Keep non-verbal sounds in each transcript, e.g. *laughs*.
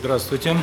Здравствуйте.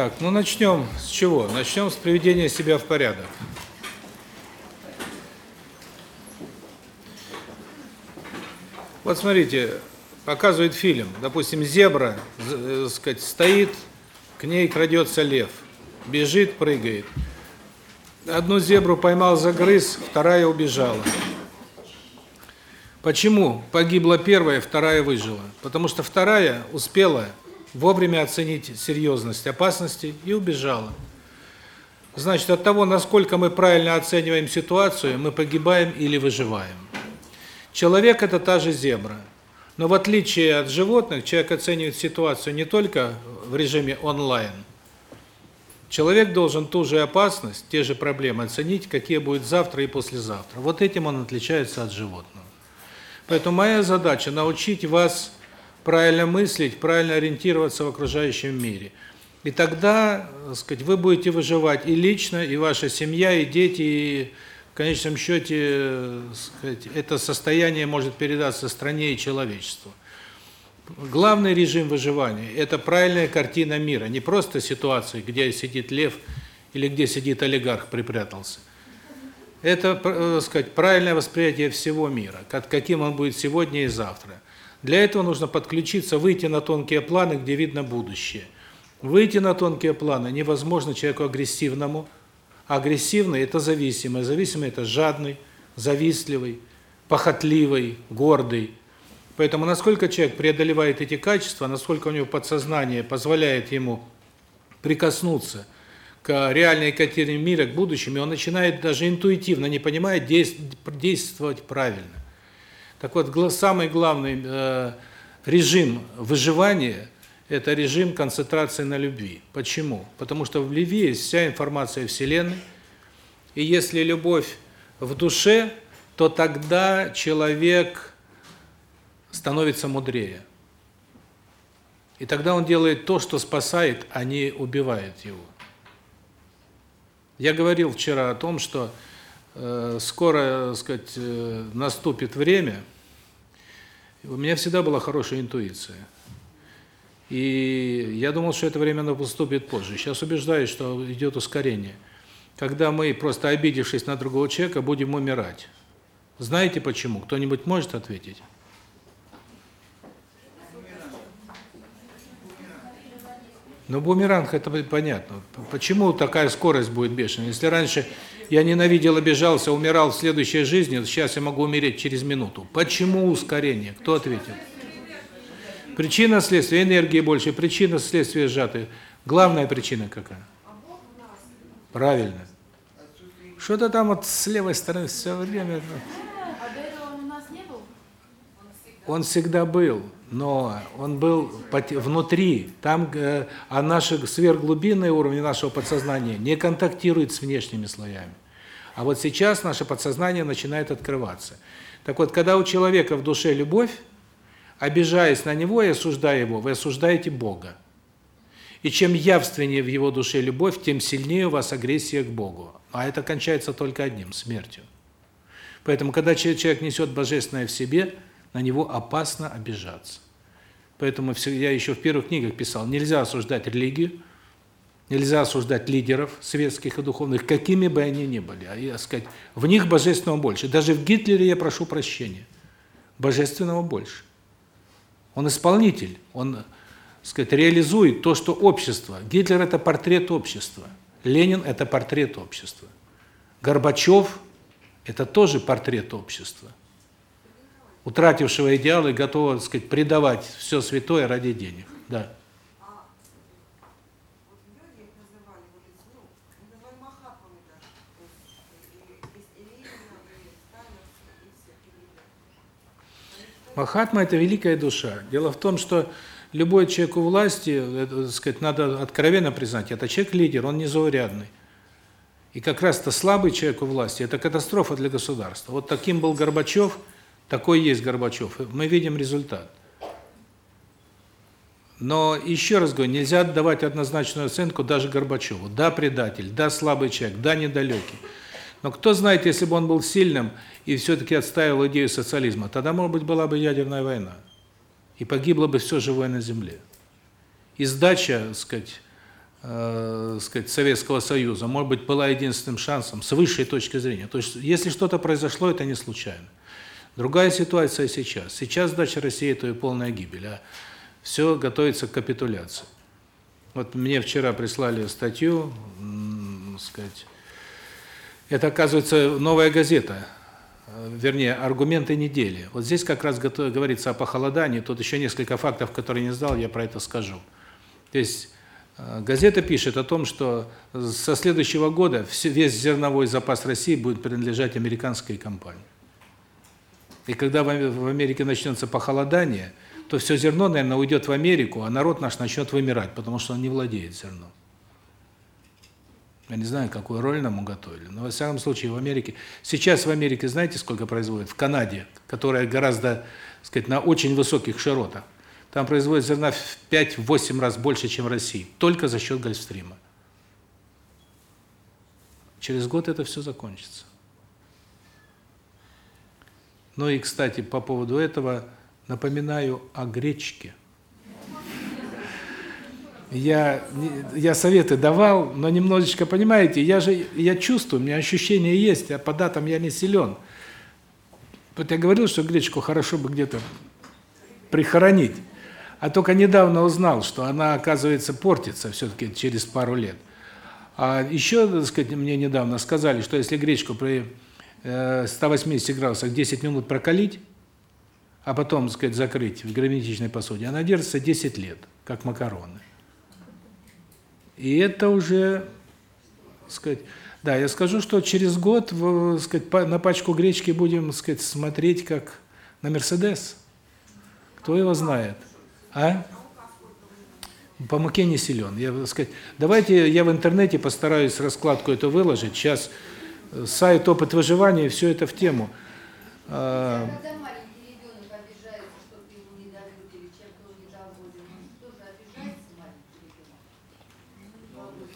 Так, ну начнем с чего? Начнем с приведения себя в порядок. Вот смотрите, показывает фильм, допустим, зебра, э, сказать, стоит, к ней крадется лев, бежит, прыгает. Одну зебру поймал, загрыз, вторая убежала. Почему погибла первая, вторая выжила? Потому что вторая успела вовремя оценить серьезность опасности и убежала. Значит, от того, насколько мы правильно оцениваем ситуацию, мы погибаем или выживаем. Человек – это та же зебра. Но в отличие от животных, человек оценивает ситуацию не только в режиме онлайн. Человек должен ту же опасность, те же проблемы оценить, какие будут завтра и послезавтра. Вот этим он отличается от животного. Поэтому моя задача – научить вас правильно мыслить, правильно ориентироваться в окружающем мире. И тогда, так сказать, вы будете выживать и лично, и ваша семья, и дети, и в конечном счете, сказать, это состояние может передаться стране и человечеству. Главный режим выживания – это правильная картина мира, не просто ситуация, где сидит лев или где сидит олигарх припрятался. Это, сказать, правильное восприятие всего мира, каким он будет сегодня и завтра. Для этого нужно подключиться, выйти на тонкие планы, где видно будущее. Выйти на тонкие планы невозможно человеку агрессивному. Агрессивный – это зависимый. Зависимый – это жадный, завистливый, похотливый, гордый. Поэтому насколько человек преодолевает эти качества, насколько у него подсознание позволяет ему прикоснуться к реальной картине мира, к будущему, он начинает даже интуитивно, не понимая, действовать правильно. Так вот, самый главный э, режим выживания – это режим концентрации на любви. Почему? Потому что в любви есть вся информация Вселенной, и если любовь в душе, то тогда человек становится мудрее. И тогда он делает то, что спасает, а не убивает его. Я говорил вчера о том, что Э, скоро, сказать, э, наступит время. У меня всегда была хорошая интуиция. И я думал, что это время наступит позже. Сейчас убеждаюсь, что идет ускорение. Когда мы, просто обидевшись на другого человека, будем умирать. Знаете почему? Кто-нибудь может ответить? Ну, бумеранг, это понятно. Почему такая скорость будет бешеная? Если раньше я ненавидел, обижался, умирал в следующей жизни, сейчас я могу умереть через минуту. Почему ускорение? Кто ответит? Причина следствия, энергии больше, причина следствия сжатые. Главная причина какая? Правильно. Что-то там вот с левой стороны все время... Он всегда был, но он был внутри, там, э, а наши сверхглубинные уровни нашего подсознания не контактируют с внешними слоями. А вот сейчас наше подсознание начинает открываться. Так вот, когда у человека в душе любовь, обижаясь на него и осуждая его, вы осуждаете Бога. И чем явственнее в его душе любовь, тем сильнее у вас агрессия к Богу. А это кончается только одним – смертью. Поэтому, когда человек несет божественное в себе, на него опасно обижаться. Поэтому я еще в первых книгах писал, нельзя осуждать религию, Нельзя осуждать лидеров светских и духовных, какими бы они ни были. А я сказать, в них божественного больше. Даже в Гитлере я прошу прощения. Божественного больше. Он исполнитель, он, сказать, реализует то, что общество. Гитлер это портрет общества. Ленин это портрет общества. Горбачев это тоже портрет общества. Утратившего идеалы, готового, так сказать, предавать все святое ради денег. Да. Махатма – это великая душа. Дело в том, что любой человек у власти, это, так сказать, надо откровенно признать, это человек-лидер, он незаурядный. И как раз-то слабый человек у власти – это катастрофа для государства. Вот таким был Горбачев, такой есть Горбачев. Мы видим результат. Но еще раз говорю, нельзя давать однозначную оценку даже Горбачеву. Да, предатель, да, слабый человек, да, недалекий. Но кто знает, если бы он был сильным и все-таки отстаивал идею социализма, тогда, может быть, была бы ядерная война. И погибло бы все живое на Земле. И сдача, сказать, э, сказать, Советского Союза, может быть, была единственным шансом с высшей точки зрения. То есть, если что-то произошло, это не случайно. Другая ситуация сейчас. Сейчас сдача России – это полная гибель. А все готовится к капитуляции. Вот мне вчера прислали статью, сказать, это, оказывается, новая газета, вернее, аргументы недели. Вот здесь как раз говорится о похолодании, тут еще несколько фактов, которые не знал, я про это скажу. То есть э, газета пишет о том, что со следующего года весь зерновой запас России будет принадлежать американской компании. И когда в Америке начнется похолодание – то все зерно, наверное, уйдет в Америку, а народ наш начнет вымирать, потому что он не владеет зерном. Я не знаю, какую роль нам уготовили, но во всяком случае в Америке сейчас в Америке знаете, сколько производят? В Канаде, которая гораздо, сказать, на очень высоких широтах. Там производят зерна в 5-8 раз больше, чем в России, только за счет Гольфстрима. Через год это все закончится. Ну и, кстати, по поводу этого Напоминаю о гречке. Я я советы давал, но немножечко, понимаете, я же я чувствую, у меня ощущение есть, а по датам я не силен. Вот я говорил, что гречку хорошо бы где-то прихоронить. А только недавно узнал, что она, оказывается, портится все таки через пару лет. А еще, так сказать, мне недавно сказали, что если гречку при 180 э, градусах 10 минут прокалить, а потом, так сказать, закрыть в герметичной посуде, она держится 10 лет, как макароны. И это уже, так сказать, да, я скажу, что через год, так сказать, на пачку гречки будем, так сказать, смотреть как на Мерседес. Кто его знает? А? По муке не силен. Я, так сказать, давайте я в интернете постараюсь раскладку эту выложить. Сейчас сайт опыт выживания, все это в тему. А,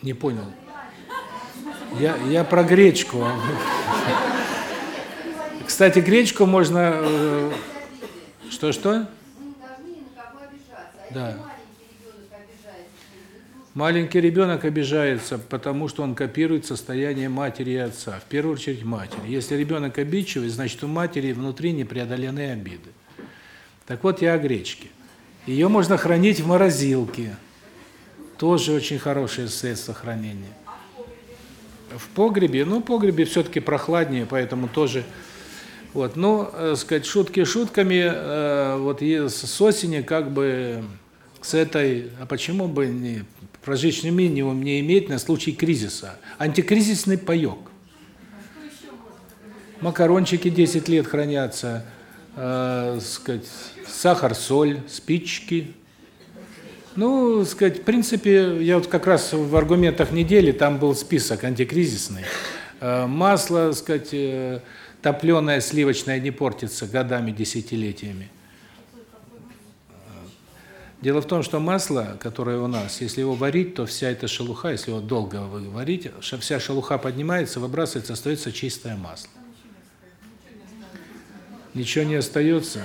Не понял. Я я про гречку. Кстати, гречку можно э, что что? Да. Маленький ребенок обижается, потому что он копирует состояние матери и отца, в первую очередь матери. Если ребенок обидчивый, значит, у матери внутри непреодоленные обиды. Так вот, я о гречке. Ее можно хранить в морозилке. Тоже очень хорошее средство хранения. В погребе, ну, в погребе все-таки прохладнее, поэтому тоже... Вот, э, сказать, шутки шутками, э, вот с осени как бы с этой, а почему бы не прожечный минимум не иметь на случай кризиса? Антикризисный паёк. Макарончики 10 лет хранятся, э, сказать, сахар, соль, спички, ну, сказать, в принципе, я вот как раз в аргументах недели там был список антикризисный. Э, масло, сказать, э, топленое сливочное не портится годами, десятилетиями. Дело в том, что масло, которое у нас, если его варить, то вся эта шелуха, если его долго варить, вся шелуха поднимается, выбрасывается, остается чистое масло. Ничего не остается.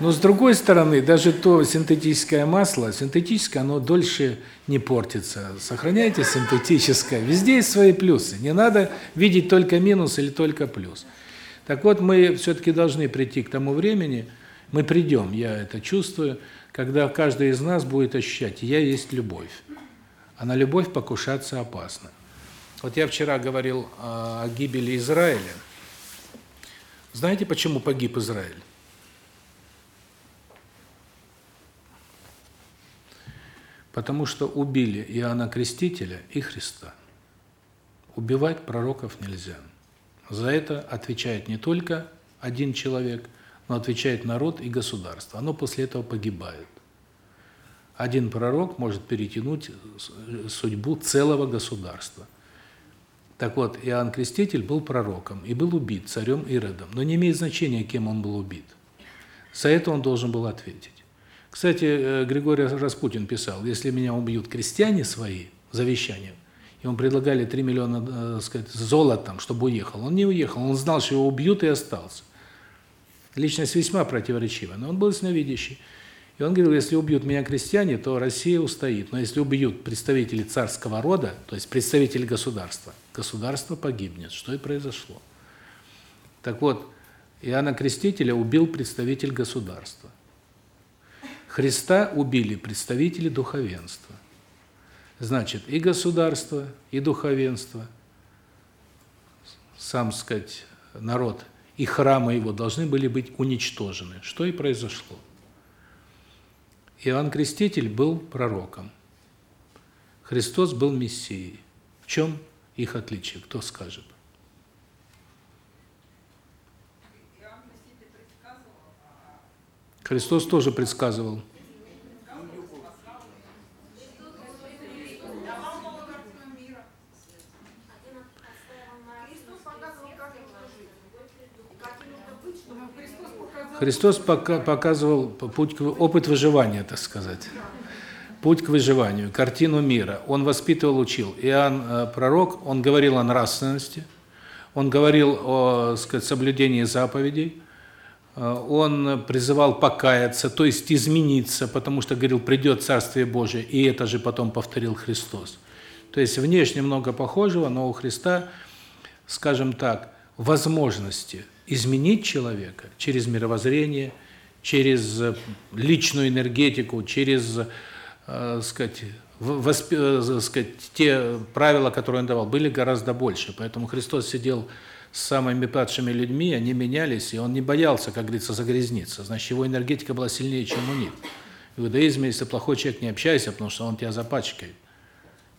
Но с другой стороны, даже то синтетическое масло, синтетическое, оно дольше не портится. Сохраняйте синтетическое. Везде есть свои плюсы. Не надо видеть только минус или только плюс. Так вот, мы все-таки должны прийти к тому времени, мы придем, я это чувствую, когда каждый из нас будет ощущать, я есть любовь. А на любовь покушаться опасно. Вот я вчера говорил о гибели Израиля. Знаете, почему погиб Израиль? Потому что убили Иоанна Крестителя и Христа. Убивать пророков нельзя. За это отвечает не только один человек, но отвечает народ и государство. Оно после этого погибает. Один пророк может перетянуть судьбу целого государства. Так вот, Иоанн Креститель был пророком и был убит царем Иродом, но не имеет значения, кем он был убит. За это он должен был ответить. Кстати, э, Григорий Распутин писал, если меня убьют крестьяне свои, завещанием, ему предлагали 3 миллиона, э, так сказать, золотом, чтобы уехал. Он не уехал, он знал, что его убьют и остался. Личность весьма противоречивая, но он был ясновидящий. И он говорил, если убьют меня крестьяне, то Россия устоит. Но если убьют представители царского рода, то есть представители государства, государство погибнет. Что и произошло. Так вот, Иоанна Крестителя убил представитель государства. Христа убили представители духовенства. Значит, и государство, и духовенство, сам сказать, народ, и храмы его должны были быть уничтожены. Что и произошло. Иоанн Креститель был пророком. Христос был мессией. В чем их отличие? Кто скажет? Христос тоже предсказывал. Христос показывал путь опыт выживания, так сказать. Путь к выживанию, картину мира. Он воспитывал, учил. Иоанн э, пророк, он говорил о нравственности, он говорил о, сказать, соблюдении заповедей. Э, он призывал покаяться, то есть измениться, потому что говорил, придет Царствие Божие, и это же потом повторил Христос. То есть внешне много похожего, но у Христа, скажем так, возможности изменить человека через мировоззрение, через э, личную энергетику, через, э, сказать, восп... э, сказать, те правила, которые он давал, были гораздо больше. Поэтому Христос сидел с самыми падшими людьми, они менялись, и он не боялся, как говорится, загрязниться. Значит, его энергетика была сильнее, чем у них. В иудаизме, если плохой человек, не общайся, потому что он тебя запачкает.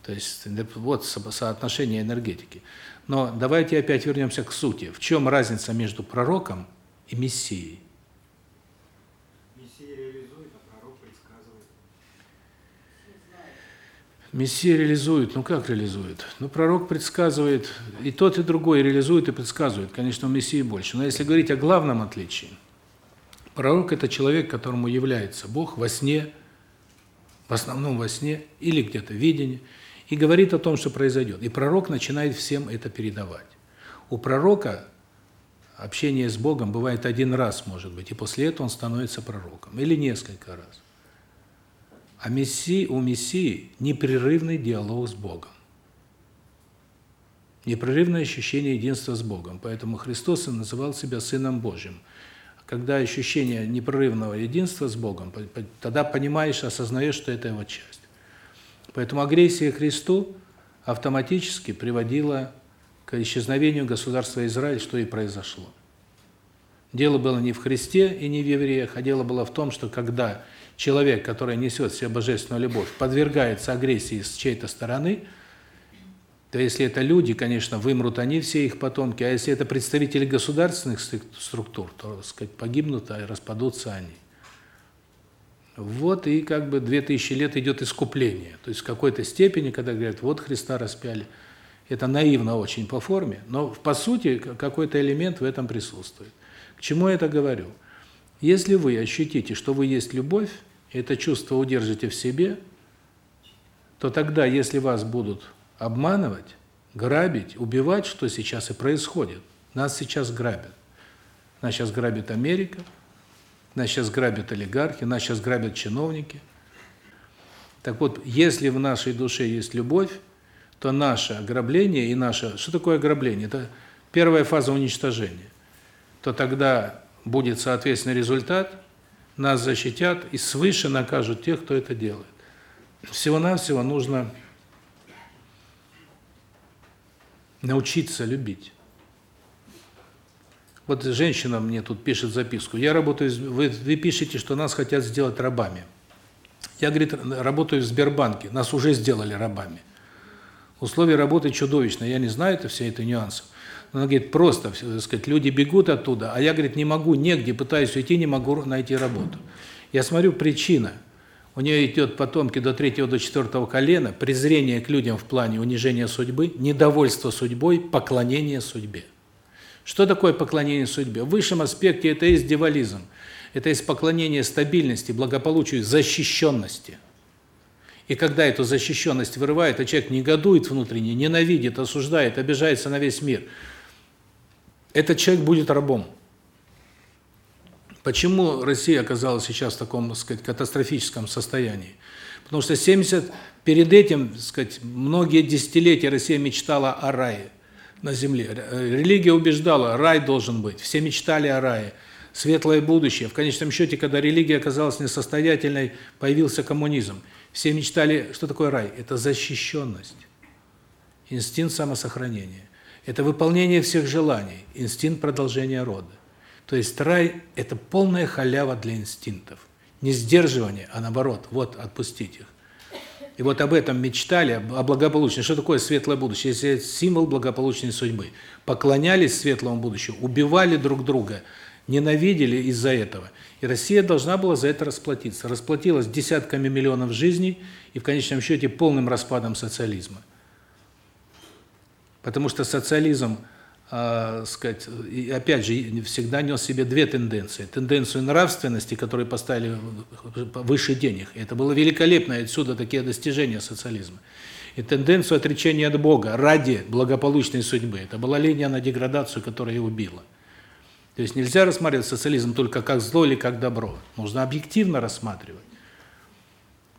То есть вот соотношение энергетики. Но давайте опять вернемся к сути. В чем разница между пророком и мессией? Мессия реализует, а пророк предсказывает. Мессия реализует. Ну как реализует? Ну пророк предсказывает, и тот, и другой реализует и предсказывает. Конечно, у Мессии больше. Но если говорить о главном отличии, пророк – это человек, которому является Бог во сне, в основном во сне, или где-то в видении – и говорит о том, что произойдет. И пророк начинает всем это передавать. У пророка общение с Богом бывает один раз, может быть, и после этого он становится пророком, или несколько раз. А мессии, у Мессии непрерывный диалог с Богом. Непрерывное ощущение единства с Богом. Поэтому Христос и называл себя Сыном Божьим. Когда ощущение непрерывного единства с Богом, тогда понимаешь, осознаешь, что это его часть. Поэтому агрессия Христу автоматически приводила к исчезновению государства Израиль, что и произошло. Дело было не в Христе и не в евреях, а дело было в том, что когда человек, который несет в себе божественную любовь, подвергается агрессии с чьей-то стороны, то если это люди, конечно, вымрут они, все их потомки, а если это представители государственных структур, то, так сказать, погибнут, а распадутся они. Вот и как бы 2000 лет идет искупление. То есть в какой-то степени, когда говорят, вот Христа распяли, это наивно очень по форме, но по сути какой-то элемент в этом присутствует. К чему я это говорю? Если вы ощутите, что вы есть любовь, и это чувство удержите в себе, то тогда, если вас будут обманывать, грабить, убивать, что сейчас и происходит, нас сейчас грабят. Нас сейчас грабит Америка, нас сейчас грабят олигархи, нас сейчас грабят чиновники. Так вот, если в нашей душе есть любовь, то наше ограбление и наше... Что такое ограбление? Это первая фаза уничтожения. То тогда будет, соответственно, результат, нас защитят и свыше накажут тех, кто это делает. Всего-навсего нужно научиться любить. Вот женщина мне тут пишет записку. Я работаю, вы, вы пишете, что нас хотят сделать рабами. Я, говорит, работаю в Сбербанке, нас уже сделали рабами. Условия работы чудовищные, я не знаю это все это нюансы. Она говорит, просто, так сказать, люди бегут оттуда, а я, говорит, не могу, негде, пытаюсь уйти, не могу найти работу. Я смотрю, причина. У нее идет потомки до третьего, до четвертого колена, презрение к людям в плане унижения судьбы, недовольство судьбой, поклонение судьбе. Что такое поклонение судьбе? В высшем аспекте это есть дивализм. Это есть поклонение стабильности, благополучию, защищенности. И когда эту защищенность вырывает, а человек негодует внутренне, ненавидит, осуждает, обижается на весь мир, этот человек будет рабом. Почему Россия оказалась сейчас в таком, так сказать, катастрофическом состоянии? Потому что 70 перед этим, так сказать, многие десятилетия Россия мечтала о рае на земле. Религия убеждала, рай должен быть. Все мечтали о рае, светлое будущее. В конечном счете, когда религия оказалась несостоятельной, появился коммунизм. Все мечтали, что такое рай? Это защищенность. Инстинкт самосохранения. Это выполнение всех желаний, инстинкт продолжения рода. То есть рай это полная халява для инстинктов. Не сдерживание, а наоборот, вот отпустить их. И вот об этом мечтали, о благополучном. Что такое светлое будущее? Если это символ благополучной судьбы. Поклонялись светлому будущему, убивали друг друга, ненавидели из-за этого. И Россия должна была за это расплатиться. Расплатилась десятками миллионов жизней и в конечном счете полным распадом социализма. Потому что социализм, э, сказать, и опять же, всегда нес себе две тенденции. Тенденцию нравственности, которую поставили выше денег. И это было великолепно, отсюда такие достижения социализма. И тенденцию отречения от Бога ради благополучной судьбы. Это была линия на деградацию, которая убила. То есть нельзя рассматривать социализм только как зло или как добро. Нужно объективно рассматривать.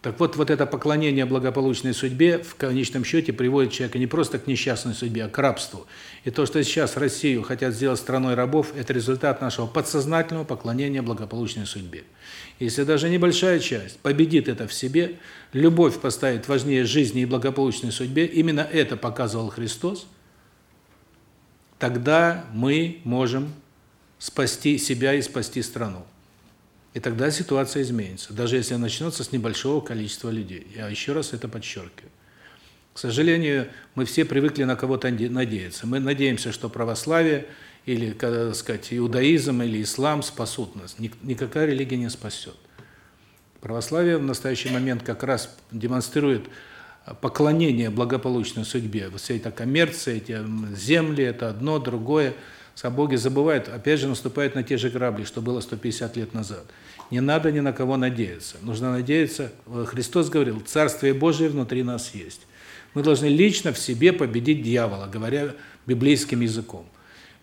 Так вот, вот это поклонение благополучной судьбе в конечном счете приводит человека не просто к несчастной судьбе, а к рабству. И то, что сейчас Россию хотят сделать страной рабов, это результат нашего подсознательного поклонения благополучной судьбе. Если даже небольшая часть победит это в себе, любовь поставит важнее жизни и благополучной судьбе, именно это показывал Христос, тогда мы можем спасти себя и спасти страну. И тогда ситуация изменится, даже если начнется с небольшого количества людей. Я еще раз это подчеркиваю. К сожалению, мы все привыкли на кого-то надеяться. Мы надеемся, что православие или, так сказать, иудаизм или ислам спасут нас. Никакая религия не спасет. Православие в настоящий момент как раз демонстрирует поклонение благополучной судьбе. Вся эта коммерция, эти земли, это одно, другое – о Боге забывают, опять же наступают на те же грабли, что было 150 лет назад. Не надо ни на кого надеяться. Нужно надеяться, Христос говорил, Царствие Божие внутри нас есть. Мы должны лично в себе победить дьявола, говоря библейским языком.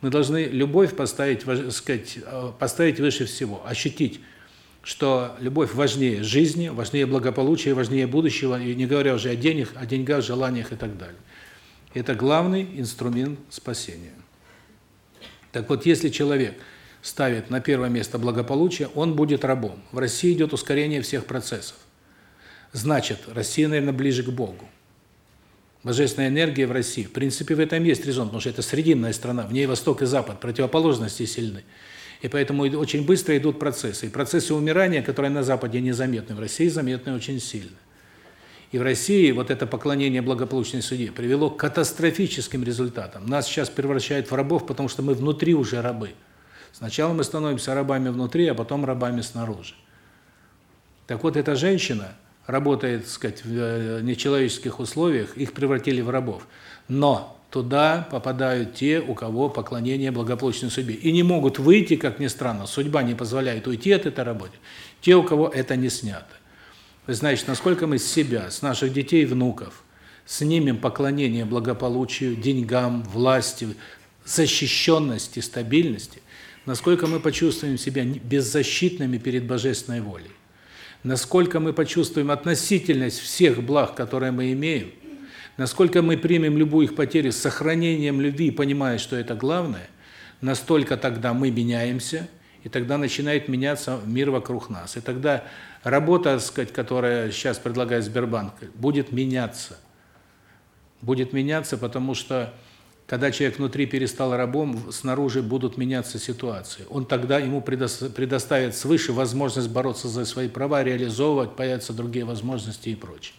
Мы должны любовь поставить, сказать, э, поставить выше всего, ощутить, что любовь важнее жизни, важнее благополучия, важнее будущего, и не говоря уже о деньгах, о деньгах, желаниях и так далее. Это главный инструмент спасения. Так вот, если человек ставит на первое место благополучие, он будет рабом. В России идет ускорение всех процессов. Значит, Россия, наверное, ближе к Богу. Божественная энергия в России. В принципе, в этом есть резон, потому что это срединная страна, в ней Восток и Запад, противоположности сильны. И поэтому очень быстро идут процессы. И процессы умирания, которые на Западе незаметны, в России заметны очень сильно. И в России вот это поклонение благополучной судье привело к катастрофическим результатам. Нас сейчас превращают в рабов, потому что мы внутри уже рабы. Сначала мы становимся рабами внутри, а потом рабами снаружи. Так вот, эта женщина работает, так сказать, в э, нечеловеческих условиях, их превратили в рабов. Но туда попадают те, у кого поклонение благополучной судьбе. И не могут выйти, как ни странно, судьба не позволяет уйти от этой работы. Те, у кого это не снято. Значит, насколько мы с себя, с наших детей и внуков снимем поклонение благополучию, деньгам, власти, защищенности, стабильности, насколько мы почувствуем себя беззащитными перед божественной волей, насколько мы почувствуем относительность всех благ, которые мы имеем, насколько мы примем любую их потерю с сохранением любви, понимая, что это главное, настолько тогда мы меняемся, и тогда начинает меняться мир вокруг нас. И тогда Работа, сказать, которая сейчас предлагает Сбербанк, будет меняться. Будет меняться, потому что когда человек внутри перестал рабом, снаружи будут меняться ситуации. Он тогда ему предоставит свыше возможность бороться за свои права, реализовывать, появятся другие возможности и прочее.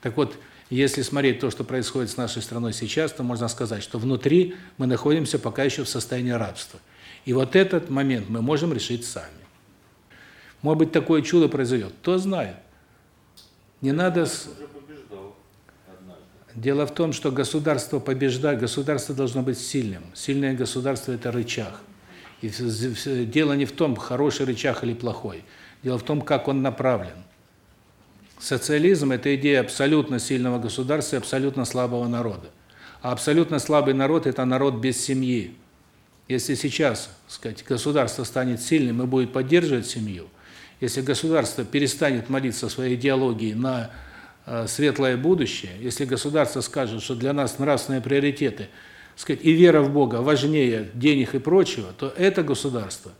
Так вот, Если смотреть то, что происходит с нашей страной сейчас, то можно сказать, что внутри мы находимся пока еще в состоянии рабства. И вот этот момент мы можем решить сами. Может быть, такое чудо произойдет. Кто знает. Не надо... Дело в том, что государство побеждает, государство должно быть сильным. Сильное государство – это рычаг. И дело не в том, хороший рычаг или плохой. Дело в том, как он направлен. Социализм – это идея абсолютно сильного государства и абсолютно слабого народа. А абсолютно слабый народ – это народ без семьи. Если сейчас, сказать, государство станет сильным и будет поддерживать семью, если государство перестанет молиться своей идеологии на э, светлое будущее, если государство скажет, что для нас нравственные приоритеты, сказать, и вера в Бога важнее денег и прочего, то это государство,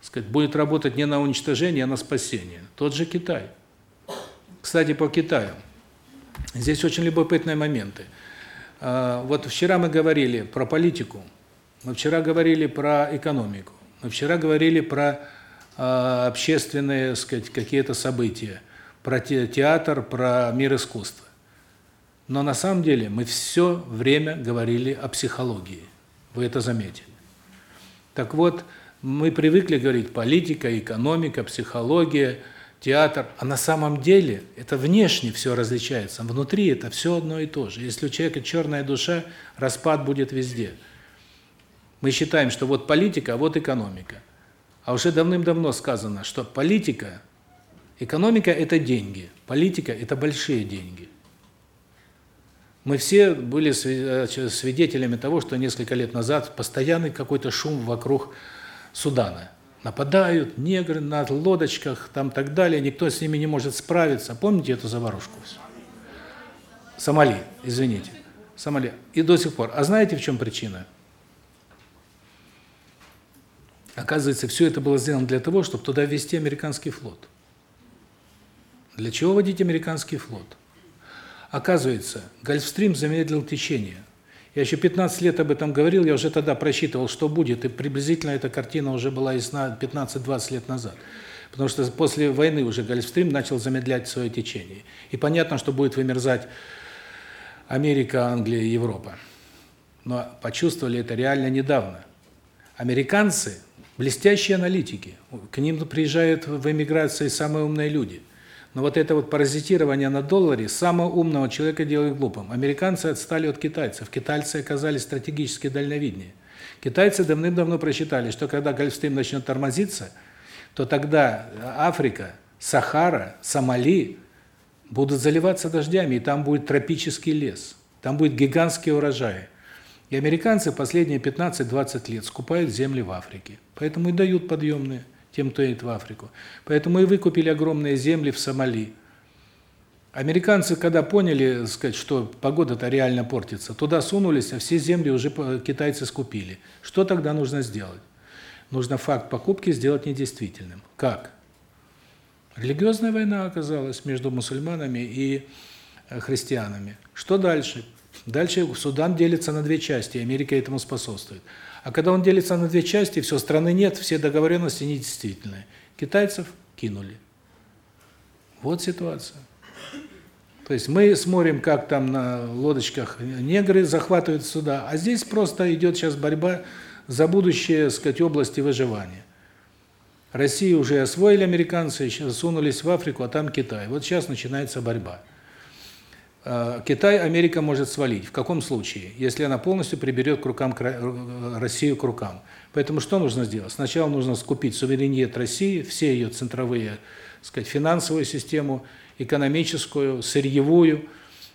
сказать, будет работать не на уничтожение, а на спасение. Тот же Китай. Кстати, по Китаю. Здесь очень любопытные моменты. А, вот вчера мы говорили про политику, мы вчера говорили про экономику, мы вчера говорили про а, общественные, сказать, какие-то события, про театр, про мир искусства. Но на самом деле мы все время говорили о психологии. Вы это заметили. Так вот, мы привыкли говорить политика, экономика, психология, театр, а на самом деле это внешне все различается, внутри это все одно и то же. Если у человека черная душа, распад будет везде. Мы считаем, что вот политика, а вот экономика. А уже давным-давно сказано, что политика, экономика – это деньги, политика – это большие деньги. Мы все были э, свидетелями того, что несколько лет назад постоянный какой-то шум вокруг Судана. Нападают негры на лодочках, там так далее, никто с ними не может справиться. Помните эту заварушку? Сомали, извините. Сомали. И до сих пор. А знаете, в чем причина? Оказывается, все это было сделано для того, чтобы туда ввести американский флот. Для чего водить американский флот? Оказывается, Гольфстрим замедлил течение. Я еще 15 лет об этом говорил, я уже тогда просчитывал, что будет, и приблизительно эта картина уже была ясна 15-20 лет назад. Потому что после войны уже Гольфстрим начал замедлять свое течение. И понятно, что будет вымерзать Америка, Англия, Европа. Но почувствовали это реально недавно. Американцы блестящие аналитики. К ним приезжают в эмиграции самые умные люди. Но вот это вот паразитирование на долларе самого умного человека делает глупым. Американцы отстали от китайцев. Китайцы оказались стратегически дальновиднее. Китайцы давным-давно просчитали, что когда Гольфстрим начнет тормозиться, то тогда Африка, Сахара, Сомали будут заливаться дождями, и там будет тропический лес. Там будет гигантский урожай. И американцы последние 15-20 лет скупают земли в Африке. Поэтому и дают подъемные тем, кто едет в Африку. Поэтому и выкупили огромные земли в Сомали. Американцы, когда поняли, сказать, что погода-то реально портится, туда сунулись, а все земли уже китайцы скупили. Что тогда нужно сделать? Нужно факт покупки сделать недействительным. Как? Религиозная война оказалась между мусульманами и э, христианами. Что дальше? Дальше Судан делится на две части, и Америка этому способствует. А когда он делится на две части, все, страны нет, все договоренности недействительные. Китайцев кинули. Вот ситуация. То есть мы смотрим, как там на лодочках негры захватывают суда, а здесь просто идет сейчас борьба за будущее, сказать, области выживания. Россию уже освоили американцы, сейчас сунулись в Африку, а там Китай. Вот сейчас начинается борьба. Э, Китай Америка может свалить. В каком случае? Если она полностью приберет к рукам э, Россию к рукам. Поэтому что нужно сделать? Сначала нужно скупить суверенитет России, все ее центровые, сказать, финансовую систему, экономическую, сырьевую.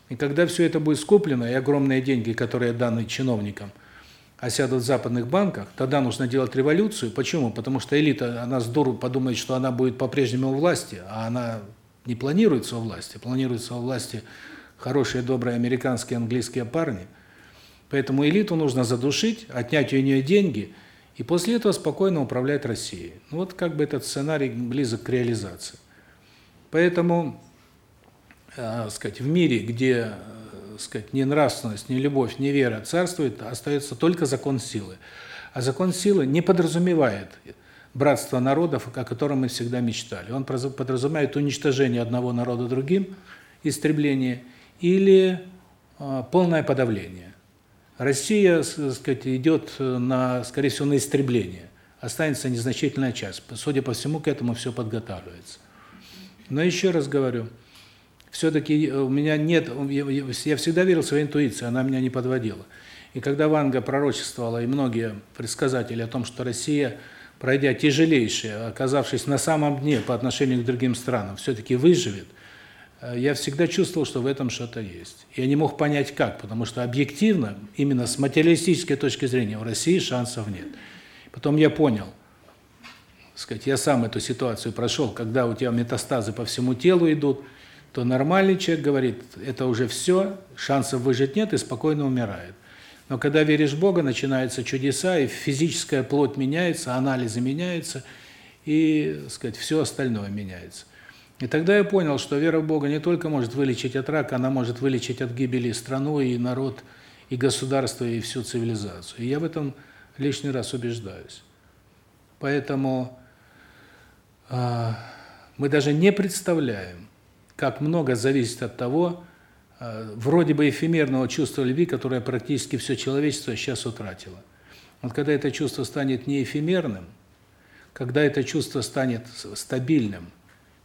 И когда все это будет скуплено, и огромные деньги, которые даны чиновникам, осядут в западных банках, тогда нужно делать революцию. Почему? Потому что элита, она здорово подумает, что она будет по-прежнему у власти, а она не планируется у власти, планируется у власти хорошие, добрые американские, английские парни. Поэтому элиту нужно задушить, отнять у нее деньги, и после этого спокойно управлять Россией. Ну вот как бы этот сценарий близок к реализации. Поэтому, э, сказать, в мире, где, э, сказать, ни нравственность, ни любовь, ни вера царствует, остается только закон силы. А закон силы не подразумевает братство народов, о котором мы всегда мечтали. Он подразумевает уничтожение одного народа другим, истребление или э, полное подавление. Россия, так сказать, идет на, скорее всего, на истребление. Останется незначительная часть. Судя по всему, к этому все подготавливается. Но еще раз говорю, все-таки у меня нет, я всегда верил в свою интуицию, она меня не подводила. И когда Ванга пророчествовала, и многие предсказатели о том, что Россия, пройдя тяжелейшее, оказавшись на самом дне по отношению к другим странам, все-таки выживет, э, я всегда чувствовал, что в этом что-то есть. Я не мог понять как, потому что объективно, именно с материалистической точки зрения, у России шансов нет. Потом я понял, сказать, я сам эту ситуацию прошел, когда у тебя метастазы по всему телу идут, то нормальный человек говорит, это уже все, шансов выжить нет и спокойно умирает. Но когда веришь в Бога, начинаются чудеса, и физическая плоть меняется, анализы меняются, и, сказать, все остальное меняется. И тогда я понял, что вера в Бога не только может вылечить от рака, она может вылечить от гибели страну и народ, и государство, и всю цивилизацию. И я в этом лишний раз убеждаюсь. Поэтому э, мы даже не представляем, как много зависит от того, Э, вроде бы эфемерного чувства любви, которое практически все человечество сейчас утратило. Вот когда это чувство станет не эфемерным, когда это чувство станет стабильным,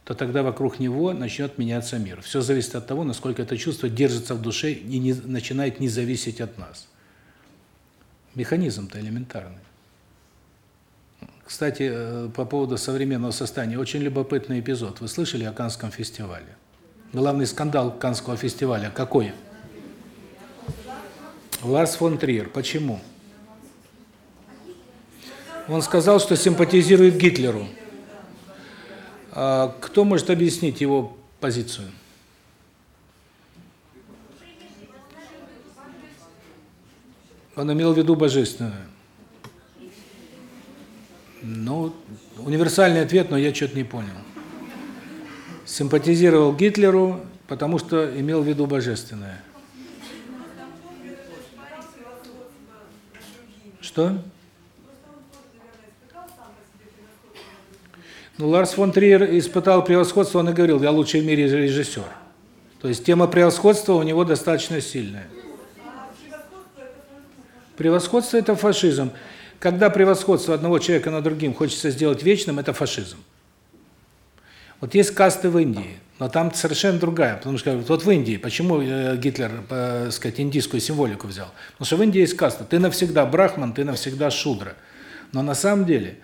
то тогда вокруг него начнет меняться мир. Все зависит от того, насколько это чувство держится в душе и не, начинает не зависеть от нас. Механизм-то элементарный. Кстати, э, по поводу современного состояния, очень любопытный эпизод. Вы слышали о Канском фестивале? Главный скандал Каннского фестиваля какой? Ларс фон Триер. Почему? Он сказал, что симпатизирует Гитлеру. А кто может объяснить его позицию? Он имел в виду божественное. Ну, универсальный ответ, но я что-то не понял симпатизировал Гитлеру, потому что имел в виду божественное. Что? Ну, Ларс фон Триер испытал превосходство, он и говорил, я лучший в мире режиссер. То есть тема превосходства у него достаточно сильная. Превосходство – это фашизм. Когда превосходство одного человека над другим хочется сделать вечным, это фашизм. Вот есть касты в Индии, но там совершенно другая, потому что вот в Индии, почему э, Гитлер, э, сказать, индийскую символику взял? Потому что в Индии есть каста, ты навсегда брахман, ты навсегда шудра. Но на самом деле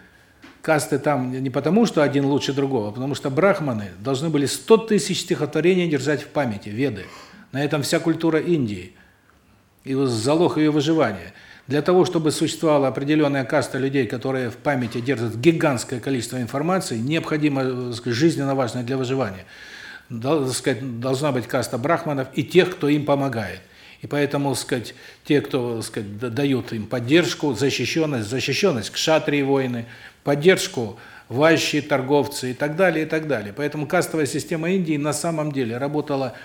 касты там не потому, что один лучше другого, а потому что брахманы должны были 100 тысяч стихотворений держать в памяти, веды. На этом вся культура Индии и залог ее выживания – для того, чтобы существовала определенная каста людей, которые в памяти держат гигантское количество информации, необходимо, сказать, жизненно важное для выживания. должна быть каста брахманов и тех, кто им помогает. И поэтому, сказать, те, кто, сказать, дают им поддержку, защищенность, защищенность кшатрии воины, поддержку вайщи, торговцы и так далее, и так далее. Поэтому кастовая система Индии на самом деле работала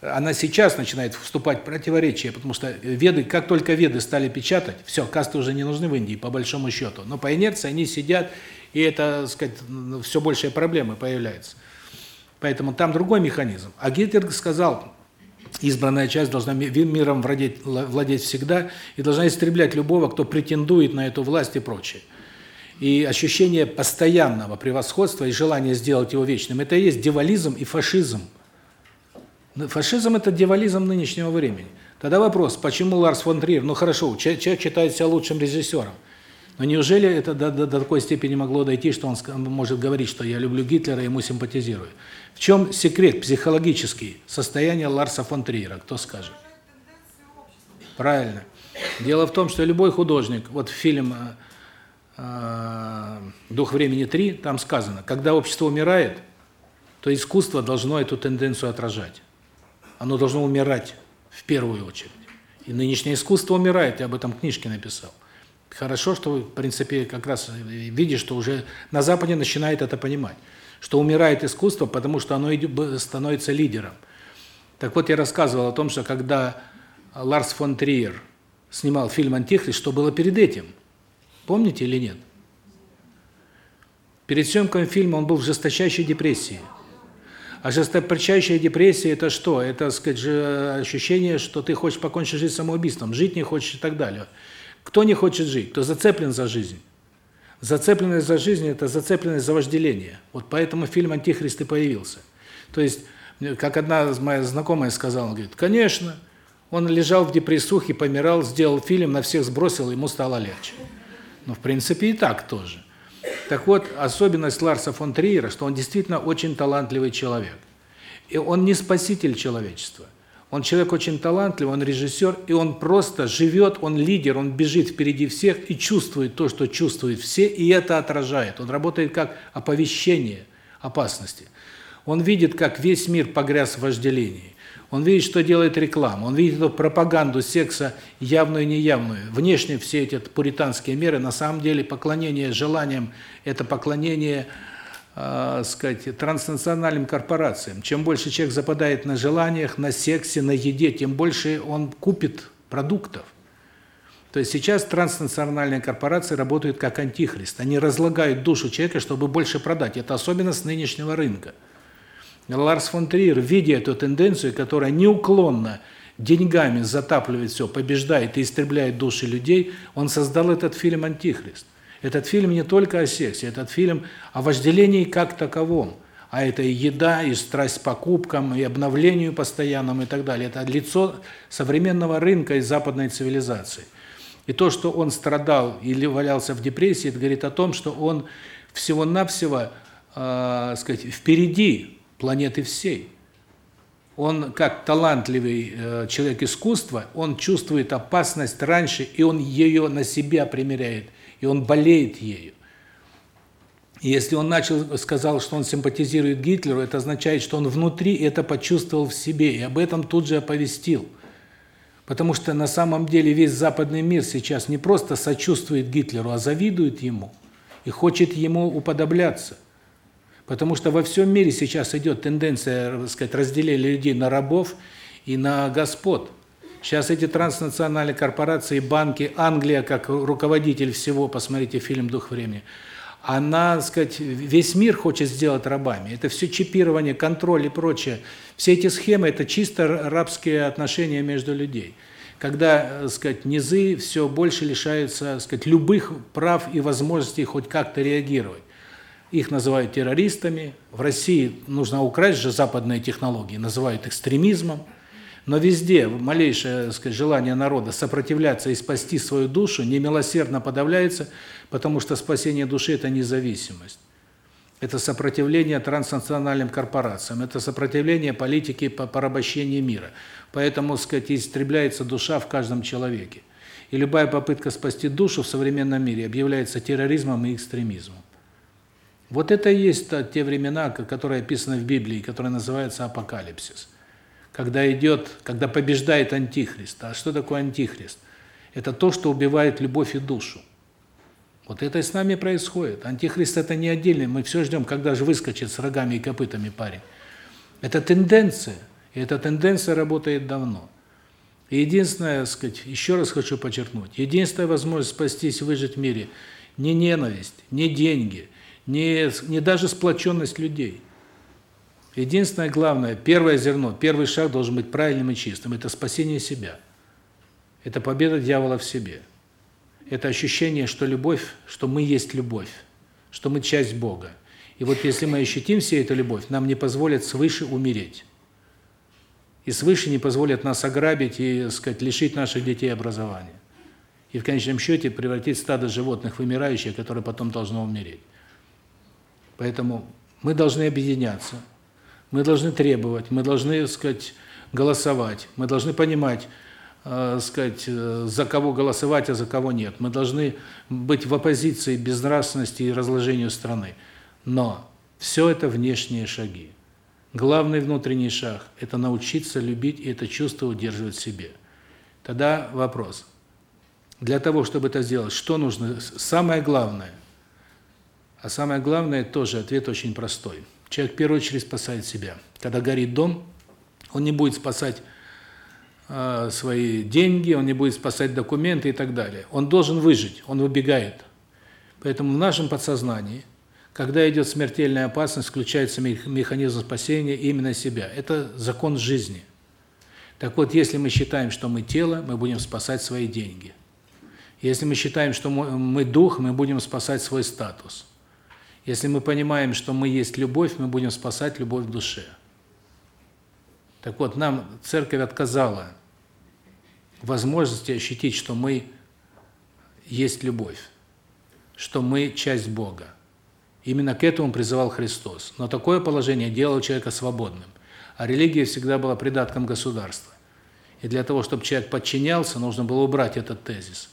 она сейчас начинает вступать в противоречие, потому что веды, как только веды стали печатать, все, касты уже не нужны в Индии, по большому счету. Но по инерции они сидят, и это, сказать, все большие проблемы появляются. Поэтому там другой механизм. А Гитлер сказал, избранная часть должна миром владеть, владеть всегда и должна истреблять любого, кто претендует на эту власть и прочее. И ощущение постоянного превосходства и желание сделать его вечным – это и есть девализм и фашизм. Ну, фашизм – это девализм нынешнего времени. Тогда вопрос, почему Ларс фон Триер, ну хорошо, человек считает себя лучшим режиссером, но неужели это до, до, до такой степени могло дойти, что он может говорить, что я люблю Гитлера, ему симпатизирую? В чем секрет психологический состояния Ларса фон Триера, кто скажет? Правильно. Дело в том, что любой художник, вот фильм э, э, «Дух времени 3», там сказано, когда общество умирает, то искусство должно эту тенденцию отражать. Оно должно умирать в первую очередь. И нынешнее искусство умирает, я об этом книжке написал. Хорошо, что в принципе, как раз видишь, что уже на Западе начинает это понимать, что умирает искусство, потому что оно становится лидером. Так вот, я рассказывал о том, что когда Ларс фон Триер снимал фильм «Антихрист», что было перед этим? Помните или нет? Перед съемкой фильма он был в жесточайшей депрессии – А жесточайшая депрессия – это что? Это, сказать, же ощущение, что ты хочешь покончить жизнь самоубийством, жить не хочешь и так далее. Кто не хочет жить? Кто зацеплен за жизнь. Зацепленность за жизнь – это зацепленность за вожделение. Вот поэтому фильм «Антихрист» и появился. То есть, как одна моя знакомая сказала, говорит, конечно, он лежал в депрессухе, помирал, сделал фильм, на всех сбросил, ему стало легче. Ну, в принципе, и так тоже. Так вот, особенность Ларса фон Триера, что он действительно очень талантливый человек. И он не спаситель человечества. Он человек очень талантливый, он режиссер, и он просто живет, он лидер, он бежит впереди всех и чувствует то, что чувствуют все, и это отражает. Он работает как оповещение опасности. Он видит, как весь мир погряз в вожделении. Он видит, что делает реклама, он видит эту пропаганду секса явную и неявную. Внешне все эти пуританские меры, на самом деле поклонение желаниям – это поклонение, э, сказать, транснациональным корпорациям. Чем больше человек западает на желаниях, на сексе, на еде, тем больше он купит продуктов. То есть сейчас транснациональные корпорации работают как антихрист. Они разлагают душу человека, чтобы больше продать. Это особенность нынешнего рынка. Ларс фон Триер, видя эту тенденцию, которая неуклонно деньгами затапливает все, побеждает и истребляет души людей, он создал этот фильм «Антихрист». Этот фильм не только о сексе, этот фильм о вожделении как таковом, а это и еда, и страсть к покупкам, и обновлению постоянному и так далее. Это лицо современного рынка и западной цивилизации. И то, что он страдал или валялся в депрессии, это говорит о том, что он всего-навсего, э, сказать, впереди планеты всей. Он, как талантливый э, человек искусства, он чувствует опасность раньше, и он ее на себя примеряет, и он болеет ею. И если он начал, сказал, что он симпатизирует Гитлеру, это означает, что он внутри это почувствовал в себе, и об этом тут же оповестил. Потому что на самом деле весь западный мир сейчас не просто сочувствует Гитлеру, а завидует ему и хочет ему уподобляться. Потому что во всем мире сейчас идет тенденция, так сказать, разделения людей на рабов и на господ. Сейчас эти транснациональные корпорации, банки, Англия как руководитель всего, посмотрите фильм «Дух времени», она, так сказать, весь мир хочет сделать рабами. Это все чипирование, контроль и прочее. Все эти схемы – это чисто рабские отношения между людей. Когда, так сказать, низы все больше лишаются, так сказать, любых прав и возможностей хоть как-то реагировать их называют террористами. В России нужно украсть же западные технологии, называют экстремизмом. Но везде малейшее, сказать, желание народа сопротивляться и спасти свою душу немилосердно подавляется, потому что спасение души – это независимость. Это сопротивление транснациональным корпорациям, это сопротивление политике по порабощению мира. Поэтому, сказать, истребляется душа в каждом человеке. И любая попытка спасти душу в современном мире объявляется терроризмом и экстремизмом. Вот это и есть те времена, которые описаны в Библии, которые называются апокалипсис. Когда идет, когда побеждает антихрист. А что такое антихрист? Это то, что убивает любовь и душу. Вот это и с нами происходит. Антихрист это не отдельный, мы все ждем, когда же выскочит с рогами и копытами парень. Это тенденция, и эта тенденция работает давно. И единственное, сказать, еще раз хочу подчеркнуть, единственная возможность спастись, выжить в мире не ненависть, не деньги, не, не даже сплоченность людей. Единственное главное, первое зерно, первый шаг должен быть правильным и чистым. Это спасение себя. Это победа дьявола в себе. Это ощущение, что любовь, что мы есть любовь, что мы часть Бога. И вот если мы ощутим все эту любовь, нам не позволят свыше умереть. И свыше не позволят нас ограбить и, сказать, лишить наших детей образования. И в конечном счете превратить стадо животных вымирающее, которое потом должно умереть. Поэтому мы должны объединяться, мы должны требовать, мы должны, сказать, голосовать, мы должны понимать, э, сказать, э, за кого голосовать, а за кого нет. Мы должны быть в оппозиции безнравственности и разложению страны. Но все это внешние шаги. Главный внутренний шаг – это научиться любить и это чувство удерживать в себе. Тогда вопрос. Для того, чтобы это сделать, что нужно? Самое главное – а самое главное, тоже ответ очень простой. Человек в первую очередь спасает себя. Когда горит дом, он не будет спасать э, свои деньги, он не будет спасать документы и так далее. Он должен выжить, он выбегает. Поэтому в нашем подсознании, Когда идет смертельная опасность, включается механизм спасения именно себя. Это закон жизни. Так вот, если мы считаем, что мы тело, мы будем спасать свои деньги. Если мы считаем, что мы дух, мы будем спасать свой статус. Если мы понимаем, что мы есть любовь, мы будем спасать любовь в душе. Так вот, нам церковь отказала возможности ощутить, что мы есть любовь, что мы часть Бога. Именно к этому призывал Христос. Но такое положение делало человека свободным. А религия всегда была придатком государства. И для того, чтобы человек подчинялся, нужно было убрать этот тезис.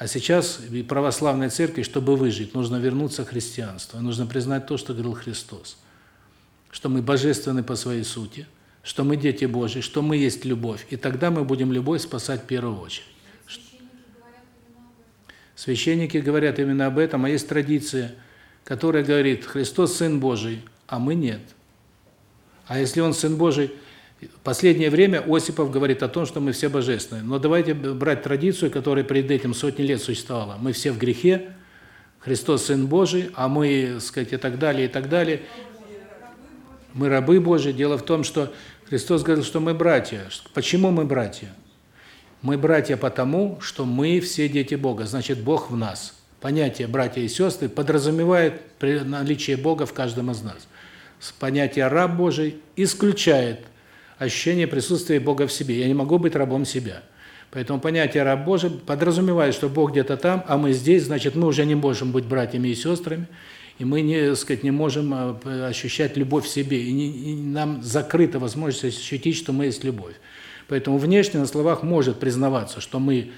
А сейчас в православной церкви, чтобы выжить, нужно вернуться к христианству. И нужно признать то, что говорил Христос. Что мы божественны по своей сути, что мы дети Божьи, что мы есть любовь. И тогда мы будем любовь спасать в первую очередь. Священники говорят именно об этом, а есть традиция – который говорит, Христос Сын Божий, а мы нет. А если Он Сын Божий, последнее время Осипов говорит о том, что мы все божественные. Но давайте брать традицию, которая перед этим сотни лет существовала. Мы все в грехе, Христос Сын Божий, а мы, сказать, и так далее, и так далее. Мы рабы Божьи. Дело в том, что Христос говорил, что мы братья. Почему мы братья? Мы братья потому, что мы все дети Бога, значит, Бог в нас. Понятие братья и сестры подразумевает наличие Бога в каждом из нас. Понятие раб Божий исключает ощущение присутствия Бога в себе. Я не могу быть рабом себя. Поэтому понятие раб Божий подразумевает, что Бог где-то там, а мы здесь, значит, мы уже не можем быть братьями и сестрами, и мы не, сказать, не можем э, ощущать любовь в себе, и, не, и нам закрыта возможность ощутить, что мы есть любовь. Поэтому внешне на словах может признаваться, что мы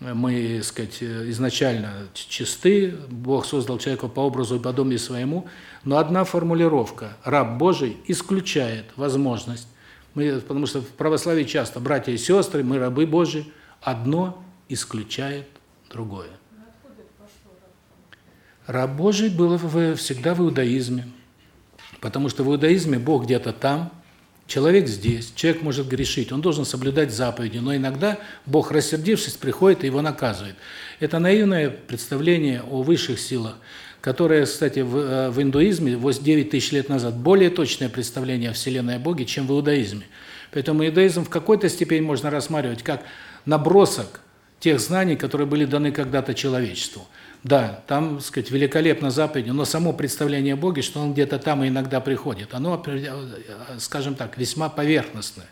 мы, так сказать, изначально чисты, Бог создал человека по образу и подобию своему, но одна формулировка «раб Божий» исключает возможность, мы, потому что в православии часто братья и сестры, мы рабы Божьи, одно исключает другое. Раб Божий был всегда в иудаизме, потому что в иудаизме Бог где-то там, Человек здесь, человек может грешить, он должен соблюдать заповеди, но иногда Бог, рассердившись, приходит и его наказывает. Это наивное представление о высших силах, которое, кстати, в, э, в индуизме 9 тысяч лет назад более точное представление о Вселенной и Боге, чем в иудаизме. Поэтому иудаизм в какой-то степени можно рассматривать как набросок тех знаний, которые были даны когда-то человечеству. Да, там, так сказать, великолепно заповеди, но само представление о Боге, что он где-то там и иногда приходит, оно, скажем так, весьма поверхностное.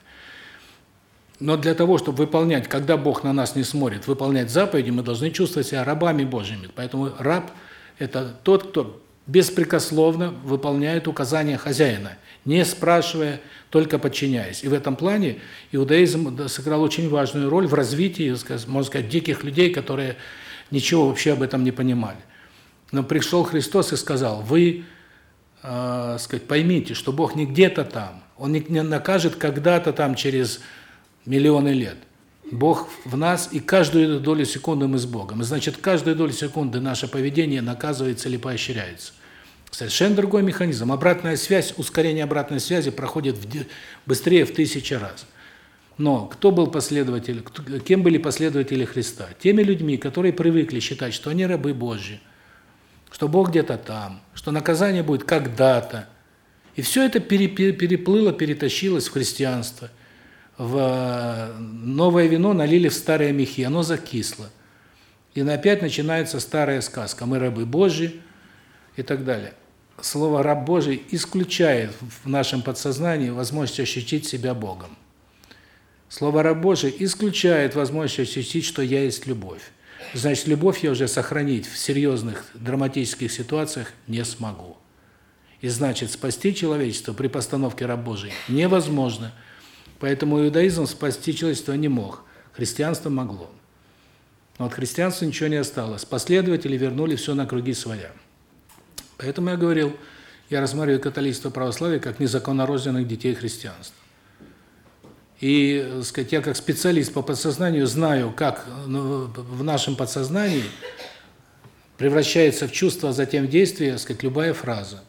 Но для того, чтобы выполнять, когда Бог на нас не смотрит, выполнять заповеди, мы должны чувствовать себя рабами Божьими. Поэтому раб – это тот, кто беспрекословно выполняет указания хозяина, не спрашивая, только подчиняясь. И в этом плане иудаизм сыграл очень важную роль в развитии, можно сказать, диких людей, которые ничего вообще об этом не понимали. Но пришел Христос и сказал, вы, э, сказать, поймите, что Бог не где-то там, Он не накажет когда-то там через миллионы лет. Бог в нас, и каждую долю секунды мы с Богом. И значит, каждую долю секунды наше поведение наказывается или поощряется. Совершенно другой механизм. Обратная связь, ускорение обратной связи проходит в, быстрее в тысячи раз. Но кто был последователь, кем были последователи Христа? Теми людьми, которые привыкли считать, что они рабы Божьи, что Бог где-то там, что наказание будет когда-то. И все это переплыло, перетащилось в христианство. В э, новое вино налили в старые мехи, оно закисло. И опять начинается старая сказка. Мы рабы Божьи и так далее. Слово «раб Божий» исключает в нашем подсознании возможность ощутить себя Богом. Слово «раб Божий» исключает возможность ощутить, что я есть любовь. Значит, любовь я уже сохранить в серьезных драматических ситуациях не смогу. И значит, спасти человечество при постановке раб Божий невозможно. Поэтому иудаизм спасти человечество не мог. Христианство могло. Но от христианства ничего не осталось. Последователи вернули все на круги своя. Поэтому я говорил, я рассматриваю католичество православие как незаконнорожденных детей христианства. И, так сказать, я как специалист по подсознанию знаю, как ну, в нашем подсознании превращается в чувство, а затем в действие, так сказать, любая фраза.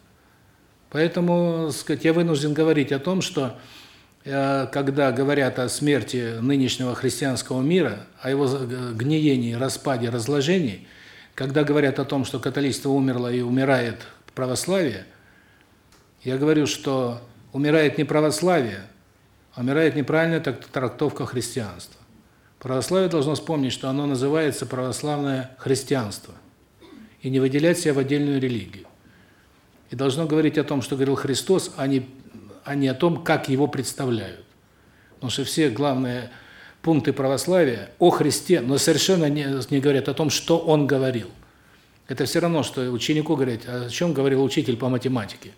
Поэтому, так сказать, я вынужден говорить о том, что э, когда говорят о смерти нынешнего христианского мира, о его гниении, распаде, разложении, когда говорят о том, что католичество умерло и умирает православия, я говорю, что умирает не православие, а умирает неправильная трактовка христианства. Православие должно вспомнить, что оно называется православное христианство, и не выделять себя в отдельную религию. И должно говорить о том, что говорил Христос, а не, а не о том, как его представляют. Потому что все главные пункты православия о Христе, но совершенно не, не говорят о том, что он говорил. Это все равно, что ученику говорить, о чем говорил учитель по математике.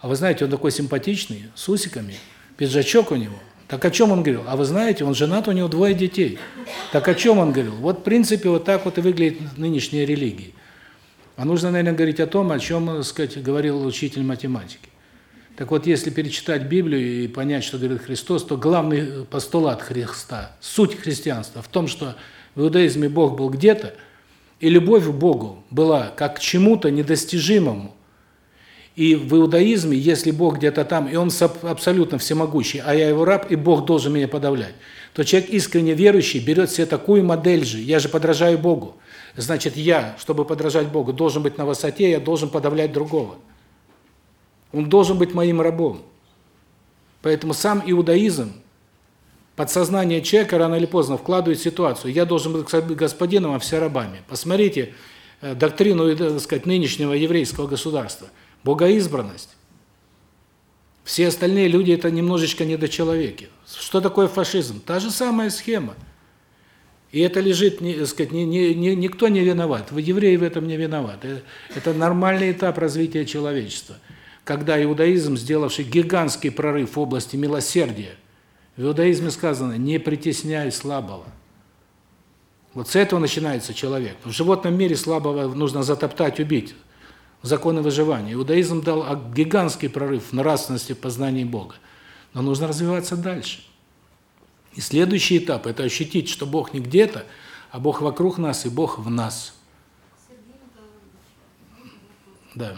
А вы знаете, он такой симпатичный, с усиками, пиджачок у него. Так о чем он говорил? А вы знаете, он женат, у него двое детей. Так о чем он говорил? Вот, в принципе, вот так вот и выглядит нынешняя религия. А нужно, наверное, говорить о том, о чем, так сказать, говорил учитель математики. Так вот, если перечитать Библию и понять, что говорит Христос, то главный постулат Христа, суть христианства в том, что в иудаизме Бог был где-то, и любовь к Богу была как к чему-то недостижимому. И в иудаизме, если Бог где-то там, и Он абсолютно всемогущий, а я его раб, и Бог должен меня подавлять, то человек искренне верующий берет себе такую модель же, я же подражаю Богу. Значит, я, чтобы подражать Богу, должен быть на высоте, я должен подавлять другого. Он должен быть моим рабом. Поэтому сам иудаизм, подсознание человека рано или поздно вкладывает ситуацию. Я должен быть господином, а все рабами. Посмотрите э, доктрину, э, так сказать, нынешнего еврейского государства – богоизбранность. Все остальные люди это немножечко недочеловеки. Что такое фашизм? Та же самая схема. И это лежит, не, сказать, не, не, не, никто не виноват. Вы евреи в этом не виноваты. Это нормальный этап развития человечества. Когда иудаизм, сделавший гигантский прорыв в области милосердия, в иудаизме сказано: "Не притесняй слабого". Вот с этого начинается человек. В животном мире слабого нужно затоптать, убить законы выживания. Иудаизм дал гигантский прорыв в нравственности в познании Бога. Но нужно развиваться дальше. И следующий этап – это ощутить, что Бог не где-то, а Бог вокруг нас и Бог в нас. Да.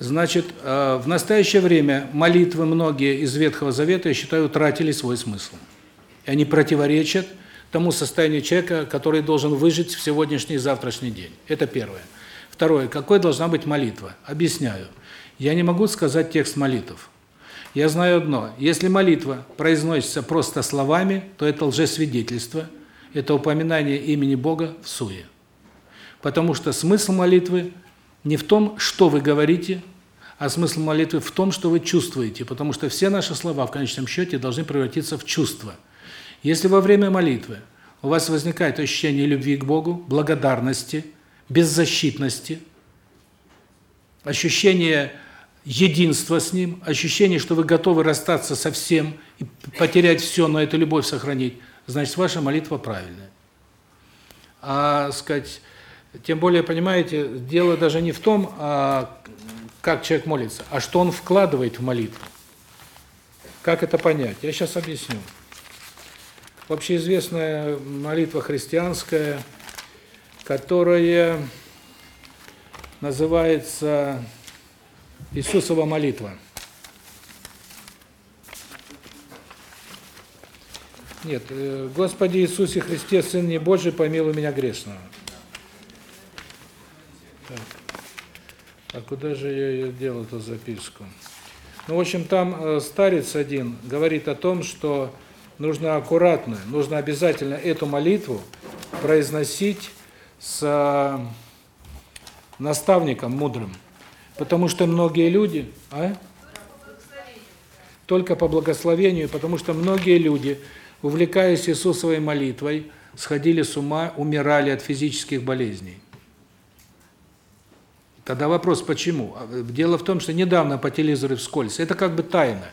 Значит, э, в настоящее время молитвы многие из Ветхого Завета, я считаю, утратили свой смысл. И они противоречат тому состоянию человека, который должен выжить в сегодняшний и завтрашний день. Это первое. Второе. Какой должна быть молитва? Объясняю. Я не могу сказать текст молитв. Я знаю одно. Если молитва произносится просто словами, то это лжесвидетельство, это упоминание имени Бога в суе. Потому что смысл молитвы не в том, что вы говорите, а смысл молитвы в том, что вы чувствуете, потому что все наши слова в конечном счете должны превратиться в чувства. Если во время молитвы у вас возникает ощущение любви к Богу, благодарности, беззащитности, ощущение единства с Ним, ощущение, что вы готовы расстаться со всем и потерять все, но эту любовь сохранить, значит, ваша молитва правильная. А, сказать, тем более, понимаете, дело даже не в том, а, как человек молится, а что он вкладывает в молитву. Как это понять? Я сейчас объясню. Общеизвестная молитва христианская, которая называется Иисусова молитва. Нет, э, Господи Иисусе Христе, Сын не Божий, помилуй меня грешного. А куда же я ее делал, эту записку? Ну, в общем, там э, старец один говорит о том, что нужно аккуратно, нужно обязательно эту молитву произносить с э, наставником мудрым. Потому что многие люди, а? Только по благословению, потому что многие люди, увлекаясь Иисусовой молитвой, сходили с ума, умирали от физических болезней. Тогда вопрос, почему? А, дело в том, что недавно по телевизору вскользь, это как бы тайна,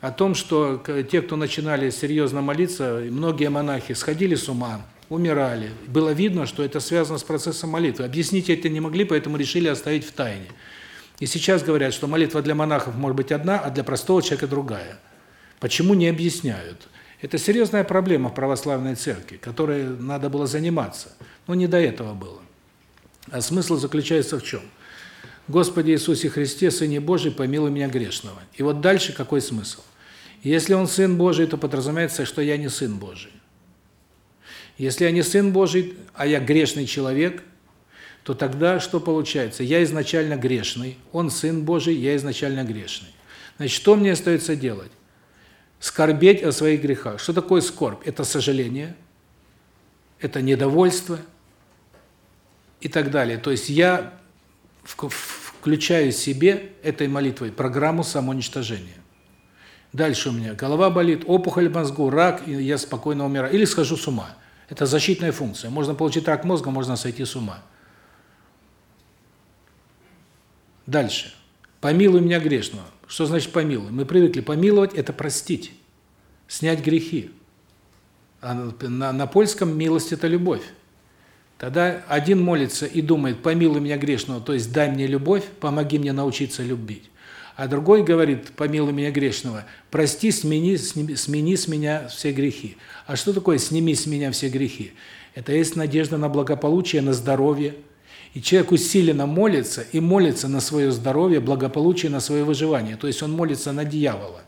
о том, что те, кто начинали серьезно молиться, многие монахи сходили с ума, умирали. Было видно, что это связано с процессом молитвы. Объяснить это не могли, поэтому решили оставить в тайне. И сейчас говорят, что молитва для монахов может быть одна, а для простого человека другая. Почему не объясняют? Это серьезная проблема в православной церкви, которой надо было заниматься. Но не до этого было. А смысл заключается в чем? Господи Иисусе Христе, Сыне Божий, помилуй меня грешного. И вот дальше какой смысл? Если он Сын Божий, то подразумевается, что я не Сын Божий. Если я не Сын Божий, а я грешный человек, то тогда что получается? Я изначально грешный, он Сын Божий, я изначально грешный. Значит, что мне остается делать? Скорбеть о своих грехах. Что такое скорбь? Это сожаление, это недовольство и так далее. То есть я включаю себе этой молитвой программу самоуничтожения. Дальше у меня голова болит, опухоль в мозгу, рак, и я спокойно умираю. Или схожу с ума. Это защитная функция. Можно получить рак мозга, можно сойти с ума. Дальше. Помилуй меня грешного. Что значит помилуй? Мы привыкли помиловать это простить, снять грехи. А на, на польском милость это любовь. Тогда один молится и думает: "Помилуй меня грешного", то есть дай мне любовь, помоги мне научиться любить. А другой говорит: "Помилуй меня грешного, прости, смени, смени, смени с меня все грехи". А что такое сними с меня все грехи? Это есть надежда на благополучие, на здоровье. И человек усиленно молится и молится на свое здоровье, благополучие, на свое выживание. То есть он молится на дьявола.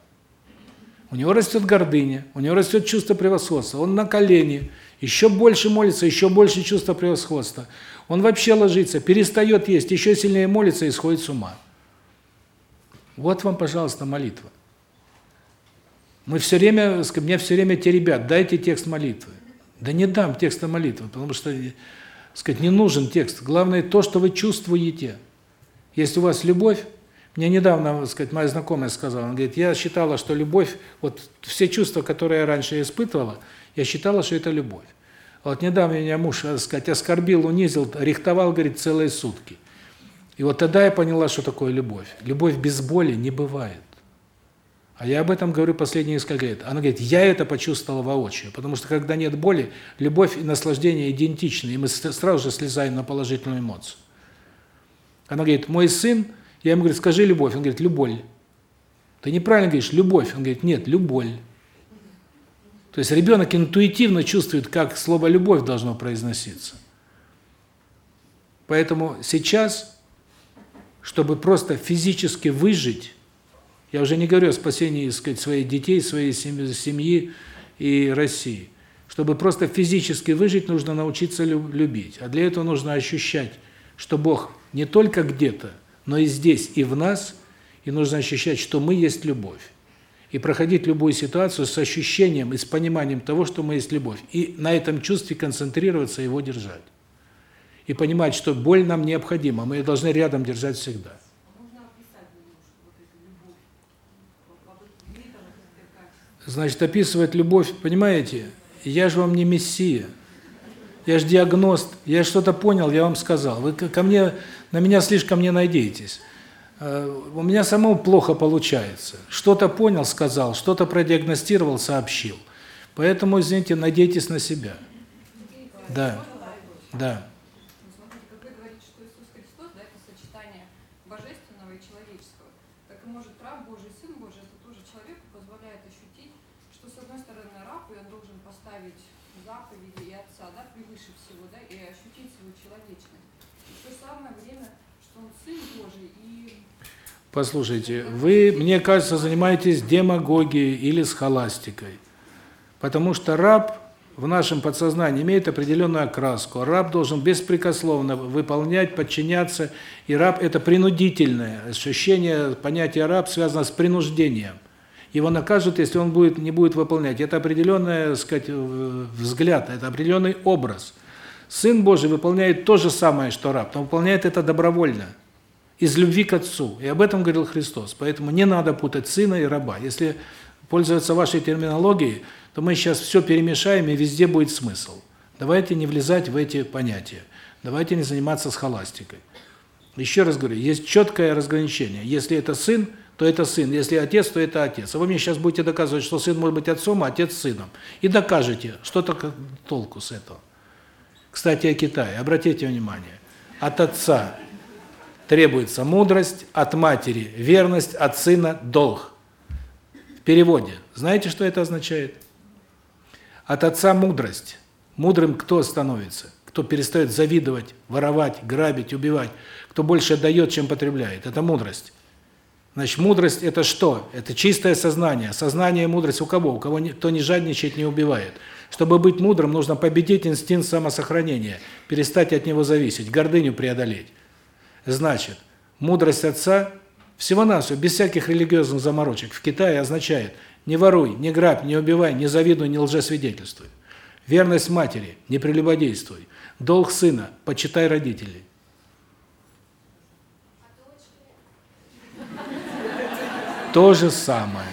У него растет гордыня, у него растет чувство превосходства. Он на колени, еще больше молится, еще больше чувства превосходства. Он вообще ложится, перестает есть, еще сильнее молится и сходит с ума. Вот вам, пожалуйста, молитва. Мы все время, мне все время те ребят, дайте текст молитвы. Да не дам текста молитвы, потому что, сказать, не нужен текст. Главное то, что вы чувствуете. Если у вас любовь, мне недавно, сказать, моя знакомая сказала, она говорит, я считала, что любовь, вот все чувства, которые я раньше испытывала, я считала, что это любовь. Вот недавно меня муж, так сказать, оскорбил, унизил, рихтовал, говорит, целые сутки. И вот тогда я поняла, что такое любовь. Любовь без боли не бывает. А я об этом говорю последние несколько лет. Она говорит, я это почувствовала воочию, потому что когда нет боли, любовь и наслаждение идентичны, и мы сразу же слезаем на положительную эмоцию. Она говорит, мой сын, я ему говорю, скажи любовь. Он говорит, любовь. Ты неправильно говоришь, любовь. Он говорит, нет, любовь. То есть ребенок интуитивно чувствует, как слово «любовь» должно произноситься. Поэтому сейчас, чтобы просто физически выжить, я уже не говорю о спасении, сказать, своих детей, своей семьи и России. Чтобы просто физически выжить, нужно научиться любить. А для этого нужно ощущать, что Бог не только где-то, но и здесь, и в нас, и нужно ощущать, что мы есть любовь и проходить любую ситуацию с ощущением и с пониманием того, что мы есть любовь. И на этом чувстве концентрироваться, его держать. И понимать, что боль нам необходима, мы ее должны рядом держать всегда. Значит, описывать любовь, понимаете, я же вам не мессия. Я же диагност, я что-то понял, я вам сказал. Вы ко мне, на меня слишком не надеетесь. Э, у меня самому плохо получается. Что-то понял, сказал, что-то продиагностировал, сообщил. Поэтому, извините, надейтесь на себя. Да. Да. Послушайте, вы, мне кажется, занимаетесь демагогией или схоластикой. Потому что раб в нашем подсознании имеет определенную окраску. Раб должен беспрекословно выполнять, подчиняться, и раб это принудительное ощущение, понятие раб связано с принуждением. Его накажут, если он будет не будет выполнять. Это определенный, сказать, взгляд, это определенный образ. Сын Божий выполняет то же самое, что раб, но выполняет это добровольно из любви к Отцу. И об этом говорил Христос. Поэтому не надо путать сына и раба. Если пользоваться вашей терминологией, то мы сейчас все перемешаем, и везде будет смысл. Давайте не влезать в эти понятия. Давайте не заниматься схоластикой. Еще раз говорю, есть четкое разграничение. Если это сын, то это сын. Если отец, то это отец. А вы мне сейчас будете доказывать, что сын может быть отцом, а отец сыном. И докажете, что то толку с этого. Кстати, о Китае. Обратите внимание. От отца требуется мудрость, от матери верность, от сына долг. В переводе. Знаете, что это означает? От отца мудрость. Мудрым кто становится? Кто перестает завидовать, воровать, грабить, убивать. кто больше дает, чем потребляет. Это мудрость. Значит, мудрость – это что? Это чистое сознание. Сознание и мудрость у кого? У кого не, кто не жадничает, не убивает. Чтобы быть мудрым, нужно победить инстинкт самосохранения, перестать от него зависеть, гордыню преодолеть. Значит, мудрость отца всего-навсего, без всяких религиозных заморочек, в Китае означает «не воруй, не грабь, не убивай, не завидуй, не лжесвидетельствуй». Верность матери – не прелюбодействуй. Долг сына – почитай родителей. То же самое.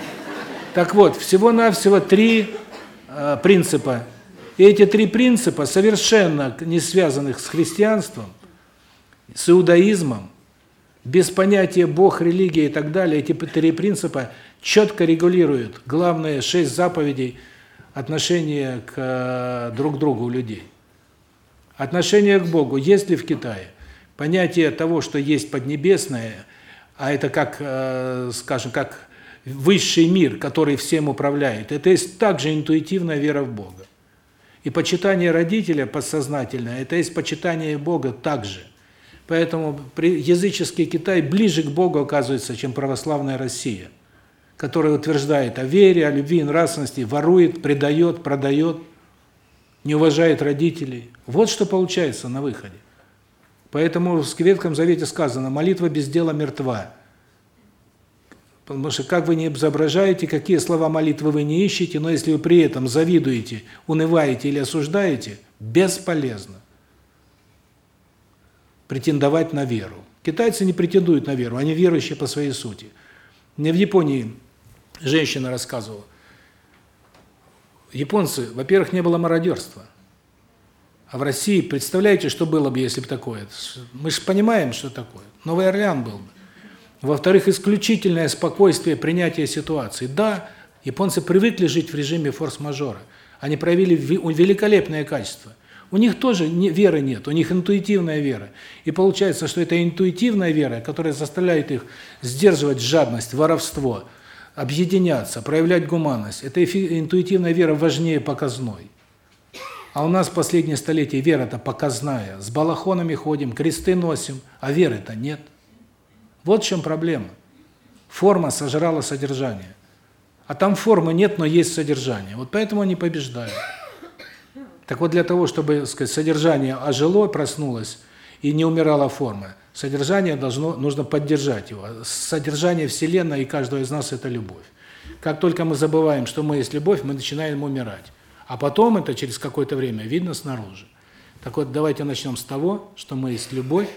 Так вот, всего-навсего три э, принципа. И эти три принципа, совершенно не связанных с христианством, с иудаизмом, без понятия Бог, религия и так далее, эти три принципа четко регулируют главные шесть заповедей отношения к э, друг другу у людей. Отношение к Богу есть ли в Китае? Понятие того, что есть поднебесное, а это как, э, скажем, как высший мир, который всем управляет, это есть также интуитивная вера в Бога. И почитание родителя подсознательное, это есть почитание Бога также. Поэтому языческий Китай ближе к Богу оказывается, чем православная Россия, которая утверждает о вере, о любви и нравственности, ворует, предает, продает, не уважает родителей. Вот что получается на выходе. Поэтому в Ветхом Завете сказано, молитва без дела мертва. Потому что как вы не изображаете, какие слова молитвы вы не ищете, но если вы при этом завидуете, унываете или осуждаете, бесполезно претендовать на веру. Китайцы не претендуют на веру, они верующие по своей сути. Мне в Японии женщина рассказывала. Японцы, во-первых, не было мародерства. А в России, представляете, что было бы, если бы такое? Мы же понимаем, что такое. Новый Орлеан был бы. Во-вторых, исключительное спокойствие принятия ситуации. Да, японцы привыкли жить в режиме форс-мажора. Они проявили великолепное качество. У них тоже не, веры нет, у них интуитивная вера. И получается, что это интуитивная вера, которая заставляет их сдерживать жадность, воровство, объединяться, проявлять гуманность. Это интуитивная вера важнее показной. А у нас в последнее столетие вера-то показная. С балахонами ходим, кресты носим, а веры-то нет. Вот в чем проблема. Форма сожрала содержание. А там формы нет, но есть содержание. Вот поэтому они побеждают. Так вот для того, чтобы, сказать, содержание ожило, проснулось и не умирала форма, содержание должно нужно поддержать его. Содержание вселенной и каждого из нас это любовь. Как только мы забываем, что мы есть любовь, мы начинаем умирать. А потом это через какое-то время видно снаружи. Так вот, давайте начнем с того, что мы есть любовь,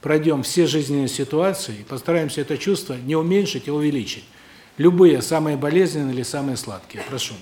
пройдем все жизненные ситуации и постараемся это чувство не уменьшить, а увеличить. Любые, самые болезненные или самые сладкие. Прошу.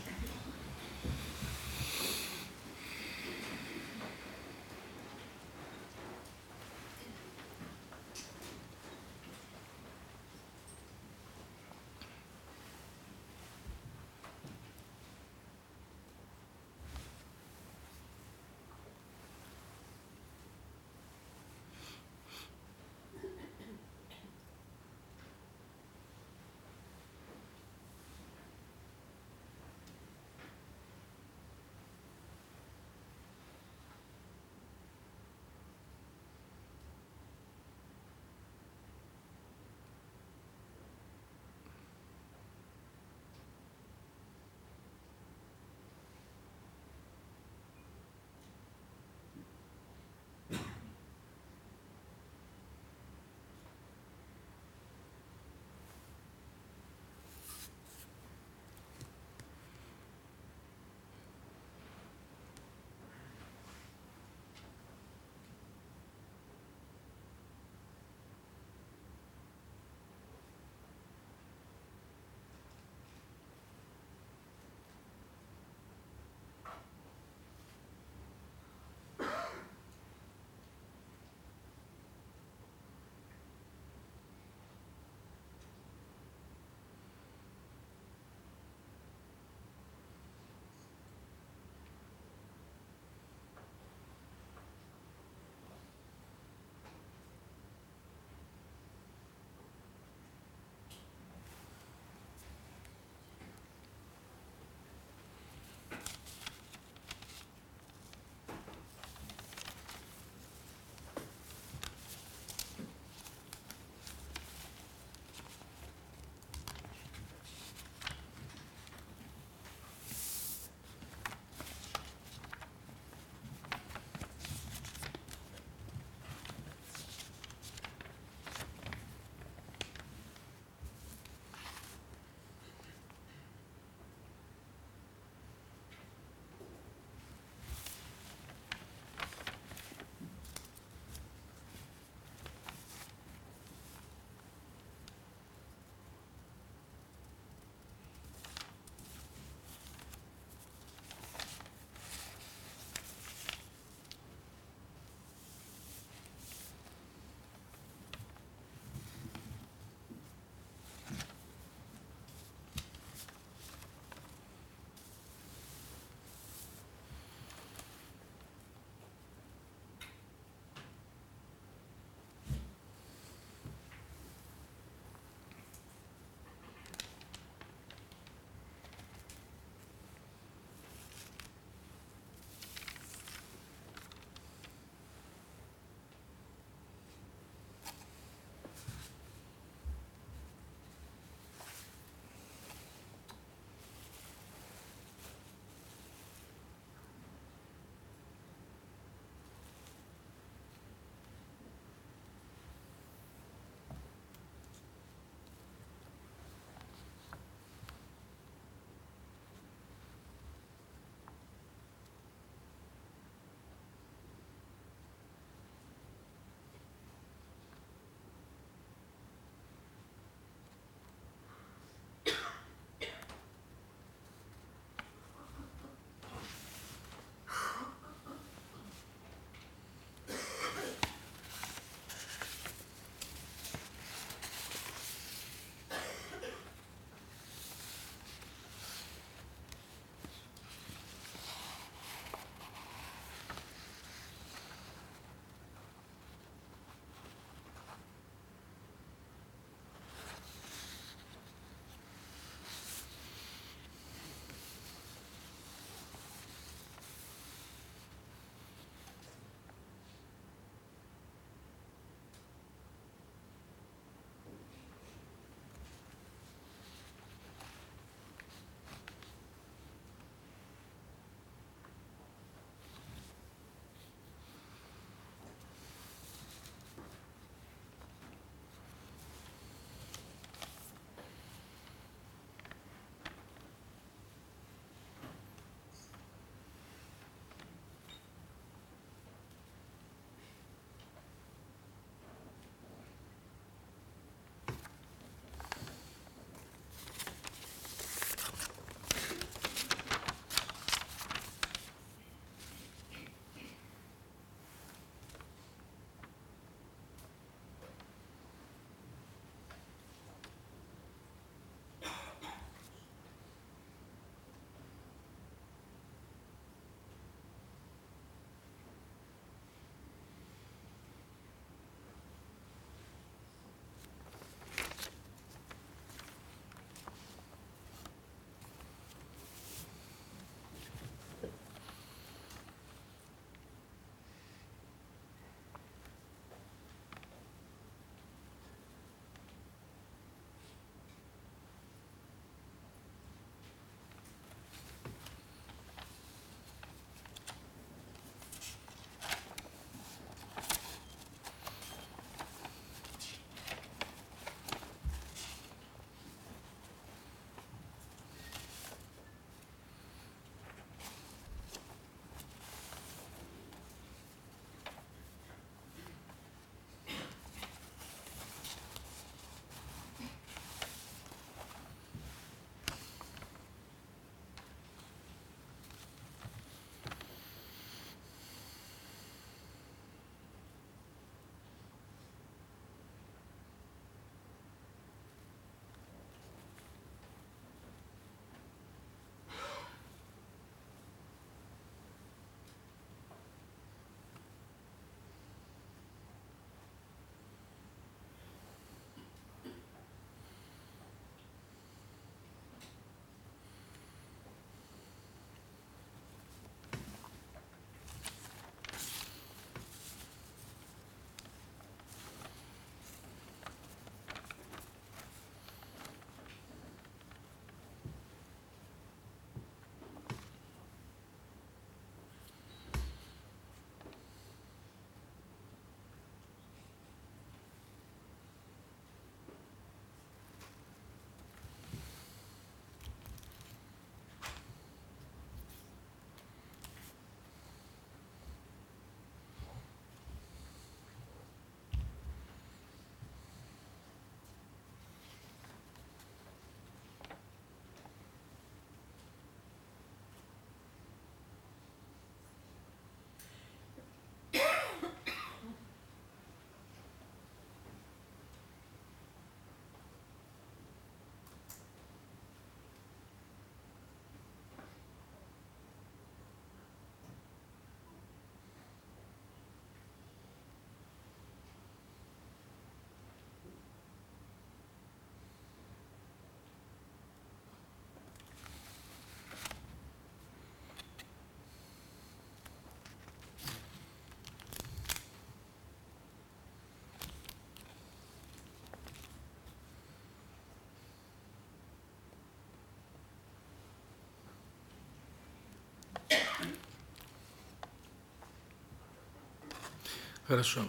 Хорошо.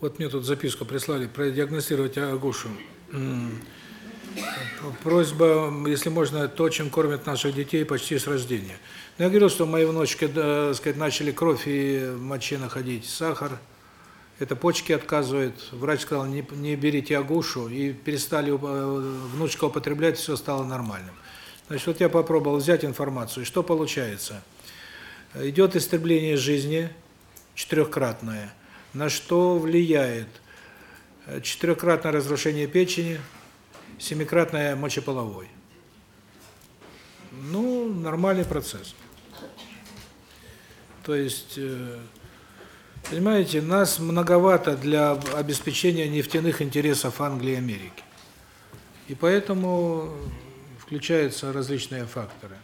Вот мне тут записку прислали, продиагностировать агушу. Просьба, если можно, то, чем кормят наших детей почти с рождения. Ну, я говорил, что мои внучки, да, сказать, начали кровь и мочи находить, сахар, это почки отказывают. Врач сказал, не, не берите агушу, и перестали э, внучка употреблять, все стало нормальным. Значит, вот я попробовал взять информацию, что получается. Идет истребление жизни, четырехкратное, на что влияет четырехкратное разрушение печени, семикратное мочеполовой. Ну, нормальный процесс. То есть, э, понимаете, нас многовато для обеспечения нефтяных интересов Англии и Америки. И поэтому включаются различные факторы.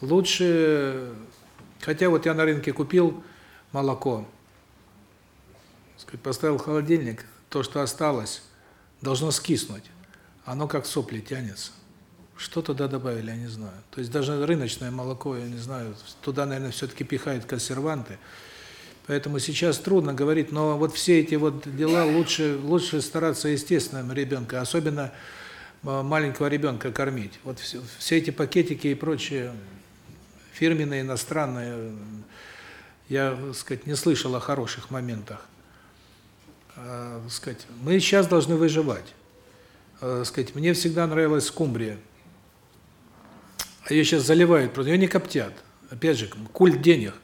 Лучше, хотя вот я на рынке купил молоко, сказать, поставил в холодильник, то, что осталось, должно скиснуть. Оно как сопли тянется. Что туда добавили, я не знаю. То есть даже рыночное молоко, я не знаю, туда, наверное, все-таки пихают консерванты. Поэтому сейчас трудно говорить, но вот все эти вот дела лучше лучше стараться естественным ребенка, особенно а, маленького ребенка кормить. Вот все, все эти пакетики и прочие фирменные иностранные я, так сказать, не слышал о хороших моментах. А, сказать, мы сейчас должны выживать. А, сказать, мне всегда нравилась скумбрия. А ее сейчас заливают, просто ее не коптят. Опять же, культ денег.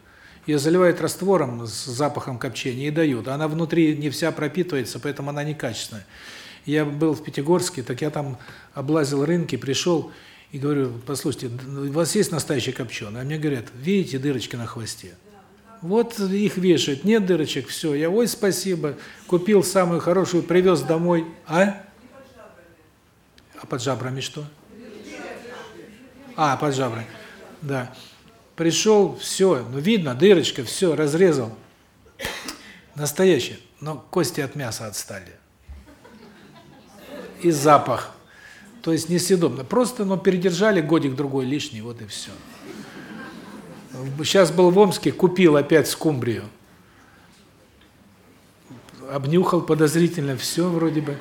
Ее заливают раствором с запахом копчения и дают. Она внутри не вся пропитывается, поэтому она некачественная. Я был в Пятигорске, так я там облазил рынки, пришел и говорю, послушайте, у вас есть настоящий копченый? А мне говорят, видите дырочки на хвосте? Вот их вешают, нет дырочек, все. Я, ой, спасибо, купил самую хорошую, привез домой. А? А под жабрами что? А, под жабрами. Да. Пришел, все, ну видно, дырочка, все, разрезал. Настоящий. Но кости от мяса отстали. И запах. То есть несъедобно. Просто, ну, передержали годик-другой лишний, вот и все. Сейчас был в Омске, купил опять скумбрию. Обнюхал подозрительно, все вроде бы.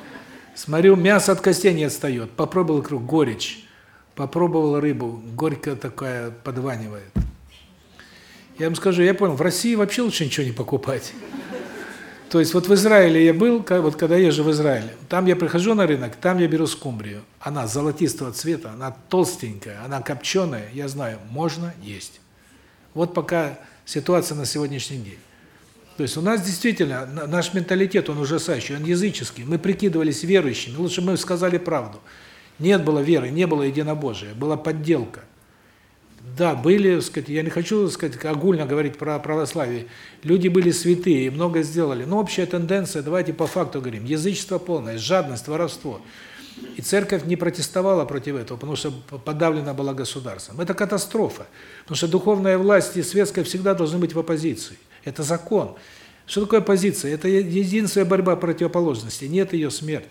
Смотрю, мясо от костей не отстает. Попробовал круг горечь. Попробовал рыбу, горько такая подванивает. Я вам скажу, я понял, в России вообще лучше ничего не покупать. То есть вот в Израиле я был, вот когда езжу в Израиль, там я прихожу на рынок, там я беру скумбрию. Она золотистого цвета, она толстенькая, она копченая, я знаю, можно есть. Вот пока ситуация на сегодняшний день. То есть у нас действительно наш менталитет, он ужасающий, он языческий. Мы прикидывались верующими, лучше мы сказали правду. Нет было веры, не было единобожия, была подделка. Да, были, сказать, я не хочу, сказать, огульно говорить про православие. Люди были святые и много сделали. Но общая тенденция, давайте по факту говорим, язычество полное, жадность, воровство. И церковь не протестовала против этого, потому что подавлена была государством. Это катастрофа. Потому что духовная власть и светская всегда должны быть в оппозиции. Это закон. Что такое оппозиция? Это единственная борьба противоположностей, нет ее смерть.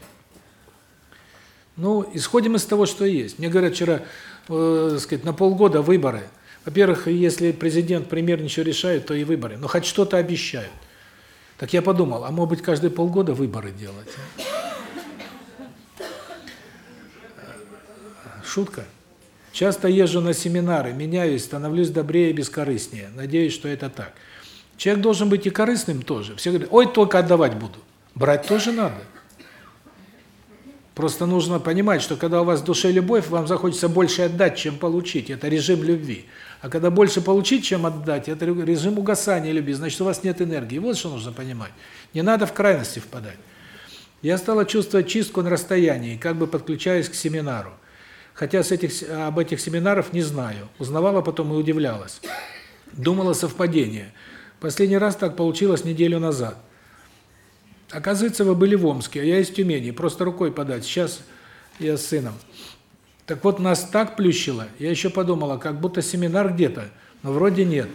Ну, исходим из того, что есть. Мне говорят вчера, э, сказать, на полгода выборы. Во-первых, если президент, премьер ничего решает, то и выборы. Но хоть что-то обещают. Так я подумал, а может быть каждые полгода выборы делать? Шутка. Часто езжу на семинары, меняюсь, становлюсь добрее и бескорыстнее. Надеюсь, что это так. Человек должен быть и корыстным тоже. Все говорят, ой, только отдавать буду. Брать тоже надо. Просто нужно понимать, что когда у вас в душе любовь, вам захочется больше отдать, чем получить. Это режим любви. А когда больше получить, чем отдать, это режим угасания любви. Значит, у вас нет энергии. Вот что нужно понимать. Не надо в крайности впадать. Я стала чувствовать чистку на расстоянии, как бы подключаясь к семинару хотя с этих об этих семинарах не знаю. Узнавала потом и удивлялась. Думала совпадение. Последний раз так получилось неделю назад. Оказывается, вы были в Омске, а я из Тюмени, просто рукой подать. Сейчас я с сыном. Так вот, нас так плющило, я еще подумала, как будто семинар где-то, но вроде нет.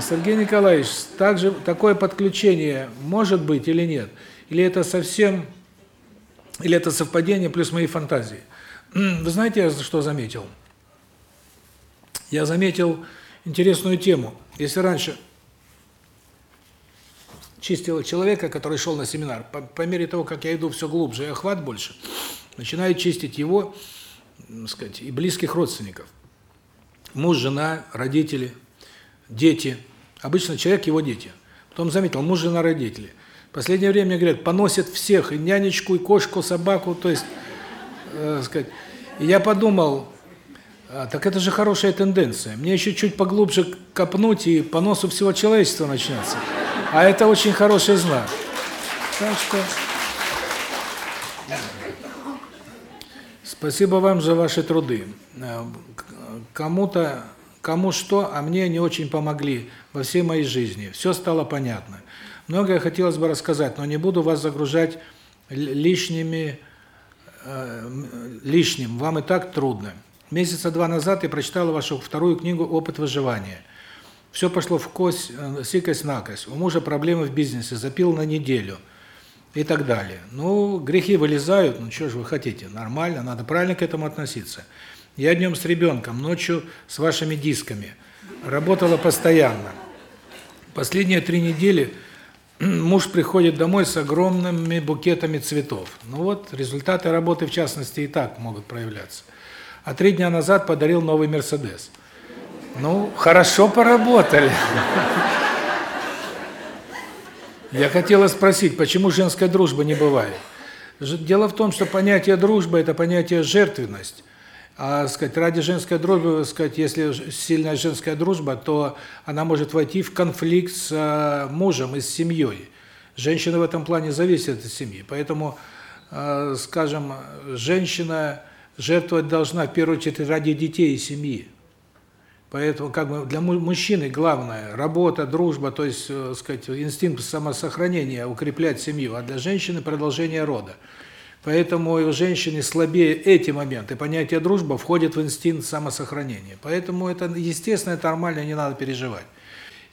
Сергей Николаевич, также такое подключение может быть или нет? Или это совсем, или это совпадение плюс мои фантазии? Вы знаете, я что заметил? Я заметил интересную тему. Если раньше чистила человека, который шел на семинар. По, по мере того, как я иду все глубже и охват больше, начинаю чистить его, сказать, и близких родственников. Муж, жена, родители, дети. Обычно человек его дети. Потом заметил, муж, жена, родители. В последнее время, говорят, поносят всех, и нянечку, и кошку, собаку, то есть, э, сказать. И я подумал, а, так это же хорошая тенденция. Мне еще чуть поглубже копнуть, и по носу всего человечества начнется. А это очень хороший знак. Так что... Спасибо вам за ваши труды. Э, кому-то, кому что, а мне не очень помогли во всей моей жизни. Все стало понятно. Многое хотелось бы рассказать, но не буду вас загружать лишними лишним. Вам и так трудно. Месяца два назад я прочитала вашу вторую книгу «Опыт выживания». Все пошло в кость, э, сикость-накость. У мужа проблемы в бизнесе, запил на неделю и так далее. Ну, грехи вылезают, ну что же вы хотите, нормально, надо правильно к этому относиться. Я днем с ребенком, ночью с вашими дисками. Работала постоянно. Последние три недели муж приходит домой с огромными букетами цветов. Ну вот, результаты работы, в частности, и так могут проявляться. А три дня назад подарил новый «Мерседес». Ну, хорошо поработали. Я хотела спросить, почему женская дружба не бывает? Дело в том, что понятие дружбы – это понятие жертвенность. А, сказать, ради женской дружбы, сказать, если сильная женская дружба, то она может войти в конфликт с э, мужем и с семьей. Женщина в этом плане зависит от семьи. Поэтому, э, скажем, женщина жертвовать должна в первую очередь ради детей и семьи. Поэтому как бы для мужчины главное работа, дружба, то есть, э, сказать, инстинкт самосохранения укреплять семью, а для женщины продолжение рода. Поэтому у женщины слабее эти моменты. Понятие дружба входит в инстинкт самосохранения. Поэтому это естественно, это нормально, не надо переживать.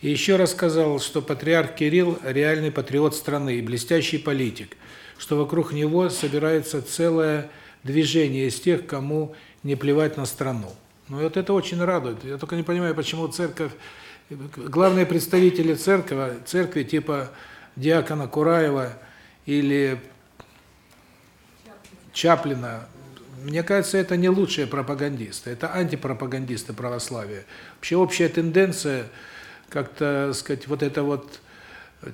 И еще раз сказал, что патриарх Кирилл реальный патриот страны и блестящий политик, что вокруг него собирается целое движение из тех, кому не плевать на страну. Ну вот это очень радует. Я только не понимаю, почему церковь, главные представители церкви, церкви типа диакона Кураева или Чаплина, мне кажется, это не лучшие пропагандисты, это антипропагандисты православия. Вообще общая тенденция как-то, сказать, вот это вот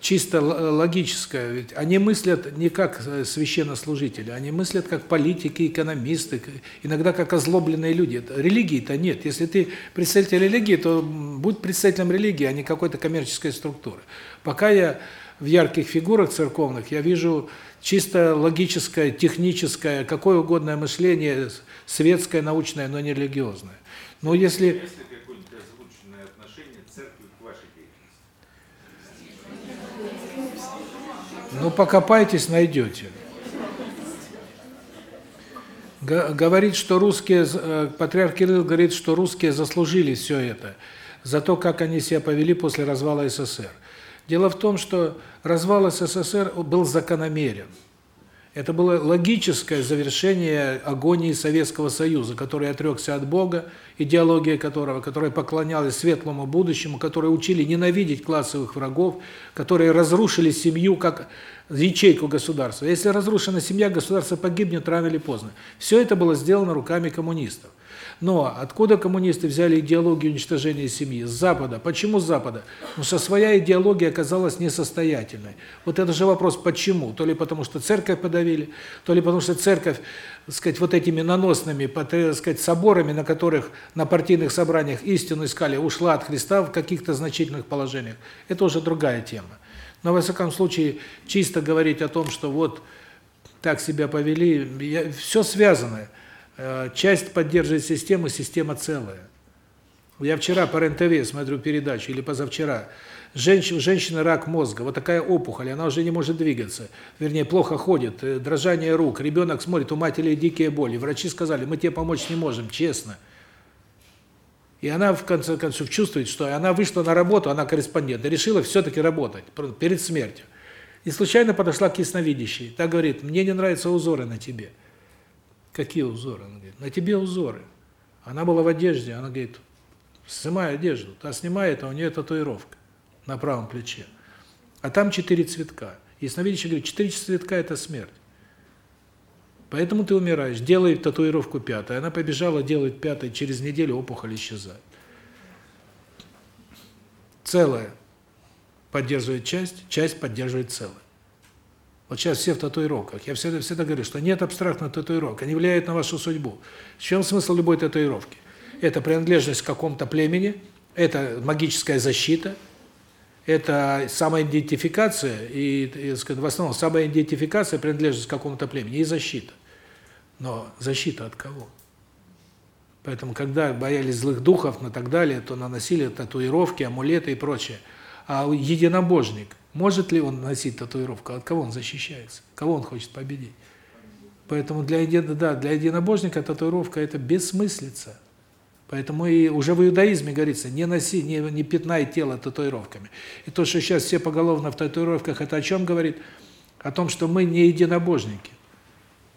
чисто логическое, ведь они мыслят не как э, священнослужители, они мыслят как политики, экономисты, иногда как озлобленные люди. Религии-то нет. Если ты представитель религии, то будь представителем религии, а не какой-то коммерческой структуры. Пока я в ярких фигурах церковных, я вижу чисто логическое, техническое, какое угодное мышление, светское, научное, но не религиозное. Но если Ну, покопайтесь, найдете. Говорит, что русские, э, патриарх Кирилл говорит, что русские заслужили все это за то, как они себя повели после развала СССР. Дело в том, что развал СССР был закономерен. Это было логическое завершение агонии Советского Союза, который отрекся от Бога, идеология которого, которая поклонялась светлому будущему, которые учили ненавидеть классовых врагов, которые разрушили семью как ячейку государства. Если разрушена семья, государство погибнет рано или поздно. Все это было сделано руками коммунистов. Но откуда коммунисты взяли идеологию уничтожения семьи? С Запада. Почему с Запада? Потому что своя идеология оказалась несостоятельной. Вот это же вопрос, почему? То ли потому, что церковь подавили, то ли потому, что церковь, так сказать, вот этими наносными, так сказать, соборами, на которых на партийных собраниях истину искали, ушла от Христа в каких-то значительных положениях. Это уже другая тема. Но, во всяком случае, чисто говорить о том, что вот так себя повели, я, все связано. Э, часть поддерживает систему, система целая. Я вчера по РЕН-ТВ смотрю передачу, или позавчера. Женщина, женщина рак мозга, вот такая опухоль, она уже не может двигаться. Вернее, плохо ходит, э, дрожание рук. Ребенок смотрит, у матери дикие боли. Врачи сказали, мы тебе помочь не можем, честно. И она, в конце концов, чувствует, что она вышла на работу, она корреспондент, и решила все-таки работать перед смертью. И случайно подошла к ясновидящей. Та говорит, мне не нравятся узоры на тебе. Какие узоры? Она говорит, на тебе узоры. Она была в одежде, она говорит, снимай одежду. Та снимает, а у нее татуировка на правом плече. А там четыре цветка. Ясновидящий говорит, четыре цветка – это смерть. Поэтому ты умираешь. Делай татуировку пятой. Она побежала делать пятой, через неделю опухоль исчезает. Целое поддерживает часть, часть поддерживает целое. Вот сейчас все в татуировках. Я всегда, всегда говорю, что нет абстрактных татуировок, они влияют на вашу судьбу. В чем смысл любой татуировки? Это принадлежность к какому-то племени, это магическая защита, это самоидентификация, и, и в основном самоидентификация, принадлежность к какому-то племени и защита. Но защита от кого? Поэтому, когда боялись злых духов и так далее, то наносили татуировки, амулеты и прочее. А единобожник, может ли он носить татуировку? От кого он защищается? Кого он хочет победить? Поэтому для да, для единобожника татуировка это бессмыслица. Поэтому и уже в иудаизме говорится: не носи, не не пятнай тело татуировками. И то, что сейчас все поголовно в татуировках, это о чем говорит? О том, что мы не единобожники.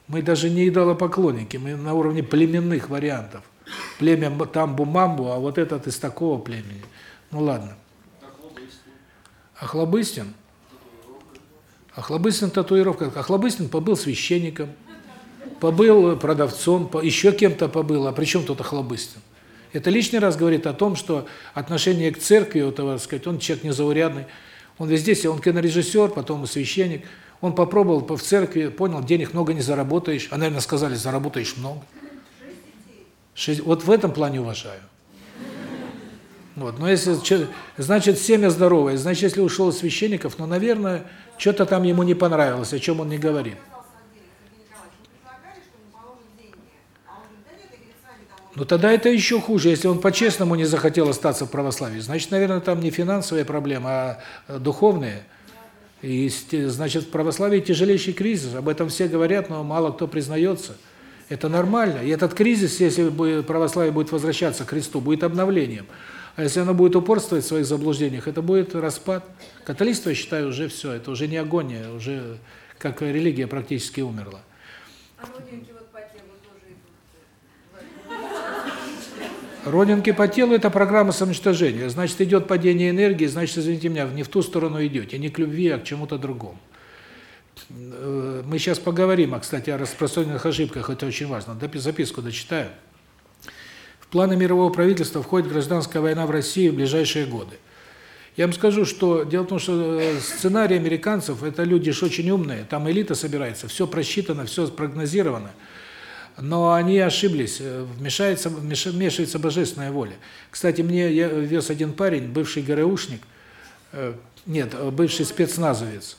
Мы даже не идолопоклонники, мы на уровне племенных вариантов. Племя Тамбу-Мамбу, а вот этот из такого племени. Ну ладно. Охлобыстин? Охлобыстин татуировка. Охлобыстин побыл священником, побыл продавцом, еще кем-то побыл. А при чем тут Охлобыстин? Это лишний раз говорит о том, что отношение к церкви, вот, так сказать, он человек незаурядный. Он везде, он кинорежиссер, потом священник. Он попробовал в церкви, понял, денег много не заработаешь. А, наверное, сказали, заработаешь много. Шесть, вот в этом плане уважаю. Вот, но если значит семя здоровое, значит, если ушел священников, ну, наверное, что-то там ему не понравилось, о чем он не говорит. Ну тогда это еще хуже, если он по-честному не захотел остаться в православии. Значит, наверное, там не финансовые проблемы, а духовные. И значит, в православии тяжелейший кризис, об этом все говорят, но мало кто признается. Это нормально. И этот кризис, если православие будет возвращаться к Христу, будет обновлением. А если оно будет упорствовать в своих заблуждениях, это будет распад. Католичество, я считаю, уже все, это уже не агония, уже как религия практически умерла. А родинки вот по телу тоже идут? Родинки по телу – это программа самоуничтожения. Значит, идет падение энергии, значит, извините меня, не в ту сторону идете, не к любви, а к чему-то другому. Э, мы сейчас поговорим, а, кстати, о распространенных ошибках, это очень важно. Записку дочитаю. В планы мирового правительства входит гражданская война в России в ближайшие годы. Я вам скажу, что дело в том, что э, сценарий американцев это люди ж очень умные, там элита собирается, все просчитано, все спрогнозировано. Но они ошиблись, э, вмешается вмешивается божественная воля. Кстати, мне я вез один парень, бывший ГРУшник, э, нет, бывший спецназовец.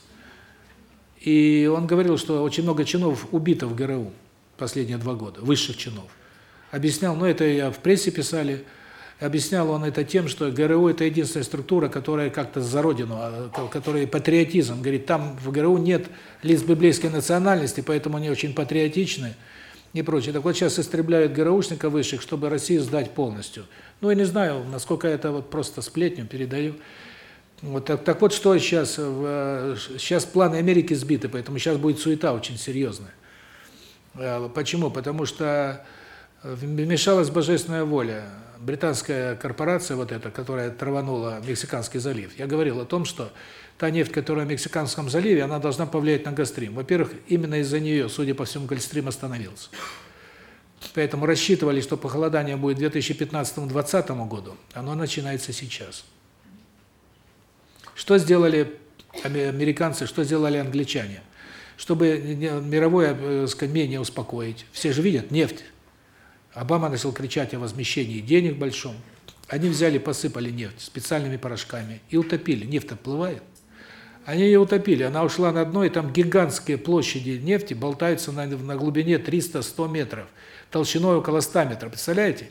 И он говорил, что очень много чинов убито в ГРУ последние два года, высших чинов объяснял, ну это я в прессе писали, объяснял он это тем, что ГРУ это единственная структура, которая как-то за родину, а, которая патриотизм, говорит, там в ГРУ нет лиц библейской национальности, поэтому они очень патриотичны и прочее. Так вот сейчас истребляют ГРУшников высших, чтобы Россию сдать полностью. Ну я не знаю, насколько это вот просто сплетню передаю. Вот так, так вот что сейчас сейчас планы Америки сбиты, поэтому сейчас будет суета очень серьезная. А, почему? Потому что вмешалась божественная воля. Британская корпорация вот эта, которая траванула Мексиканский залив. Я говорил о том, что та нефть, которая в Мексиканском заливе, она должна повлиять на Гольфстрим. Во-первых, именно из-за нее, судя по всему, Гольфстрим остановился. Поэтому рассчитывали, что похолодание будет в 2015-2020 году. Оно начинается сейчас. Что сделали американцы, что сделали англичане? Чтобы мировое, э, сказать, менее успокоить. Все же видят нефть Обама начал кричать о возмещении денег большом. Они взяли, посыпали нефть специальными порошками и утопили. Нефть отплывает. Они ее утопили. Она ушла на дно, и там гигантские площади нефти болтаются на, на глубине 300-100 метров, толщиной около 100 метров. Представляете?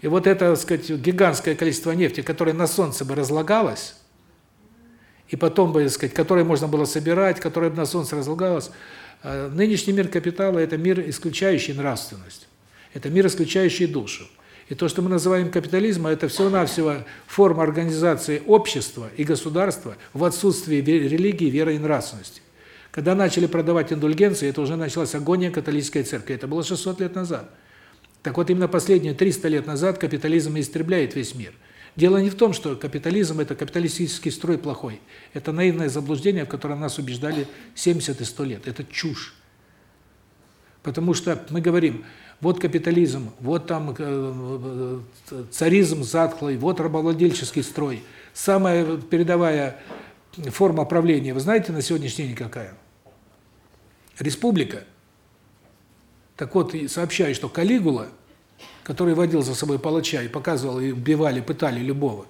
И вот это, так сказать, гигантское количество нефти, которое на солнце бы разлагалось, и потом бы, так сказать, которое можно было собирать, которое бы на солнце разлагалось, э, нынешний мир капитала – это мир, исключающий нравственность. Это мир, исключающий душу. И то, что мы называем капитализмом, это всего-навсего форма организации общества и государства в отсутствии религии, веры и нравственности. Когда начали продавать индульгенции, это уже началась агония католической церкви. Это было 600 лет назад. Так вот, именно последние 300 лет назад капитализм истребляет весь мир. Дело не в том, что капитализм – это капиталистический строй плохой. Это наивное заблуждение, в котором нас убеждали 70 и 100 лет. Это чушь. Потому что мы говорим, вот капитализм, вот там э, царизм затхлый, вот рабовладельческий строй. Самая передовая форма правления, вы знаете на сегодняшний день какая? Республика. Так вот, сообщаю, что Калигула – который водил за собой палача и показывал, и убивали, пытали любого,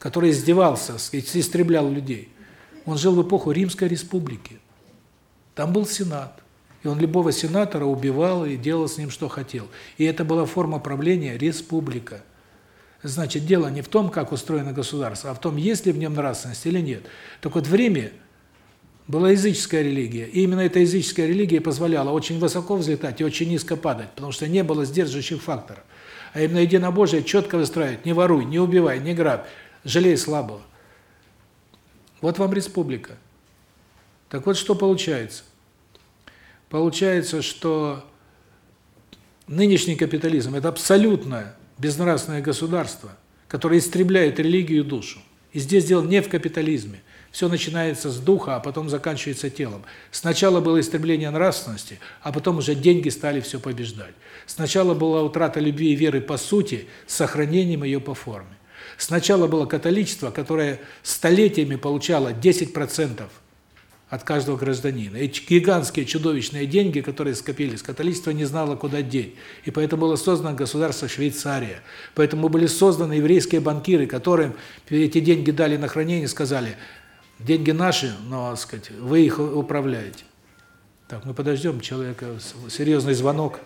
который издевался, истреблял людей. Он жил в эпоху Римской республики. Там был сенат. И он любого сенатора убивал и делал с ним, что хотел. И это была форма правления республика. Значит, дело не в том, как устроено государство, а в том, есть ли в нем нравственность или нет. Так вот, в Риме была языческая религия. И именно эта языческая религия позволяла очень высоко взлетать и очень низко падать, потому что не было сдерживающих факторов а именно единобожие четко выстраивать. Не воруй, не убивай, не грабь, жалей слабого. Вот вам республика. Так вот, что получается? Получается, что нынешний капитализм – это абсолютно безнравственное государство, которое истребляет религию и душу. И здесь дело не в капитализме. Все начинается с духа, а потом заканчивается телом. Сначала было истребление нравственности, а потом уже деньги стали все побеждать. Сначала была утрата любви и веры по сути, с сохранением ее по форме. Сначала было католичество, которое столетиями получало 10% от каждого гражданина. Эти гигантские чудовищные деньги, которые скопились, католичество не знало, куда деть. И поэтому было создано государство Швейцария. Поэтому были созданы еврейские банкиры, которым эти деньги дали на хранение, сказали – Деньги наши, но, сказать, вы их управляете. Так, мы подождем человека, серьезный звонок.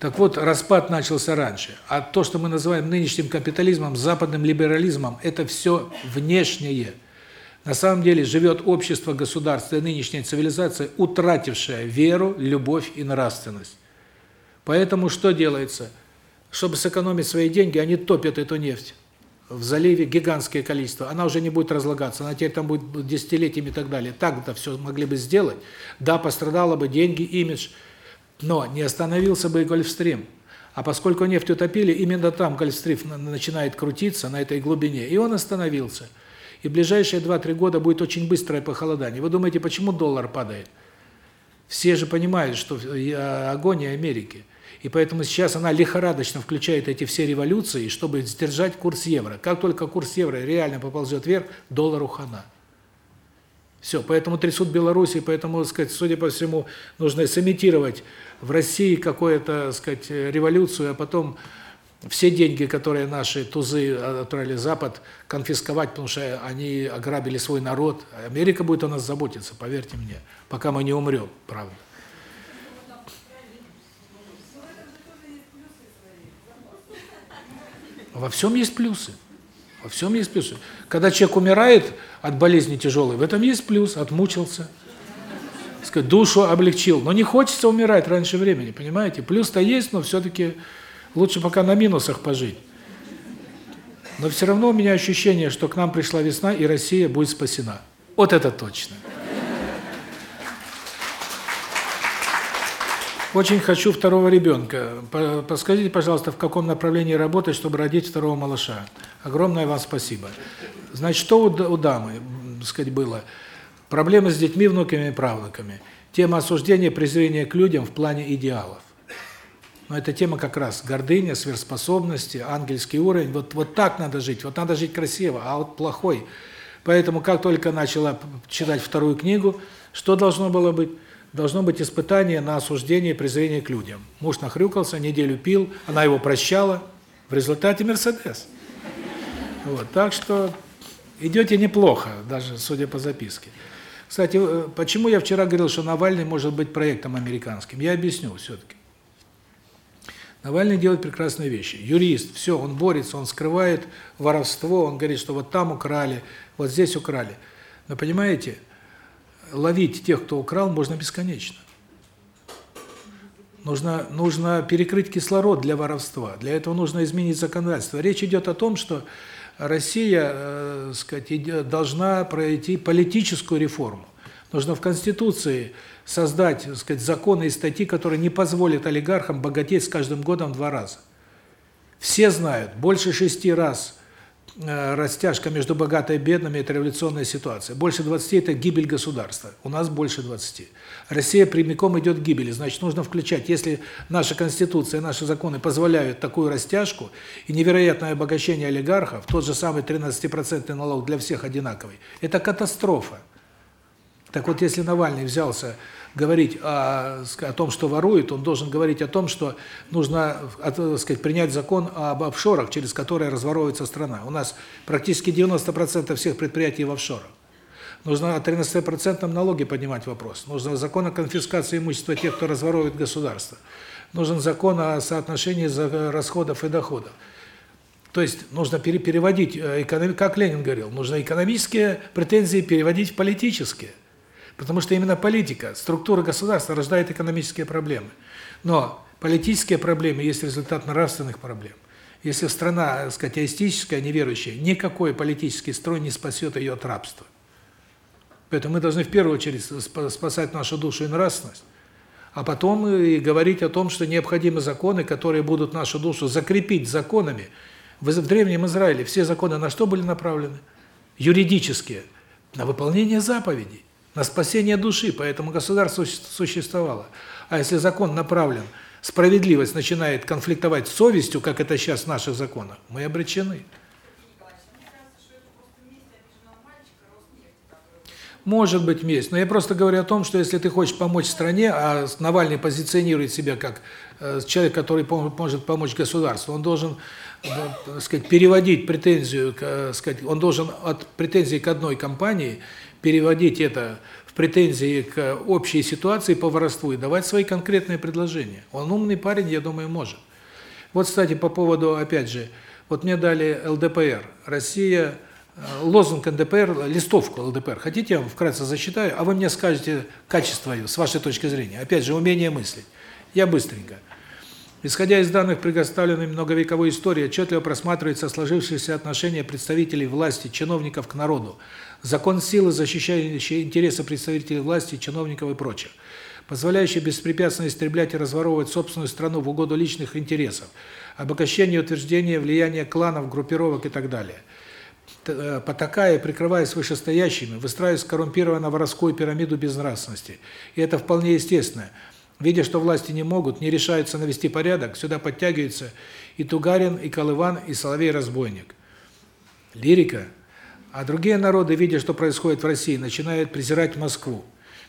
Так вот, распад начался раньше. А то, что мы называем нынешним капитализмом, западным либерализмом, это все внешнее. На самом деле живет общество, государство и нынешняя цивилизация, утратившая веру, любовь и нравственность. Поэтому что делается? чтобы сэкономить свои деньги, они топят эту нефть в заливе гигантское количество. Она уже не будет разлагаться, она теперь там будет десятилетиями и так далее. Так-то все могли бы сделать. Да, пострадало бы деньги, имидж, но не остановился бы и Гольфстрим. А поскольку нефть утопили, именно там Гольфстрим начинает крутиться на этой глубине, и он остановился. И ближайшие 2-3 года будет очень быстрое похолодание. Вы думаете, почему доллар падает? Все же понимают, что агония Америки. И поэтому сейчас она лихорадочно включает эти все революции, чтобы сдержать курс евро. Как только курс евро реально поползет вверх, доллару хана. Все, поэтому трясут Белоруссии, поэтому, сказать, судя по всему, нужно сымитировать в России какую-то, сказать, революцию, а потом все деньги, которые наши тузы отправили Запад, конфисковать, потому что они ограбили свой народ. Америка будет о нас заботиться, поверьте мне, пока мы не умрем, правда. Во всем есть плюсы. Во всем есть плюсы. Когда человек умирает от болезни тяжелой, в этом есть плюс, отмучился. Сказать, душу облегчил. Но не хочется умирать раньше времени, понимаете? Плюс-то есть, но все-таки лучше пока на минусах пожить. Но все равно у меня ощущение, что к нам пришла весна, и Россия будет спасена. Вот это точно. Очень хочу второго ребенка. Подскажите, пожалуйста, в каком направлении работать, чтобы родить второго малыша. Огромное вам спасибо. Значит, что у дамы, сказать, было? Проблемы с детьми, внуками и правнуками. Тема осуждения, презрения к людям в плане идеалов. Но эта тема как раз гордыня, сверхспособности, ангельский уровень. Вот вот так надо жить. Вот надо жить красиво, а вот плохой. Поэтому как только начала читать вторую книгу, что должно было быть? должно быть испытание на осуждение и презрение к людям. Муж нахрюкался, неделю пил, она его прощала, в результате Мерседес. Вот, так что идете неплохо, даже судя по записке. Кстати, э, почему я вчера говорил, что Навальный может быть проектом американским? Я объясню все-таки. Навальный делает прекрасные вещи. Юрист, все, он борется, он скрывает воровство, он говорит, что вот там украли, вот здесь украли. Но понимаете, ловить тех, кто украл, можно бесконечно. Нужно нужно перекрыть кислород для воровства. Для этого нужно изменить законодательство. Речь идет о том, что Россия, э, сказать, должна пройти политическую реформу. Нужно в Конституции создать, сказать, законы и статьи, которые не позволят олигархам богатеть с каждым годом в два раза. Все знают, больше шести раз растяжка между богатой и бедными – это революционная ситуация. Больше 20 – это гибель государства. У нас больше 20. Россия прямиком идет к гибели. Значит, нужно включать, если наша Конституция, наши законы позволяют такую растяжку и невероятное обогащение олигархов, тот же самый 13% налог для всех одинаковый, это катастрофа. Так вот, если Навальный взялся говорить о, о том, что ворует, он должен говорить о том, что нужно, так сказать, принять закон об офшорах, через которые разворовывается страна. У нас практически 90% всех предприятий в офшорах. Нужно о 13% налоги поднимать вопрос. Нужно закон о конфискации имущества тех, кто разворовывает государство. Нужен закон о соотношении расходов и доходов. То есть нужно переводить, э, как Ленин говорил, нужно экономические претензии переводить в политические. Потому что именно политика, структура государства рождает экономические проблемы. Но политические проблемы есть результат нравственных проблем. Если страна, так сказать, атеистическая, неверующая, никакой политический строй не спасет ее от рабства. Поэтому мы должны в первую очередь спасать нашу душу и нравственность, а потом и говорить о том, что необходимы законы, которые будут нашу душу закрепить законами. В Древнем Израиле все законы на что были направлены? Юридические. На выполнение заповедей на спасение души, поэтому государство существовало. А если закон направлен, справедливость начинает конфликтовать с совестью, как это сейчас в наших законах, мы обречены. Может быть месть, но я просто говорю о том, что если ты хочешь помочь стране, а Навальный позиционирует себя как э, человек, который может помочь государству, он должен, э, сказать, переводить претензию, э, сказать, он должен от претензий к одной компании переводить это в претензии к общей ситуации по воровству и давать свои конкретные предложения. Он умный парень, я думаю, может. Вот, кстати, по поводу, опять же, вот мне дали ЛДПР. Россия, э, лозунг ЛДПР, листовку ЛДПР. Хотите, я вам вкратце зачитаю, а вы мне скажете качество ее, с вашей точки зрения. Опять же, умение мыслить. Я быстренько. Исходя из данных, предоставленной многовековой истории, отчетливо просматривается сложившееся отношение представителей власти, чиновников к народу, закон силы, защищающий интересы представителей власти, чиновников и прочих, позволяющий беспрепятственно истреблять и разворовывать собственную страну в угоду личных интересов, обогащение утверждения влияния кланов, группировок и так далее. Э, потакая и прикрываясь вышестоящими, выстраивая скоррумпированно воровскую пирамиду безнравственности. И это вполне естественно. Видя, что власти не могут, не решаются навести порядок, сюда подтягиваются и Тугарин, и Колыван, и Соловей-разбойник. Лирика – а другие народы, видя, что происходит в России, начинают презирать Москву.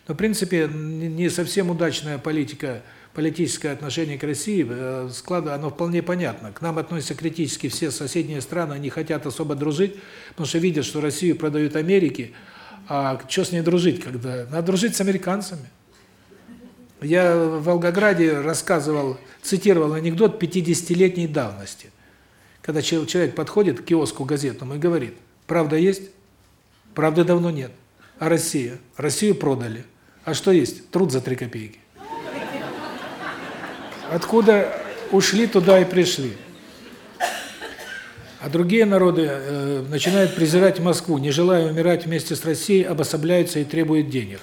Но, в принципе, не совсем удачная политика, политическое отношение к России, э, склада, оно вполне понятно. К нам относятся критически все соседние страны, они хотят особо дружить, потому что видят, что Россию продают Америке, а что с ней дружить, когда? Надо дружить с американцами. Я в Волгограде рассказывал, цитировал анекдот 50-летней давности. Когда человек подходит к киоску газетному и говорит – Правда есть? Правды давно нет. А Россия? Россию продали. А что есть? Труд за три копейки. Откуда ушли, туда и пришли. А другие народы э, начинают презирать Москву, не желая умирать вместе с Россией, обособляются и требуют денег.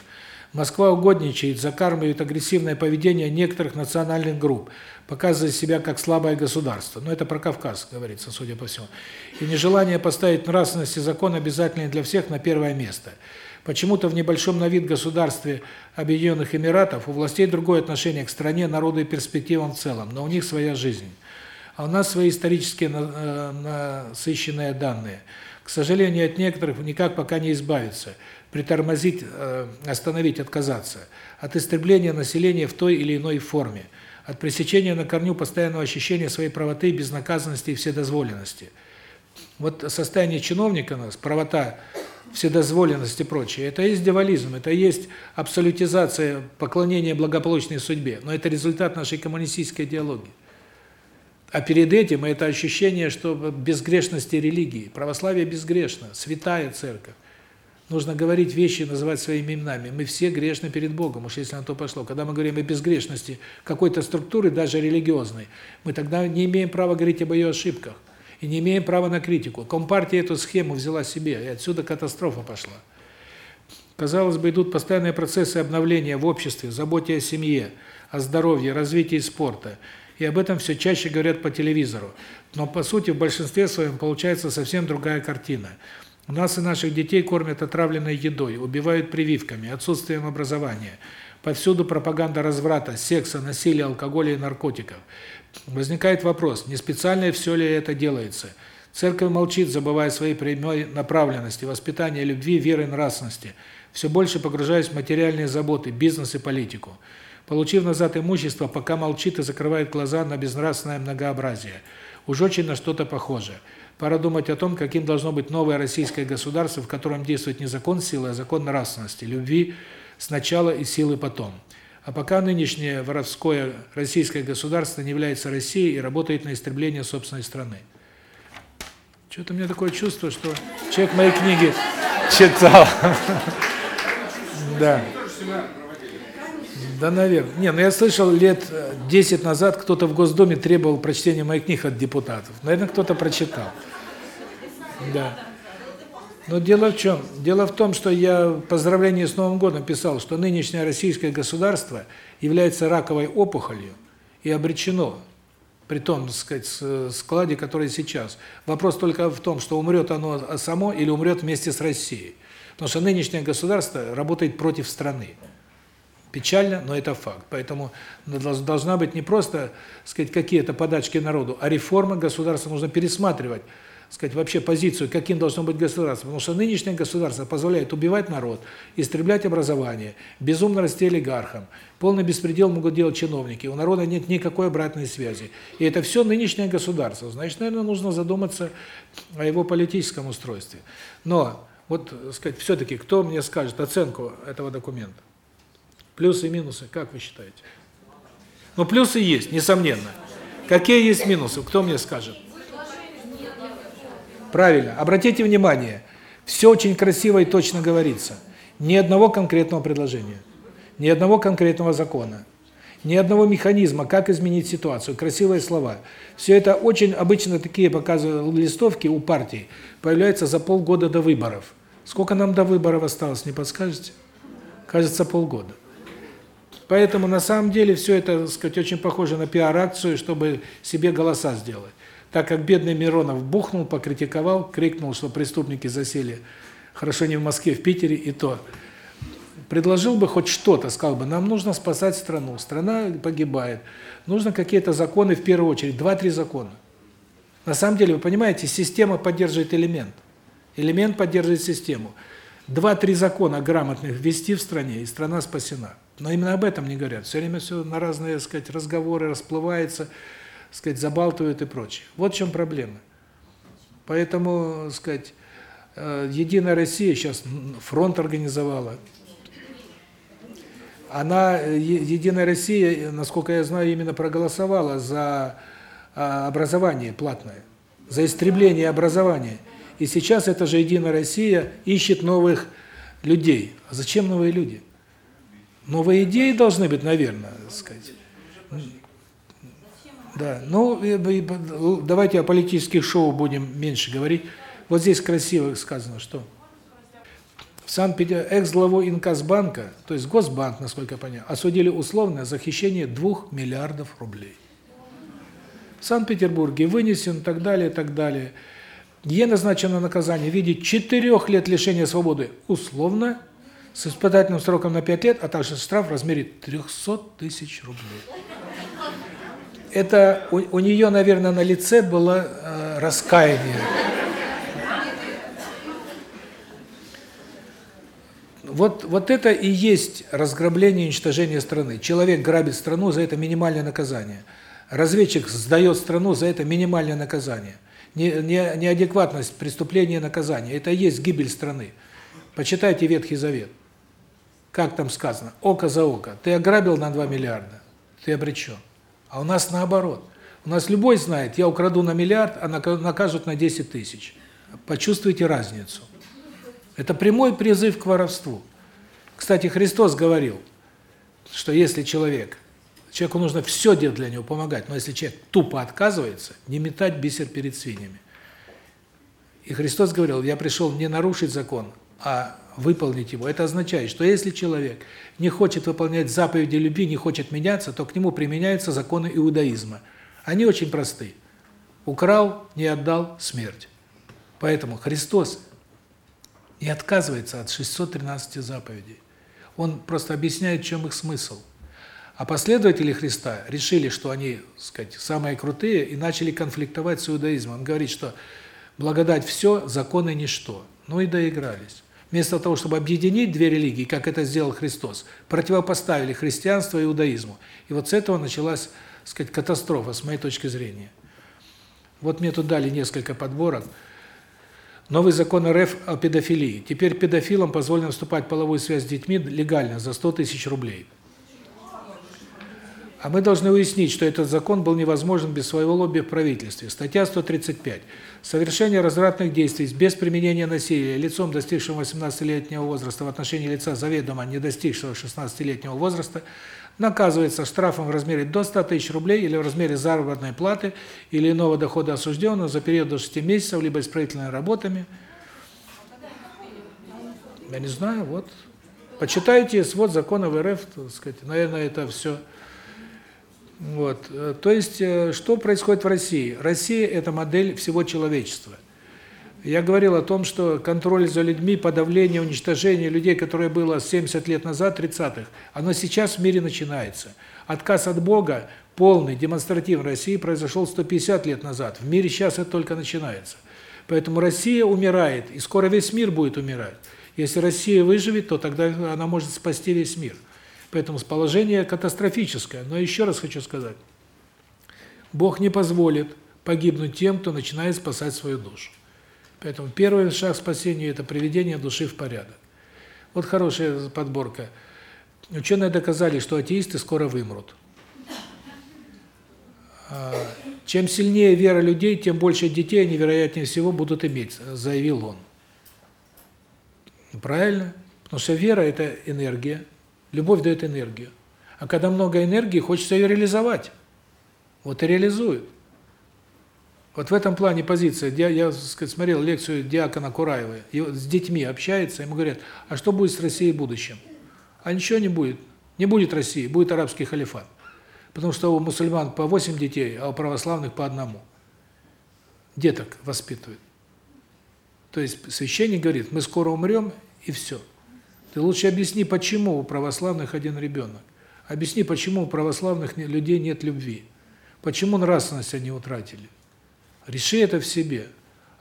Москва угодничает, закармливает агрессивное поведение некоторых национальных групп, показывает себя как слабое государство. Но это про Кавказ говорится, судя по всему. И нежелание поставить нравственность и закон обязательный для всех на первое место. Почему-то в небольшом на вид государстве Объединенных Эмиратов у властей другое отношение к стране, народу и перспективам в целом, но у них своя жизнь. А у нас свои исторические э, насыщенные данные. К сожалению, от некоторых никак пока не избавиться – притормозить, э, остановить, отказаться от истребления населения в той или иной форме, от пресечения на корню постоянного ощущения своей правоты, безнаказанности и вседозволенности. Вот состояние чиновника у нас, правота, вседозволенность и прочее, это есть девализм, это есть абсолютизация поклонения благополучной судьбе, но это результат нашей коммунистической идеологии. А перед этим это ощущение, что безгрешности религии, православие безгрешно, святая церковь. Нужно говорить вещи, называть своими именами. Мы все грешны перед Богом, уж если на то пошло. Когда мы говорим о безгрешности какой-то структуры, даже религиозной, мы тогда не имеем права говорить об ее ошибках. И не имеем права на критику. Компартия эту схему взяла себе, и отсюда катастрофа пошла. Казалось бы, идут постоянные процессы обновления в обществе, заботе о семье, о здоровье, развитии спорта. И об этом все чаще говорят по телевизору. Но по сути в большинстве своем получается совсем другая картина. У нас и наших детей кормят отравленной едой, убивают прививками, отсутствием образования. Повсюду пропаганда разврата, секса, насилия, алкоголя и наркотиков. Возникает вопрос, не специально все ли это делается? Церковь молчит, забывая своей прямой направленности, воспитания любви, веры и нравственности, все больше погружаясь в материальные заботы, бизнес и политику. Получив назад имущество, пока молчит и закрывает глаза на безнравственное многообразие. Уж очень на что-то похоже. Пора думать о том, каким должно быть новое российское государство, в котором действует не закон силы, а закон нравственности, любви сначала и силы потом. А пока нынешнее воровское российское государство не является Россией и работает на истребление собственной страны. Что-то у меня такое чувство, что человек мои книги читал. Да. Да, наверное. Не, ну я слышал лет 10 назад кто-то в Госдуме требовал прочтения моих книг от депутатов. Наверное, кто-то прочитал. Да. Но дело в чем? Дело в том, что я в поздравлении с Новым годом писал, что нынешнее российское государство является раковой опухолью и обречено при том, так сказать, складе, который сейчас. Вопрос только в том, что умрет оно само или умрет вместе с Россией. Потому что нынешнее государство работает против страны. Печально, но это факт. Поэтому должна быть не просто, сказать, какие-то подачки народу, а реформа государства нужно пересматривать, сказать, вообще позицию, каким должно быть государство. Потому что нынешнее государство позволяет убивать народ, истреблять образование, безумно расти олигархам, полный беспредел могут делать чиновники, у народа нет никакой обратной связи. И это все нынешнее государство. Значит, наверное, нужно задуматься о его политическом устройстве. Но, вот, сказать, все-таки, кто мне скажет оценку этого документа? Плюсы и минусы, как вы считаете? Ну, плюсы есть, несомненно. Какие есть минусы? Кто мне скажет? Правильно. Обратите внимание, все очень красиво и точно говорится. Ни одного конкретного предложения, ни одного конкретного закона, ни одного механизма, как изменить ситуацию, красивые слова. Все это очень обычно такие показывают листовки у партий, появляются за полгода до выборов. Сколько нам до выборов осталось, не подскажете? Кажется, полгода. Поэтому на самом деле все это, так сказать, очень похоже на пиар-акцию, чтобы себе голоса сделать. Так как бедный Миронов бухнул, покритиковал, крикнул, что преступники засели, хорошо не в Москве, в Питере и то. Предложил бы хоть что-то, сказал бы, нам нужно спасать страну, страна погибает. Нужно какие-то законы, в первую очередь, два-три закона. На самом деле, вы понимаете, система поддерживает элемент. Элемент поддерживает систему. Два-три закона грамотных ввести в стране, и страна спасена. Но именно об этом не говорят. Все время все на разные, так сказать, разговоры расплывается, так сказать, забалтывают и прочее. Вот в чем проблема. Поэтому, так сказать, э, Единая Россия сейчас фронт организовала. Она, Единая Россия, насколько я знаю, именно проголосовала за а, образование платное, за истребление образования. И сейчас эта же Единая Россия ищет новых людей. А зачем новые люди? Новые идеи должны быть, наверное, сказать. Да, ну, давайте о политических шоу будем меньше говорить. Вот здесь красиво сказано, что в Санкт-Петербурге экс-главу Инкасбанка, то есть Госбанк, насколько я понял, осудили условно за хищение 2 миллиардов рублей. В Санкт-Петербурге вынесен, так далее, так далее. Ей назначено наказание в виде 4 лет лишения свободы условно с испытательным сроком на 5 лет, а также штраф в размере 300 тысяч рублей. Это у, у нее, наверное, на лице было э, раскаяние. Вот вот это и есть разграбление и уничтожение страны. Человек грабит страну, за это минимальное наказание. Разведчик сдает страну, за это минимальное наказание. Не, не, неадекватность преступления наказания. Это и есть гибель страны. Почитайте Ветхий Завет. Как там сказано? Око за око. Ты ограбил на 2 миллиарда, ты обречен. А у нас наоборот. У нас любой знает, я украду на миллиард, а накажут на 10 тысяч. Почувствуйте разницу. Это прямой призыв к воровству. Кстати, Христос говорил, что если человек, человеку нужно все делать для него, помогать, но если человек тупо отказывается, не метать бисер перед свиньями. И Христос говорил, я пришел не нарушить закон, а выполнить его. Это означает, что если человек не хочет выполнять заповеди любви, не хочет меняться, то к нему применяются законы иудаизма. Они очень просты. Украл, не отдал – смерть. Поэтому Христос не отказывается от 613 заповедей. Он просто объясняет, в чем их смысл. А последователи Христа решили, что они, так сказать, самые крутые и начали конфликтовать с иудаизмом. Он говорит, что благодать все, законы ничто. Ну и доигрались. Вместо того, чтобы объединить две религии, как это сделал Христос, противопоставили христианство и иудаизму. И вот с этого началась, так сказать, катастрофа, с моей точки зрения. Вот мне тут дали несколько подборок. Новый закон РФ о педофилии. Теперь педофилам позволено вступать в половую связь с детьми легально за 100 тысяч рублей. А мы должны уяснить, что этот закон был невозможен без своего лобби в правительстве. Статья 135. Совершение развратных действий без применения насилия лицом, достигшим 18-летнего возраста в отношении лица, заведомо не достигшего 16-летнего возраста, наказывается штрафом в размере до 100 тысяч рублей или в размере заработной платы или иного дохода осужденного за период до 6 месяцев, либо исправительными работами. Я не знаю, вот. Почитайте свод законов РФ, так сказать, наверное, это все вот. Э, то есть, э, что происходит в России? Россия – это модель всего человечества. Я говорил о том, что контроль за людьми, подавление, уничтожение людей, которое было 70 лет назад, 30-х, оно сейчас в мире начинается. Отказ от Бога, полный, демонстративный в России произошел 150 лет назад. В мире сейчас это только начинается. Поэтому Россия умирает, и скоро весь мир будет умирать. Если Россия выживет, то тогда она может спасти весь мир. Поэтому положение катастрофическое. Но еще раз хочу сказать, Бог не позволит погибнуть тем, кто начинает спасать свою душу. Поэтому первый шаг к спасению – это приведение души в порядок. Вот хорошая подборка. Ученые доказали, что атеисты скоро вымрут. А, чем сильнее вера людей, тем больше детей они, вероятнее всего, будут иметь, заявил он. Правильно? Потому что вера – это энергия, Любовь дает энергию. А когда много энергии, хочется ее реализовать. Вот и реализует. Вот в этом плане позиция. Я, я сказать, смотрел лекцию диакона Кураева. И с детьми общается, ему говорят, а что будет с Россией в будущем? А ничего не будет. Не будет России, будет арабский халифат. Потому что у мусульман по 8 детей, а у православных по одному. Деток воспитывают. То есть священник говорит, мы скоро умрем, и все. Ты лучше объясни, почему у православных один ребенок. Объясни, почему у православных людей нет любви. Почему нравственность они утратили. Реши это в себе,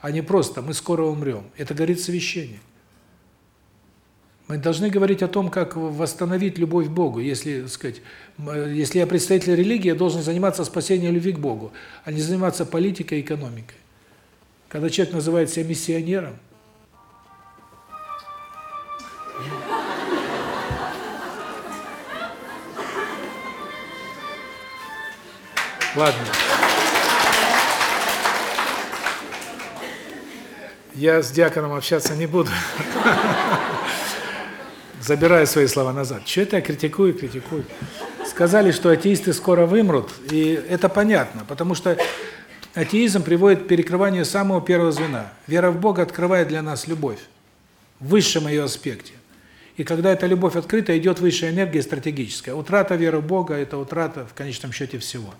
а не просто «мы скоро умрем». Это говорит священник. Мы должны говорить о том, как восстановить любовь к Богу. Если, сказать, если я представитель религии, я должен заниматься спасением любви к Богу, а не заниматься политикой и экономикой. Когда человек называет себя миссионером, Ладно. Я с диаконом общаться не буду. Забираю свои слова назад. Что это я критикую, критикую? Сказали, что атеисты скоро вымрут, и это понятно, потому что атеизм приводит к перекрыванию самого первого звена. Вера в Бога открывает для нас любовь в высшем ее аспекте. И когда эта любовь открыта, идет высшая энергия стратегическая. Утрата веры в Бога – это утрата в конечном счете всего.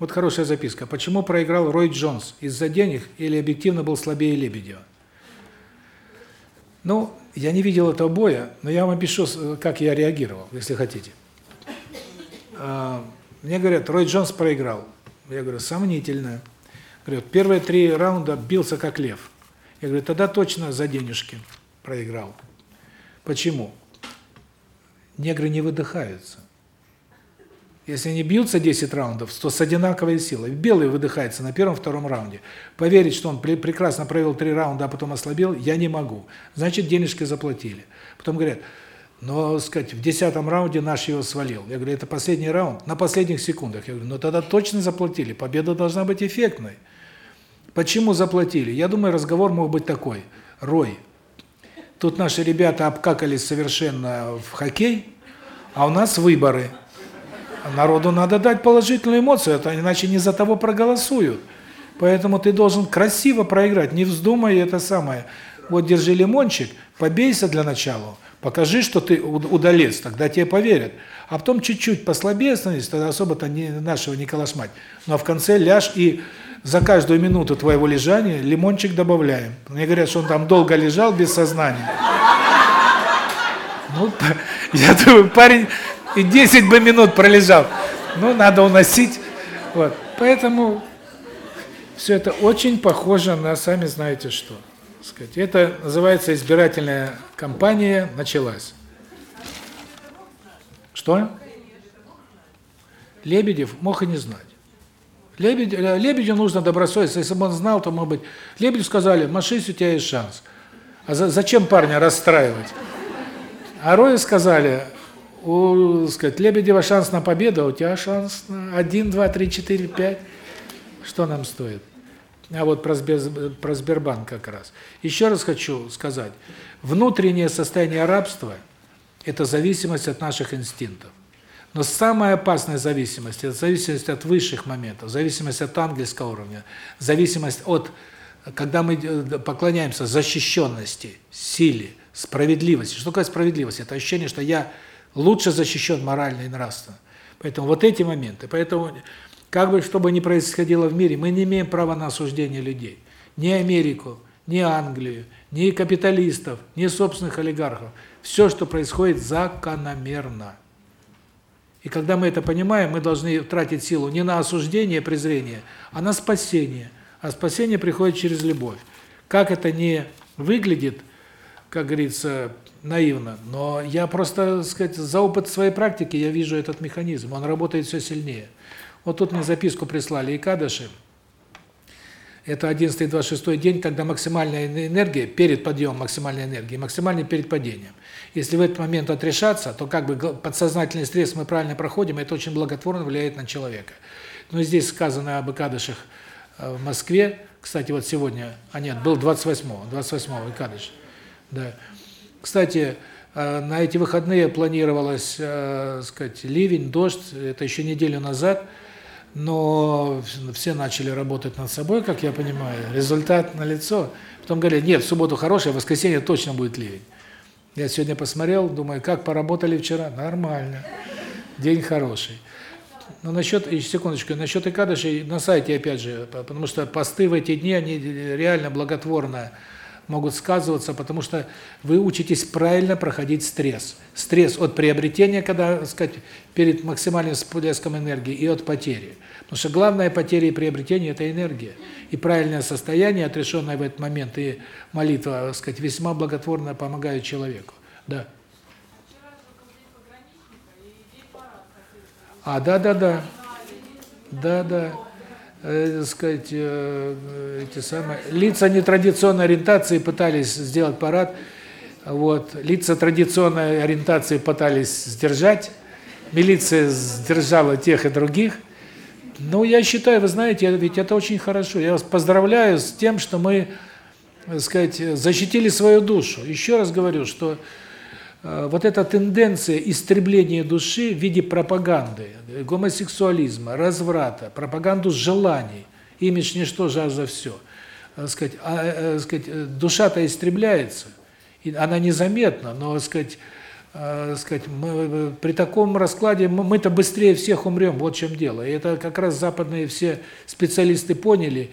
Вот хорошая записка. Почему проиграл Рой Джонс? Из-за денег или объективно был слабее Лебедева? Ну, я не видел этого боя, но я вам опишу, как я реагировал, если хотите. А, мне говорят, Рой Джонс проиграл. Я говорю, сомнительно. Говорят, первые три раунда бился как лев. Я говорю, тогда точно за денежки проиграл. Почему? Негры не выдыхаются. Если они бьются 10 раундов, то с одинаковой силой. Белый выдыхается на первом-втором раунде. Поверить, что он прекрасно провел три раунда, а потом ослабел, я не могу. Значит, денежки заплатили. Потом говорят, но, сказать, в десятом раунде наш его свалил. Я говорю, это последний раунд, на последних секундах. Я говорю, ну тогда точно заплатили, победа должна быть эффектной. Почему заплатили? Я думаю, разговор мог быть такой. Рой, тут наши ребята обкакались совершенно в хоккей, а у нас выборы. Народу надо дать положительную эмоцию, это иначе не за того проголосуют. Поэтому ты должен красиво проиграть, не вздумай это самое. Вот держи лимончик, Побейся для начала, покажи, что ты удалец, тогда тебе поверят. А потом чуть-чуть послабее становись, тогда особо-то не нашего не колошмать. Но в конце ляжь и за каждую минуту твоего лежания лимончик добавляем. Мне говорят, что он там долго лежал без сознания. Ну, *laughs* я думаю, парень и 10 бы минут пролежал. Ну, надо уносить. Вот. Поэтому все это очень похоже на сами знаете что. Сказать. Это называется избирательная кампания началась. Что? Лебедев мог и не знать. Лебедь, э, Лебедю нужно добросовестно. Если бы он знал, то, может быть... Лебедю сказали, машись, у тебя есть шанс. А за, зачем парня расстраивать? А Рою сказали, у, сказать, Лебедева шанс на победу, а у тебя шанс на 1, 2, 3, 4, 5. Что нам стоит? А вот про, Сбер, про Сбербанк как раз. Еще раз хочу сказать. Внутреннее состояние рабства – это зависимость от наших инстинктов. Но самая опасная зависимость – это зависимость от высших моментов, зависимость от ангельского уровня, зависимость от, когда мы э, поклоняемся защищенности, силе, справедливости. Что такое справедливость? Это ощущение, что я лучше защищен морально и нравственно. Поэтому вот эти моменты. Поэтому, как бы что бы ни происходило в мире, мы не имеем права на осуждение людей. Ни Америку, ни Англию, ни капиталистов, ни собственных олигархов. Все, что происходит, закономерно. И когда мы это понимаем, мы должны тратить силу не на осуждение, презрение, а на спасение. А спасение приходит через любовь. Как это не выглядит, как говорится, наивно, но я просто, сказать, за опыт своей практики я вижу этот механизм, он работает все сильнее. Вот тут мне записку прислали и Кадыши. Это 11 и 26 день, когда максимальная энергия перед подъемом максимальной энергии, максимальный перед падением. Если в этот момент отрешаться, то как бы подсознательный стресс мы правильно проходим, это очень благотворно влияет на человека. Но здесь сказано об Икадышах э, в Москве, кстати, вот сегодня, а нет, был 28-го, 28-го Икадыш. Да. Кстати, э, на эти выходные планировалось, э, сказать, ливень, дождь, это еще неделю назад, но все начали работать над собой, как я понимаю, результат налицо. Потом говорят, нет, в субботу хорошая, в воскресенье точно будет ливень. Я сегодня посмотрел, думаю, как поработали вчера? Нормально. День хороший. Но насчет, секундочку, насчет Икадышей на сайте опять же, потому что посты в эти дни, они реально благотворно могут сказываться, потому что вы учитесь правильно проходить стресс. Стресс от приобретения, когда, сказать, перед максимальным всплеском энергии, и от потери. Потому что главная потеря и приобретение – это энергия. И правильное состояние, отрешенное в этот момент, и молитва, так сказать, весьма благотворно помогают человеку. Да. А, да-да-да. Да-да э, сказать, э, эти самые лица нетрадиционной ориентации пытались сделать парад. Вот, лица традиционной ориентации пытались сдержать. Милиция сдержала тех и других. Ну, я считаю, вы знаете, ведь это очень хорошо. Я вас поздравляю с тем, что мы, так сказать, защитили свою душу. Еще раз говорю, что вот эта тенденция истребления души в виде пропаганды, гомосексуализма, разврата, пропаганду желаний, имидж ничто, жажда все. Так э, сказать, а, э, сказать, душа-то истребляется, она незаметна, но, сказать, сказать, мы, при таком раскладе мы-то быстрее всех умрем, вот в чем дело. И это как раз западные все специалисты поняли,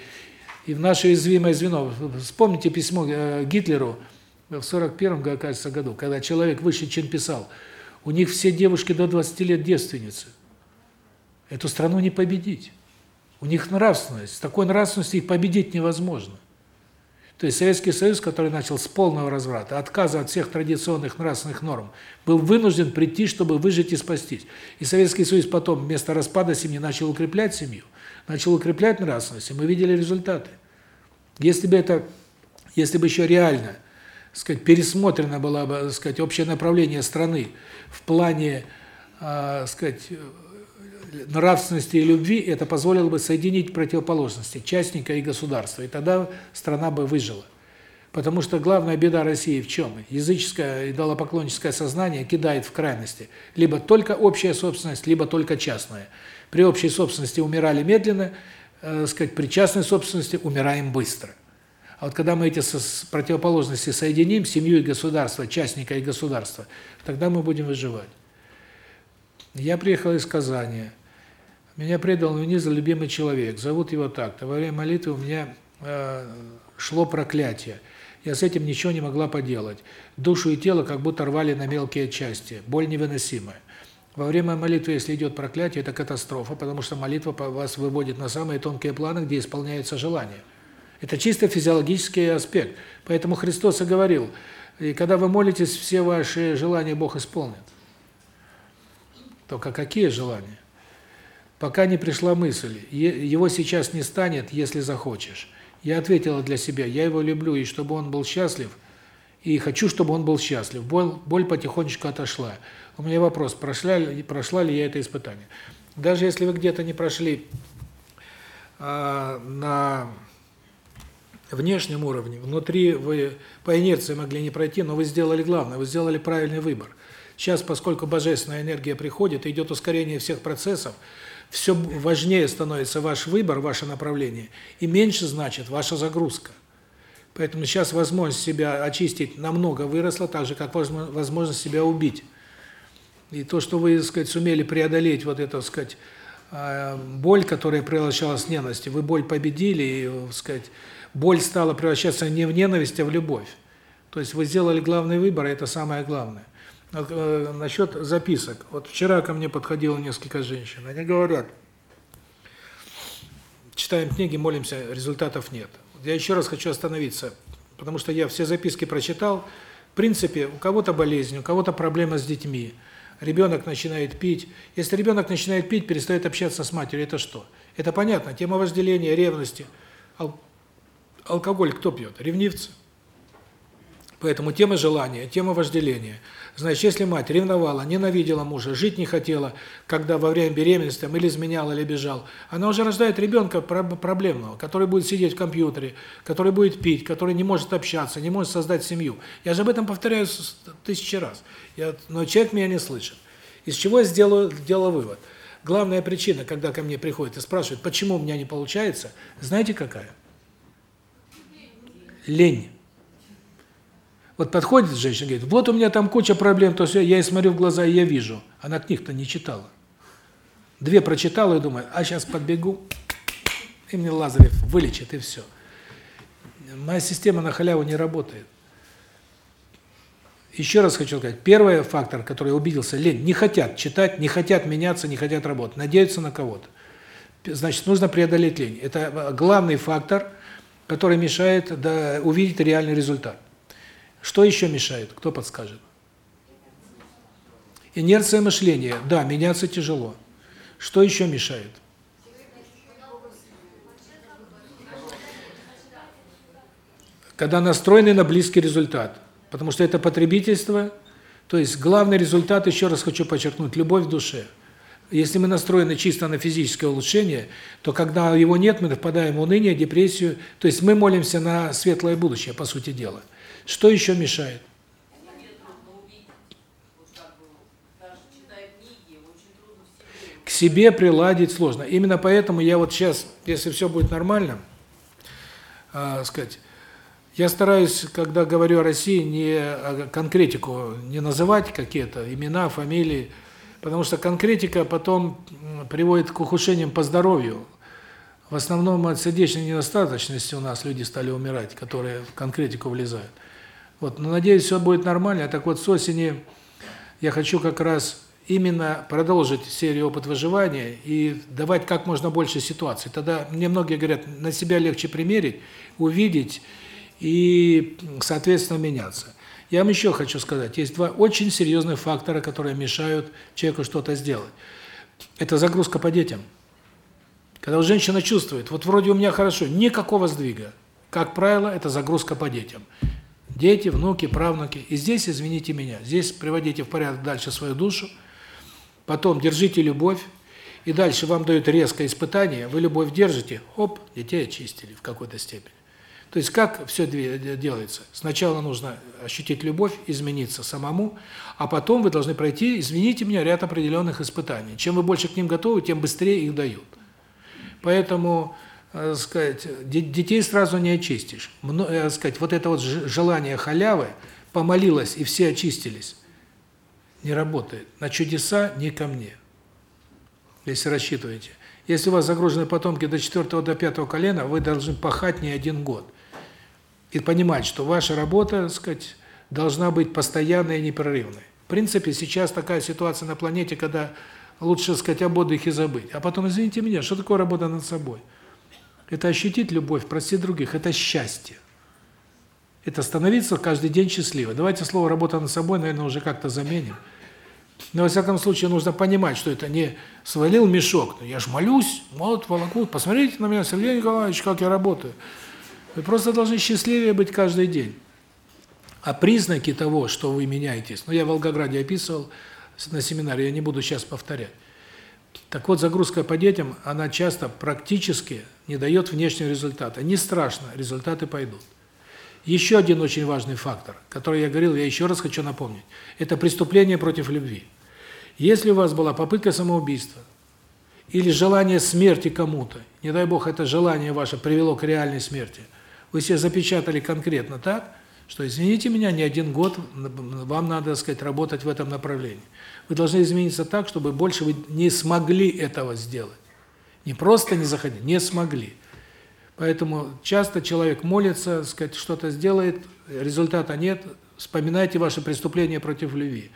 и в наше уязвимое звено. Вспомните письмо Гитлеру, в 41 кажется, году, когда человек выше, чем писал, у них все девушки до 20 лет девственницы. Эту страну не победить. У них нравственность. С такой нравственностью их победить невозможно. То есть Советский Союз, который начал с полного разврата, отказа от всех традиционных нравственных норм, был вынужден прийти, чтобы выжить и спастись. И Советский Союз потом вместо распада семьи начал укреплять семью, начал укреплять нравственность, и мы видели результаты. Если бы это, если бы еще реально сказать, пересмотрено было бы, сказать, общее направление страны в плане, э, сказать, нравственности и любви, это позволило бы соединить противоположности частника и государства, и тогда страна бы выжила. Потому что главная беда России в чем? Языческое идолопоклонническое сознание кидает в крайности. Либо только общая собственность, либо только частная. При общей собственности умирали медленно, э, сказать, при частной собственности умираем быстро. А вот когда мы эти противоположности соединим, семью и государство, частника и государство, тогда мы будем выживать. Я приехал из Казани. Меня предал унизил любимый человек. Зовут его так-то. Во время молитвы у меня э, шло проклятие. Я с этим ничего не могла поделать. Душу и тело как будто рвали на мелкие части. Боль невыносимая. Во время молитвы, если идет проклятие, это катастрофа, потому что молитва вас выводит на самые тонкие планы, где исполняется желание. Это чисто физиологический аспект. Поэтому Христос и говорил, и когда вы молитесь, все ваши желания Бог исполнит. Только какие желания? Пока не пришла мысль, его сейчас не станет, если захочешь. Я ответила для себя, я его люблю, и чтобы он был счастлив, и хочу, чтобы он был счастлив. Боль, боль потихонечку отошла. У меня вопрос, прошла ли, прошла ли я это испытание? Даже если вы где-то не прошли а, на внешнем уровне, внутри вы по инерции могли не пройти, но вы сделали главное, вы сделали правильный выбор. Сейчас, поскольку божественная энергия приходит, идет ускорение всех процессов, все важнее становится ваш выбор, ваше направление, и меньше значит ваша загрузка. Поэтому сейчас возможность себя очистить намного выросла, так же, как возможность себя убить. И то, что вы, так сказать, сумели преодолеть вот эту, так сказать, а, боль, которая превращалась в ненависть, вы боль победили, и, так сказать, боль стала превращаться не в ненависть, а в любовь. То есть вы сделали главный выбор, и это самое главное. Э, насчет записок. Вот вчера ко мне подходило несколько женщин. Они говорят, читаем книги, молимся, результатов нет. Я еще раз хочу остановиться, потому что я все записки прочитал. В принципе, у кого-то болезнь, у кого-то проблема с детьми. Ребенок начинает пить. Если ребенок начинает пить, перестает общаться с матерью, это что? Это понятно. Тема вожделения, ревности. Ал алкоголь кто пьет? Ревнивцы. Поэтому тема желания, тема вожделения – Значит, если мать ревновала, ненавидела мужа, жить не хотела, когда во время беременности там, или изменял, или бежал, она уже рождает ребенка проблемного, который будет сидеть в компьютере, который будет пить, который не может общаться, не может создать семью. Я же об этом повторяю тысячи раз. Я, но человек меня не слышит. Из чего я сделаю, сделал вывод? Главная причина, когда ко мне приходят и спрашивают, почему у меня не получается, знаете какая? Лень. Вот подходит женщина, говорит, вот у меня там куча проблем, то все, я ей смотрю в глаза, и я вижу. Она книг-то не читала. Две прочитала и думаю, а сейчас подбегу, и мне Лазарев вылечит, и все. Моя система на халяву не работает. Еще раз хочу сказать, первый фактор, который убедился, лень, не хотят читать, не хотят меняться, не хотят работать, надеются на кого-то. Значит, нужно преодолеть лень. Это главный фактор, который мешает увидеть реальный результат. Что еще мешает? Кто подскажет? Инерция мышления. Да, меняться тяжело. Что еще мешает? Когда настроены на близкий результат. Потому что это потребительство. То есть главный результат, еще раз хочу подчеркнуть, любовь в душе. Если мы настроены чисто на физическое улучшение, то когда его нет, мы впадаем в уныние, депрессию. То есть мы молимся на светлое будущее, по сути дела. Что еще мешает? К себе приладить сложно. Именно поэтому я вот сейчас, если все будет нормально, э, сказать, я стараюсь, когда говорю о России, не конкретику не называть какие-то имена, фамилии, потому что конкретика потом приводит к ухудшениям по здоровью. В основном от сердечной недостаточности у нас люди стали умирать, которые в конкретику влезают. Вот, но надеюсь, все будет нормально. Так вот с осени я хочу как раз именно продолжить серию опыт выживания и давать как можно больше ситуаций. Тогда мне многие говорят, на себя легче примерить, увидеть и, соответственно, меняться. Я вам еще хочу сказать, есть два очень серьезных фактора, которые мешают человеку что-то сделать. Это загрузка по детям. Когда женщина чувствует, вот вроде у меня хорошо, никакого сдвига. Как правило, это загрузка по детям дети, внуки, правнуки. И здесь, извините меня, здесь приводите в порядок дальше свою душу, потом держите любовь, и дальше вам дают резкое испытание, вы любовь держите, оп, детей очистили в какой-то степени. То есть как все делается? Сначала нужно ощутить любовь, измениться самому, а потом вы должны пройти, извините меня, ряд определенных испытаний. Чем вы больше к ним готовы, тем быстрее их дают. Поэтому э, сказать, детей сразу не очистишь. Э, сказать, вот это вот желание халявы помолилось и все очистились. Не работает. На чудеса не ко мне. Если рассчитываете. Если у вас загружены потомки до 4 до 5 колена, вы должны пахать не один год. И понимать, что ваша работа, так сказать, должна быть постоянной и непрерывной. В принципе, сейчас такая ситуация на планете, когда лучше сказать об отдыхе забыть. А потом, извините меня, что такое работа над собой? Это ощутить любовь, простить других, это счастье. Это становиться каждый день счастливым. Давайте слово «работа над собой», наверное, уже как-то заменим. Но, во всяком случае, нужно понимать, что это не свалил мешок. Я ж молюсь, вот, волоку. Посмотрите на меня, Сергей Николаевич, как я работаю. Вы просто должны счастливее быть каждый день. А признаки того, что вы меняетесь, ну, я в Волгограде описывал на семинаре, я не буду сейчас повторять. Так вот, загрузка по детям, она часто практически не дает внешнего результата. Не страшно, результаты пойдут. Еще один очень важный фактор, который я говорил, я еще раз хочу напомнить. Это преступление против любви. Если у вас была попытка самоубийства или желание смерти кому-то, не дай бог это желание ваше привело к реальной смерти, вы себе запечатали конкретно так, что, извините меня, не один год вам надо, так сказать, работать в этом направлении. Вы должны измениться так, чтобы больше вы не смогли этого сделать. Не просто не заходили, не смогли. Поэтому часто человек молится, сказать, что-то сделает, результата нет. Вспоминайте ваши преступления против любви.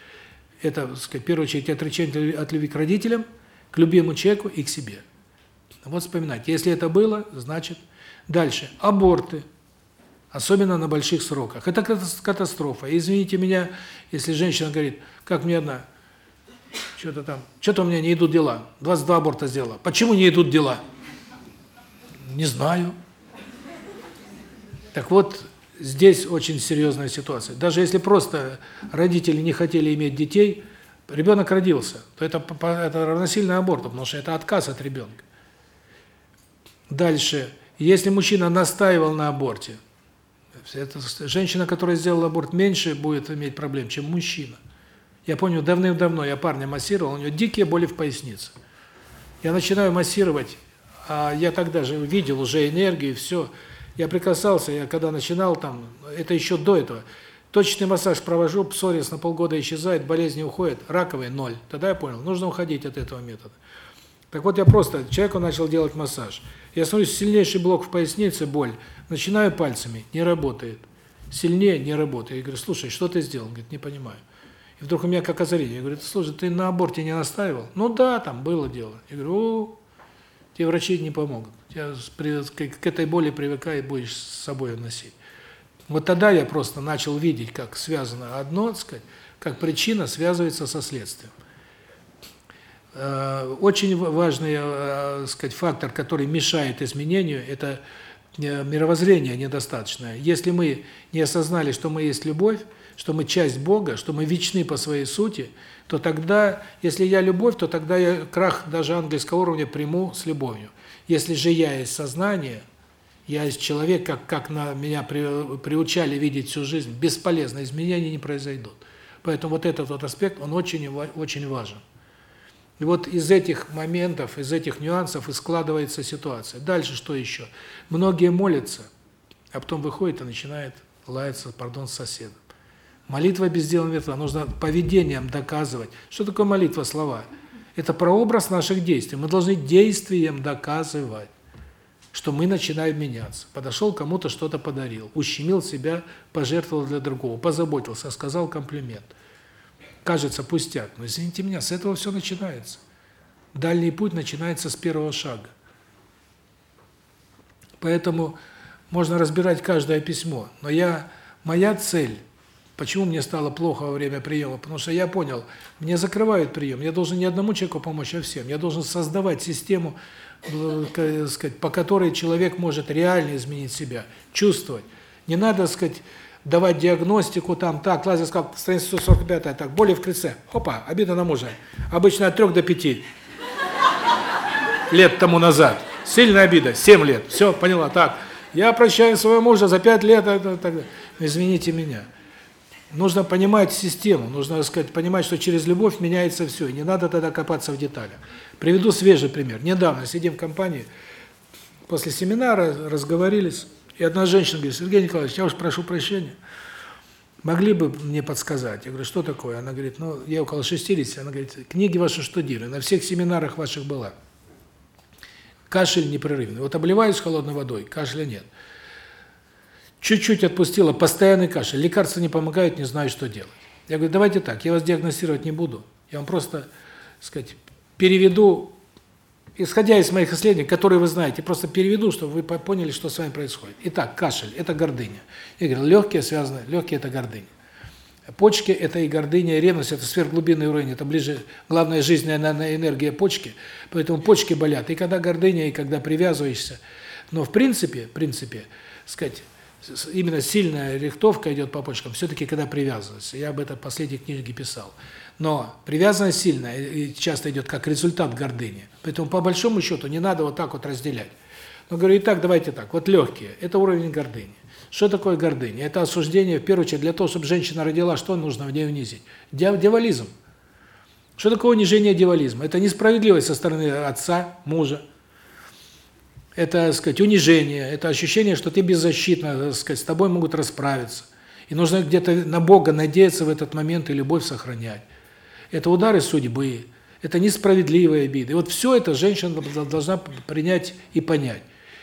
Это, сказать, в первую очередь отречение от любви к родителям, к любимому человеку и к себе. Вот вспоминайте. Если это было, значит дальше аборты. Особенно на больших сроках. Это катастрофа. Извините меня, если женщина говорит: "Как мне одна что-то там, что-то у меня не идут дела. 22 аборта сделала. Почему не идут дела? Не знаю. Так вот, здесь очень серьезная ситуация. Даже если просто родители не хотели иметь детей, ребенок родился, то это это равносильно аборту, потому что это отказ от ребенка. Дальше, если мужчина настаивал на аборте, это женщина, которая сделала аборт, меньше будет иметь проблем, чем мужчина. Я помню, давным-давно я парня массировал, у него дикие боли в пояснице. Я начинаю массировать, а я тогда же видел уже энергию, все. Я прикасался, я когда начинал там, это еще до этого, точный массаж провожу, псориаз на полгода исчезает, болезни уходят, раковые ноль. Тогда я понял, нужно уходить от этого метода. Так вот я просто человеку начал делать массаж. Я смотрю, сильнейший блок в пояснице, боль. Начинаю пальцами, не работает. Сильнее не работает. Я говорю, слушай, что ты сделал? Он говорит, не понимаю. И вдруг у меня как озарение. Я говорю, слушай, ты на аборте не настаивал? Ну да, там было дело. Я говорю, о, тебе врачи не помогут. Я к этой боли привыкай будешь с собой носить. Вот тогда я просто начал видеть, как связано одно, так сказать, как причина связывается со следствием. Э, очень важный, э, сказать, фактор, который мешает изменению это э, мировоззрение недостаточное. Если мы не осознали, что мы есть любовь, что мы часть Бога, что мы вечны по своей сути, то тогда, если я любовь, то тогда я крах даже ангельского уровня приму с любовью. Если же я есть сознание, я есть человек, как как на меня при, приучали видеть всю жизнь, бесполезно, изменения не произойдут. Поэтому вот этот вот аспект, он очень очень важен. И вот из этих моментов, из этих нюансов и складывается ситуация. Дальше что еще? Многие молятся, а потом выходит и начинает лаяться, пардон, с соседом. Молитва без дела мертва. Нужно поведением доказывать. Что такое молитва, слова? Это прообраз наших действий. Мы должны действием доказывать, что мы начинаем меняться. Подошел кому-то что-то подарил, ущемил себя, пожертвовал для другого, позаботился, сказал комплимент. Кажется пустяк, но извините меня, с этого все начинается. Дальний путь начинается с первого шага. Поэтому можно разбирать каждое письмо, но я моя цель Почему мне стало плохо во время приема? Потому что я понял, мне закрывают прием. Я должен не одному человеку помочь, а всем. Я должен создавать систему, э, сказать, по которой человек может реально изменить себя, чувствовать. Не надо, сказать, давать диагностику там, так, лазер сказал, страница 145, так, боли в крыльце. Опа, обида на мужа. Обычно от 3 до 5 лет тому назад. Сильная обида, 7 лет. Все, поняла. Так, я прощаю своего мужа за 5 лет, это, так, извините меня. Нужно понимать систему, нужно, сказать, понимать, что через любовь меняется все, и не надо тогда копаться в деталях. Приведу свежий пример. Недавно сидим в компании, после семинара разговорились, и одна женщина говорит, Сергей Николаевич, я уж прошу прощения, могли бы мне подсказать? Я говорю, что такое? Она говорит, ну, я около 60, она говорит, книги ваши штудирую, на всех семинарах ваших была. Кашель непрерывный. Вот обливаюсь холодной водой, кашля нет. Чуть-чуть отпустила, постоянный кашель. Лекарства не помогают, не знаю, что делать. Я говорю, давайте так, я вас диагностировать не буду. Я вам просто, сказать, переведу, исходя из моих исследований, которые вы знаете, просто переведу, чтобы вы поняли, что с вами происходит. Итак, кашель – это гордыня. Я говорю, легкие связаны, легкие – это гордыня. Почки – это и гордыня, и ревность – это сверхглубинный уровень, это ближе, главная жизненная энергия почки, поэтому почки болят. И когда гордыня, и когда привязываешься. Но в принципе, в принципе, сказать, именно сильная рихтовка идет по почкам, все-таки когда привязывается. Я об этом в последней книге писал. Но привязанность сильная и часто идет как результат гордыни. Поэтому по большому счету не надо вот так вот разделять. Но говорю, итак, давайте так, вот легкие – это уровень гордыни. Что такое гордыня? Это осуждение, в первую очередь, для того, чтобы женщина родила, что нужно в ней унизить? Девализм. Что такое унижение девализма? Это несправедливость со стороны отца, мужа, это, так сказать, унижение, это ощущение, что ты беззащитна, так сказать, с тобой могут расправиться. И нужно где-то на Бога надеяться в этот момент и любовь сохранять. Это удары судьбы, это несправедливые обиды. И вот все это женщина должна принять и понять.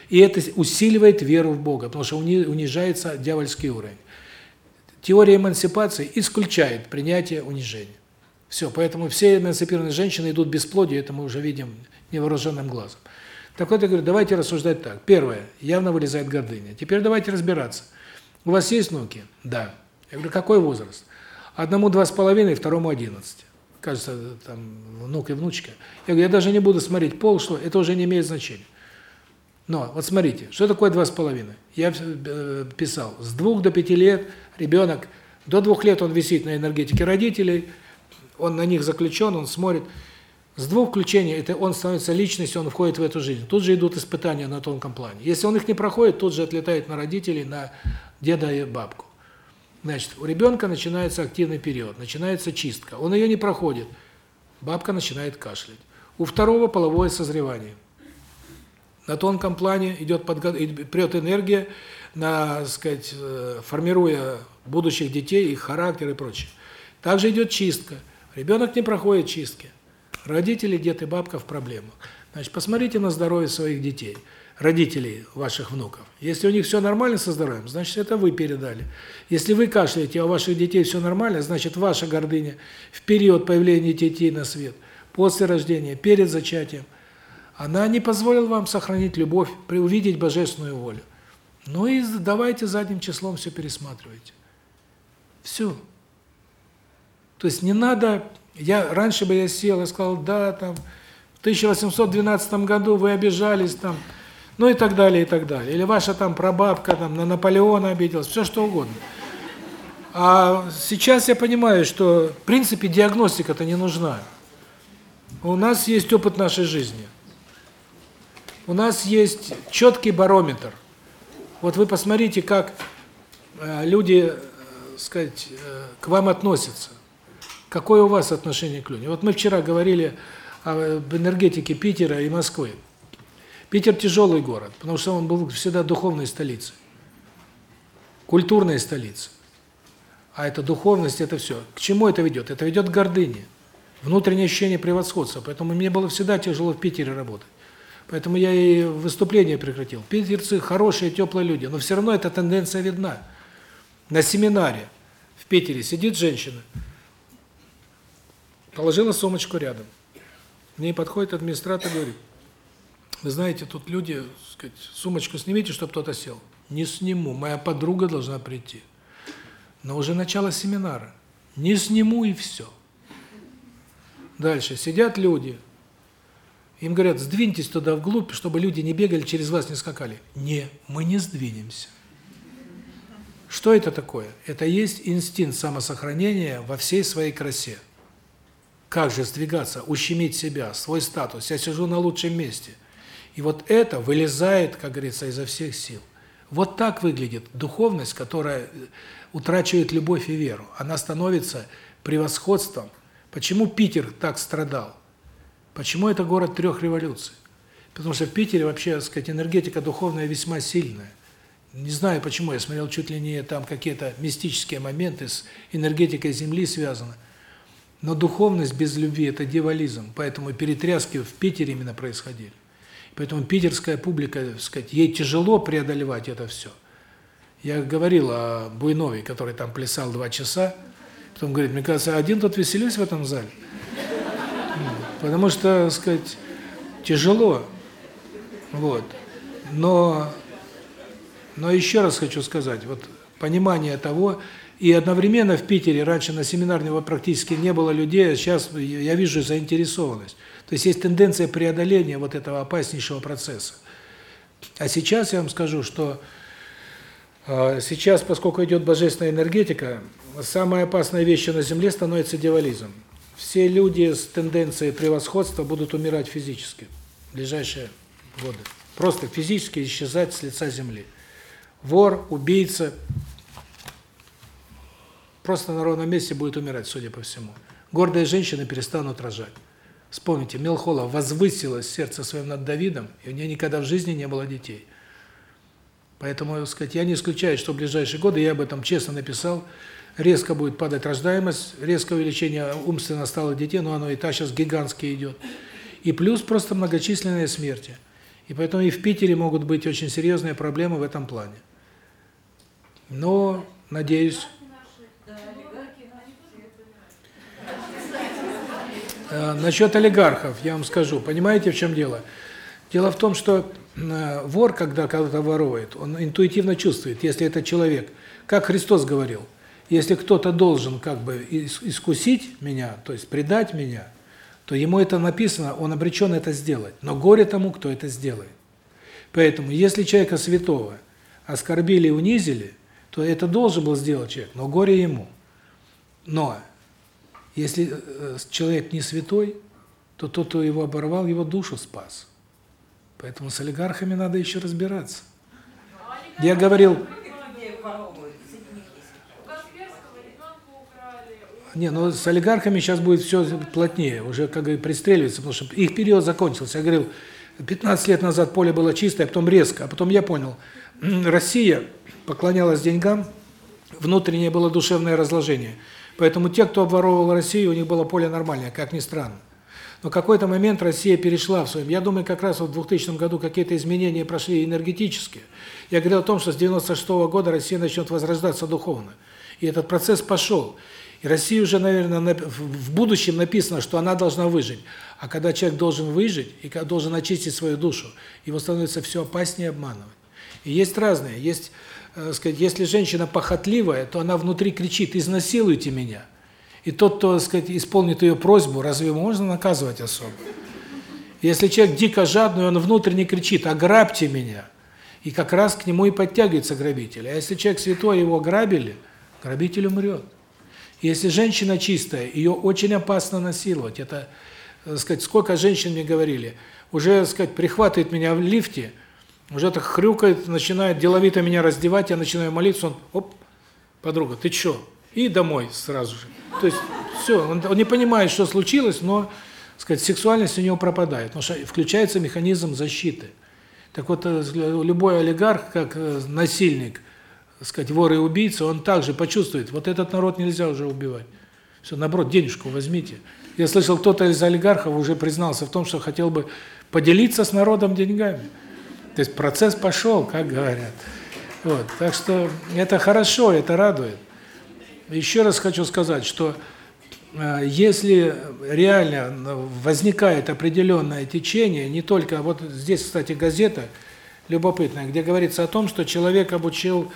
И это усиливает веру в Бога, потому что унижается дьявольский уровень. Теория эмансипации исключает принятие унижения. Все, поэтому все эмансипированные женщины идут без бесплодию, это мы уже видим невооруженным глазом. Так вот, я говорю, давайте рассуждать так. Первое, явно вылезает гордыня. Теперь давайте разбираться. У вас есть внуки? Да. Я говорю, какой возраст? Одному два с половиной, второму одиннадцать. Кажется, там внук и внучка. Я говорю, я даже не буду смотреть пол, что это уже не имеет значения. Но вот смотрите, что такое два с половиной? Я э, писал, с двух до пяти лет ребенок, до двух лет он висит на энергетике родителей, он на них заключен, он смотрит. С двух включений это он становится личностью, он входит в эту жизнь. Тут же идут испытания на тонком плане. Если он их не проходит, тут же отлетает на родителей, на деда и бабку. Значит, у ребенка начинается активный период, начинается чистка. Он ее не проходит. Бабка начинает кашлять. У второго половое созревание. На тонком плане идет подгод... прет энергия, на, сказать, э, формируя будущих детей, их характер и прочее. Также идет чистка. Ребенок не проходит чистки. Родители, дед и бабка в проблемах. Значит, посмотрите на здоровье своих детей, родителей ваших внуков. Если у них все нормально со здоровьем, значит, это вы передали. Если вы кашляете, а у ваших детей все нормально, значит, ваша гордыня в период появления детей на свет, после рождения, перед зачатием, она не позволила вам сохранить любовь, увидеть божественную волю. Ну и давайте задним числом все пересматривайте. Все. То есть не надо я раньше бы я сел и сказал: "Да, там в 1812 году вы обижались там". Ну и так далее, и так далее. Или ваша там прабабка там на Наполеона обиделась, все что угодно. А сейчас я понимаю, что в принципе диагностика-то не нужна. У нас есть опыт нашей жизни. У нас есть четкий барометр. Вот вы посмотрите, как э, люди, э, сказать, э, к вам относятся. Какое у вас отношение к людям? Вот мы вчера говорили об энергетике Питера и Москвы. Питер тяжелый город, потому что он был всегда духовной столицей. Культурной столицей. А это духовность, это все. К чему это ведет? Это ведет к гордыне. Внутреннее ощущение превосходства. Поэтому мне было всегда тяжело в Питере работать. Поэтому я и выступления прекратил. Питерцы хорошие, теплые люди, но все равно эта тенденция видна. На семинаре в Питере сидит женщина, Положила сумочку рядом. К ней подходит администратор и говорит, вы знаете, тут люди, сказать, сумочку снимите, чтобы кто-то сел. Не сниму, моя подруга должна прийти. Но уже начало семинара. Не сниму и все. Дальше. Сидят люди. Им говорят, сдвиньтесь туда вглубь, чтобы люди не бегали, через вас не скакали. Не, мы не сдвинемся. Что это такое? Это есть инстинкт самосохранения во всей своей красе. Как же сдвигаться, ущемить себя, свой статус? Я сижу на лучшем месте. И вот это вылезает, как говорится, изо всех сил. Вот так выглядит духовность, которая э, утрачивает любовь и веру. Она становится превосходством. Почему Питер так страдал? Почему это город трех революций? Потому что в Питере вообще, так сказать, энергетика духовная весьма сильная. Не знаю почему, я смотрел чуть ли не там какие-то мистические моменты с энергетикой Земли связаны. Но духовность без любви – это дьяволизм. Поэтому перетряски в Питере именно происходили. Поэтому питерская публика, так сказать, ей тяжело преодолевать это все. Я говорил о Буйнове, который там плясал два часа. Потом говорит, мне кажется, один тут веселюсь в этом зале. Потому что, так сказать, тяжело. Вот. Но но еще раз хочу сказать, вот понимание того, и одновременно в Питере раньше на семинарного практически не было людей, а сейчас я вижу заинтересованность. То есть есть тенденция преодоления вот этого опаснейшего процесса. А сейчас я вам скажу, что э, сейчас, поскольку идет божественная энергетика, самая опасная вещь на Земле становится дьяволизм. Все люди с тенденцией превосходства будут умирать физически в ближайшие годы. Просто физически исчезать с лица Земли вор, убийца, просто на ровном месте будет умирать, судя по всему. Гордые женщины перестанут рожать. Вспомните, Мелхола возвысилась сердце своим над Давидом, и у нее никогда в жизни не было детей. Поэтому, так сказать, я не исключаю, что в ближайшие годы, я об этом честно написал, резко будет падать рождаемость, резкое увеличение умственно сталых детей, но оно и так сейчас гигантски идет. И плюс просто многочисленные смерти. И поэтому и в Питере могут быть очень серьезные проблемы в этом плане. Но, надеюсь... Э, насчет олигархов, я вам скажу. Понимаете, в чем дело? Дело в том, что э, вор, когда кого-то ворует, он интуитивно чувствует, если это человек. Как Христос говорил, если кто-то должен как бы искусить меня, то есть предать меня, то ему это написано, он обречен это сделать. Но горе тому, кто это сделает. Поэтому, если человека святого оскорбили и унизили, то это должен был сделать человек, но горе ему. Но если э, человек не святой, то тот, кто его оборвал, его душу спас. Поэтому с олигархами надо еще разбираться. Я говорил... Не, ну с олигархами сейчас будет все плотнее, уже как бы пристреливаться, потому что их период закончился. Я говорил, 15 лет назад поле было чистое, а потом резко, а потом я понял, Россия поклонялась деньгам, внутреннее было душевное разложение. Поэтому те, кто обворовывал Россию, у них было поле нормальное, как ни странно. Но какой-то момент Россия перешла в своем. Я думаю, как раз в 2000 году какие-то изменения прошли энергетические. Я говорил о том, что с 96 -го года Россия начнет возрождаться духовно. И этот процесс пошел. И Россия уже, наверное, в будущем написано, что она должна выжить. А когда человек должен выжить и должен очистить свою душу, его становится все опаснее обманывать. И есть разные. Есть, э, сказать, если женщина похотливая, то она внутри кричит: "Изнасилуйте меня". И тот, кто, сказать, исполнит ее просьбу, разве можно наказывать особо? Если человек дико жадный, он внутренне кричит: "Ограбьте меня". И как раз к нему и подтягивается грабитель. А если человек святой, его грабили, грабитель умрет. Если женщина чистая, ее очень опасно насиловать. Это, так э, сказать, сколько женщин мне говорили, уже, так сказать, прихватывает меня в лифте, уже так хрюкает, начинает деловито меня раздевать, я начинаю молиться, он, оп, подруга, ты что? И домой сразу же. То есть все, он, он не понимает, что случилось, но, сказать, сексуальность у него пропадает, потому что включается механизм защиты. Так вот, э, любой олигарх, как э, насильник, сказать, вор и убийца, он также почувствует, вот этот народ нельзя уже убивать. Все, наоборот, денежку возьмите. Я слышал, кто-то из олигархов уже признался в том, что хотел бы поделиться с народом деньгами. То есть процесс пошел, как говорят. Вот. Так что это хорошо, это радует. Еще раз хочу сказать, что э, если реально возникает определенное течение, не только вот здесь, кстати, газета любопытная, где говорится о том, что человек обучил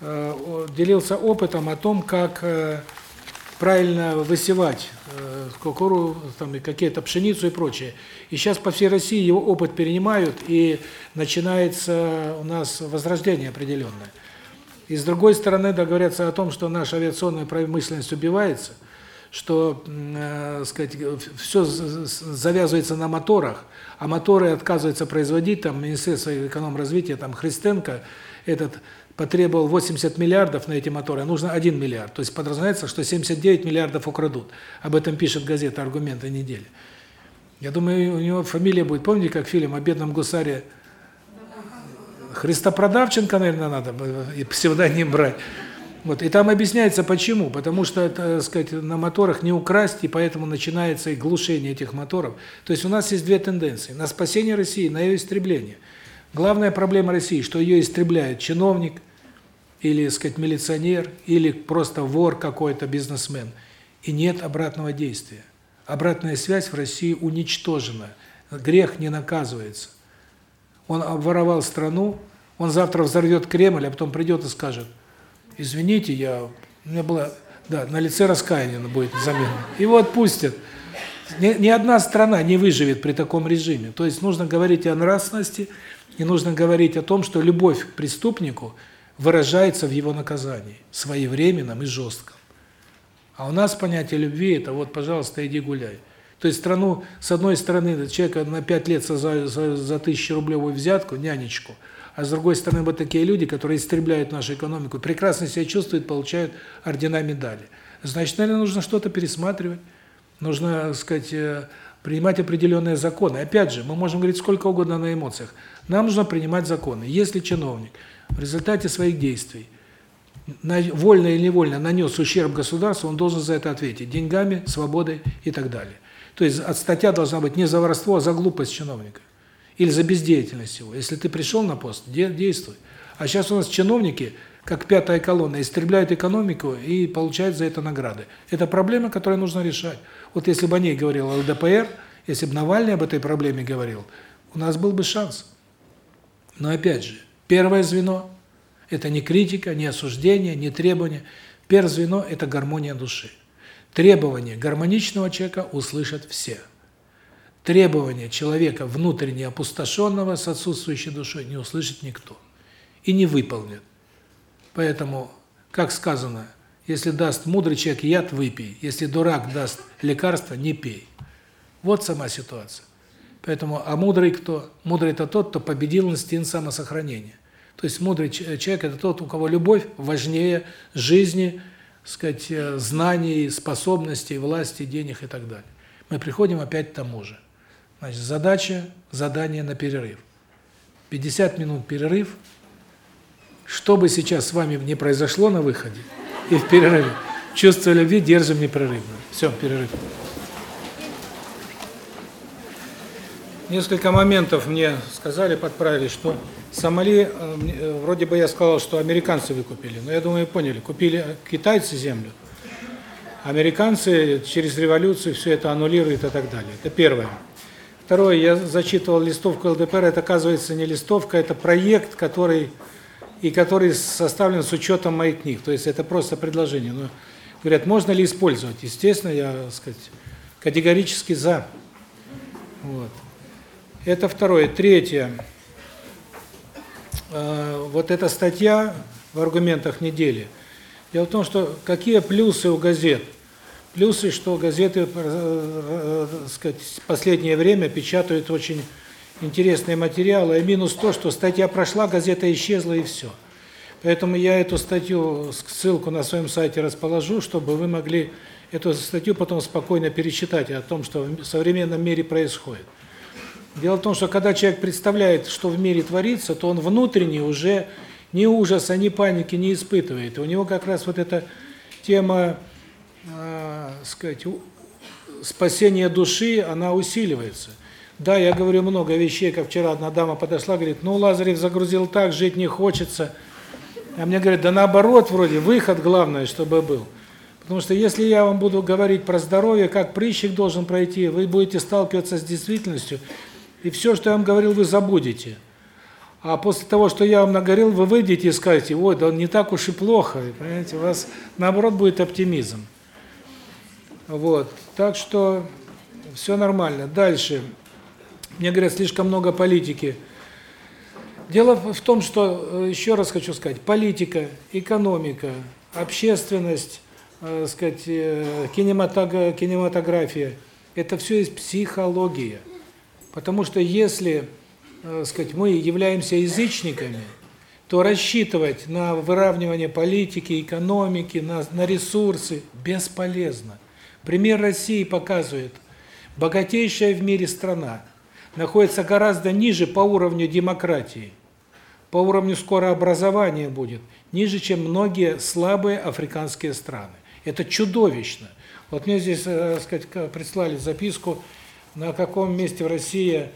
э, делился опытом о том, как э, правильно высевать э, кукурузу, там и какие-то пшеницу и прочее. И сейчас по всей России его опыт перенимают, и начинается у нас возрождение определенное. И с другой стороны, договорятся о том, что наша авиационная промышленность убивается, что, э, сказать, все завязывается на моторах, а моторы отказываются производить, там Министерство экономразвития, там Христенко, этот потребовал 80 миллиардов на эти моторы, а нужно 1 миллиард. То есть подразумевается, что 79 миллиардов украдут. Об этом пишет газета «Аргументы недели». Я думаю, у него фамилия будет, помните, как фильм о бедном гусаре Христопродавченко, наверное, надо и псевдоним брать. Вот, и там объясняется почему. Потому что, так сказать, на моторах не украсть, и поэтому начинается и глушение этих моторов. То есть у нас есть две тенденции. На спасение России, на ее истребление. Главная проблема России, что ее истребляет чиновник, или, сказать, милиционер, или просто вор какой-то, бизнесмен. И нет обратного действия. Обратная связь в России уничтожена. Грех не наказывается. Он обворовал страну, он завтра взорвет Кремль, а потом придет и скажет, извините, я, у было, да, на лице раскаяние будет замена. Его отпустят. Ни, ни одна страна не выживет при таком режиме. То есть нужно говорить о нравственности, и нужно говорить о том, что любовь к преступнику выражается в его наказании, своевременном и жестком. А у нас понятие любви – это вот, пожалуйста, иди гуляй. То есть страну, с одной стороны, человека на 5 лет за, за, за тысячерублевую взятку, нянечку, а с другой стороны, вот такие люди, которые истребляют нашу экономику, прекрасно себя чувствуют, получают ордена, медали. Значит, наверное, нужно что-то пересматривать, нужно, так сказать, э, принимать определенные законы. Опять же, мы можем говорить сколько угодно на эмоциях. Нам нужно принимать законы. Если чиновник в результате своих действий вольно или невольно нанес ущерб государству, он должен за это ответить деньгами, свободой и так далее. То есть от статья должна быть не за воровство, а за глупость чиновника. Или за бездеятельность его. Если ты пришел на пост, действуй. А сейчас у нас чиновники, как пятая колонна, истребляют экономику и получают за это награды. Это проблема, которую нужно решать. Вот если бы о ней говорил ЛДПР, если бы Навальный об этой проблеме говорил, у нас был бы шанс. Но опять же, первое звено – это не критика, не осуждение, не требование. Первое звено – это гармония души. Требования гармоничного человека услышат все. Требования человека внутренне опустошенного с отсутствующей душой не услышит никто. И не выполнит. Поэтому, как сказано, если даст мудрый человек яд, выпей. Если дурак даст лекарство, не пей. Вот сама ситуация. Поэтому, а мудрый кто? Мудрый – это тот, кто победил инстинкт самосохранения. То есть мудрый человек – это тот, у кого любовь важнее жизни, сказать, э, знаний, способностей, власти, денег и так далее. Мы приходим опять к тому же. Значит, задача, задание на перерыв. 50 минут перерыв. Что бы сейчас с вами не произошло на выходе и в перерыве, чувство любви держим непрерывно. Все, перерыв. Несколько моментов мне сказали, подправили, что Сомали, э, э, вроде бы я сказал, что американцы выкупили, но я думаю, поняли, купили китайцы землю, американцы через революцию все это аннулируют и так далее. Это первое. Второе, я зачитывал листовку ЛДПР, это оказывается не листовка, это проект, который и который составлен с учетом моих книг. То есть это просто предложение. Но говорят, можно ли использовать? Естественно, я, так сказать, категорически за. Вот. Это второе. Третье. Э, вот эта статья в аргументах недели. Дело в том, что какие плюсы у газет? Плюсы, что газеты, э, э, сказать, в последнее время печатают очень интересные материалы, а минус то, что статья прошла, газета исчезла и все. Поэтому я эту статью, ссылку на своем сайте расположу, чтобы вы могли эту статью потом спокойно перечитать о том, что в современном мире происходит. Дело в том, что когда человек представляет, что в мире творится, то он внутренне уже ни ужаса, ни паники не испытывает. И у него как раз вот эта тема, э, сказать, спасения души, она усиливается. Да, я говорю много вещей, как вчера одна дама подошла, говорит, ну, Лазарев загрузил так, жить не хочется. А мне говорят, да наоборот, вроде, выход главное, чтобы был. Потому что если я вам буду говорить про здоровье, как прыщик должен пройти, вы будете сталкиваться с действительностью, и все, что я вам говорил, вы забудете. А после того, что я вам наговорил, вы выйдете и скажете, ой, да не так уж и плохо, понимаете, у вас наоборот будет оптимизм. Вот, так что все нормально. Дальше. Мне говорят, слишком много политики. Дело в том, что, э, еще раз хочу сказать, политика, экономика, общественность, э, сказать, э, кинематография – это все есть психология. Потому что если, э, сказать, мы являемся язычниками, то рассчитывать на выравнивание политики, экономики, на, на ресурсы бесполезно. Пример России показывает. богатейшая в мире страна, находится гораздо ниже по уровню демократии, по уровню скоро образования будет, ниже, чем многие слабые африканские страны. Это чудовищно. Вот мне здесь, э, сказать, прислали записку, на каком месте в России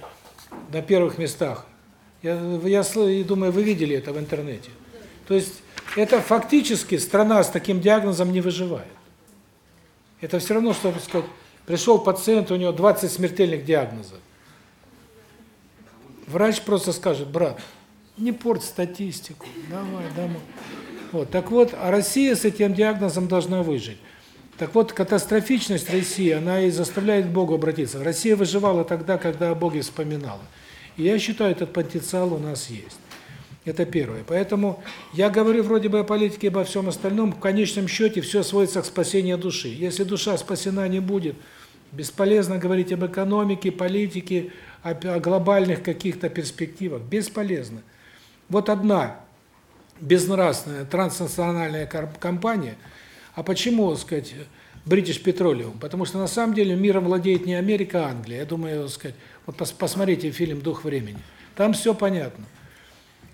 на первых местах. Я, я думаю, вы видели это в интернете. То есть это фактически страна с таким диагнозом не выживает. Это все равно, что сказать, пришел пациент, у него 20 смертельных диагнозов. Врач просто скажет, брат, не порть статистику, давай домой. Вот, так вот, а Россия с этим диагнозом должна выжить. Так вот, катастрофичность России, она и заставляет Богу обратиться. Россия выживала тогда, когда о Боге вспоминала. И я считаю, этот потенциал у нас есть. Это первое. Поэтому я говорю вроде бы о политике и обо всем остальном, в конечном счете все сводится к спасению души. Если душа спасена не будет, бесполезно говорить об экономике, политике, о, о глобальных каких-то перспективах. Бесполезно. Вот одна безнравственная транснациональная компания, а почему, так сказать, British Petroleum? Потому что на самом деле миром владеет не Америка, а Англия. Я думаю, так сказать, вот посмотрите фильм «Дух времени». Там все понятно.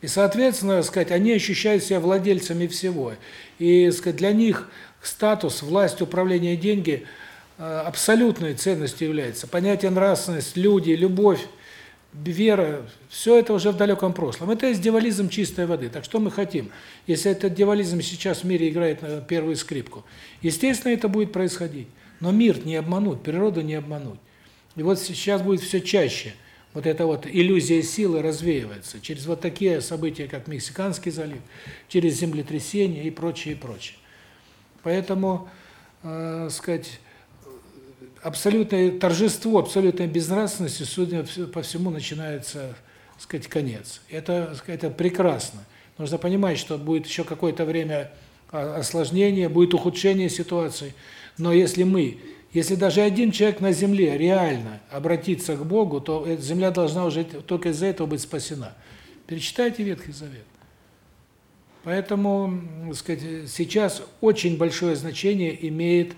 И, соответственно, сказать, они ощущают себя владельцами всего. И, сказать, для них статус, власть, управление, деньги э, абсолютной ценностью является. Понятие нравственность, люди, любовь, вера, все это уже в далеком прошлом. Это есть дьяволизм чистой воды. Так что мы хотим? Если этот дьяволизм сейчас в мире играет на первую скрипку, естественно, это будет происходить. Но мир не обмануть, природу не обмануть. И вот сейчас будет все чаще вот эта вот иллюзия силы развеивается через вот такие события, как Мексиканский залив, через землетрясения и прочее, и прочее. Поэтому, э, сказать, абсолютное торжество, абсолютная безнравственность, судя по всему, начинается, сказать, конец. Это, это прекрасно. Нужно понимать, что будет еще какое-то время осложнения, будет ухудшение ситуации. Но если мы если даже один человек на земле реально обратится к Богу, то земля должна уже только из-за этого быть спасена. Перечитайте Ветхий Завет. Поэтому, сказать, сейчас очень большое значение имеет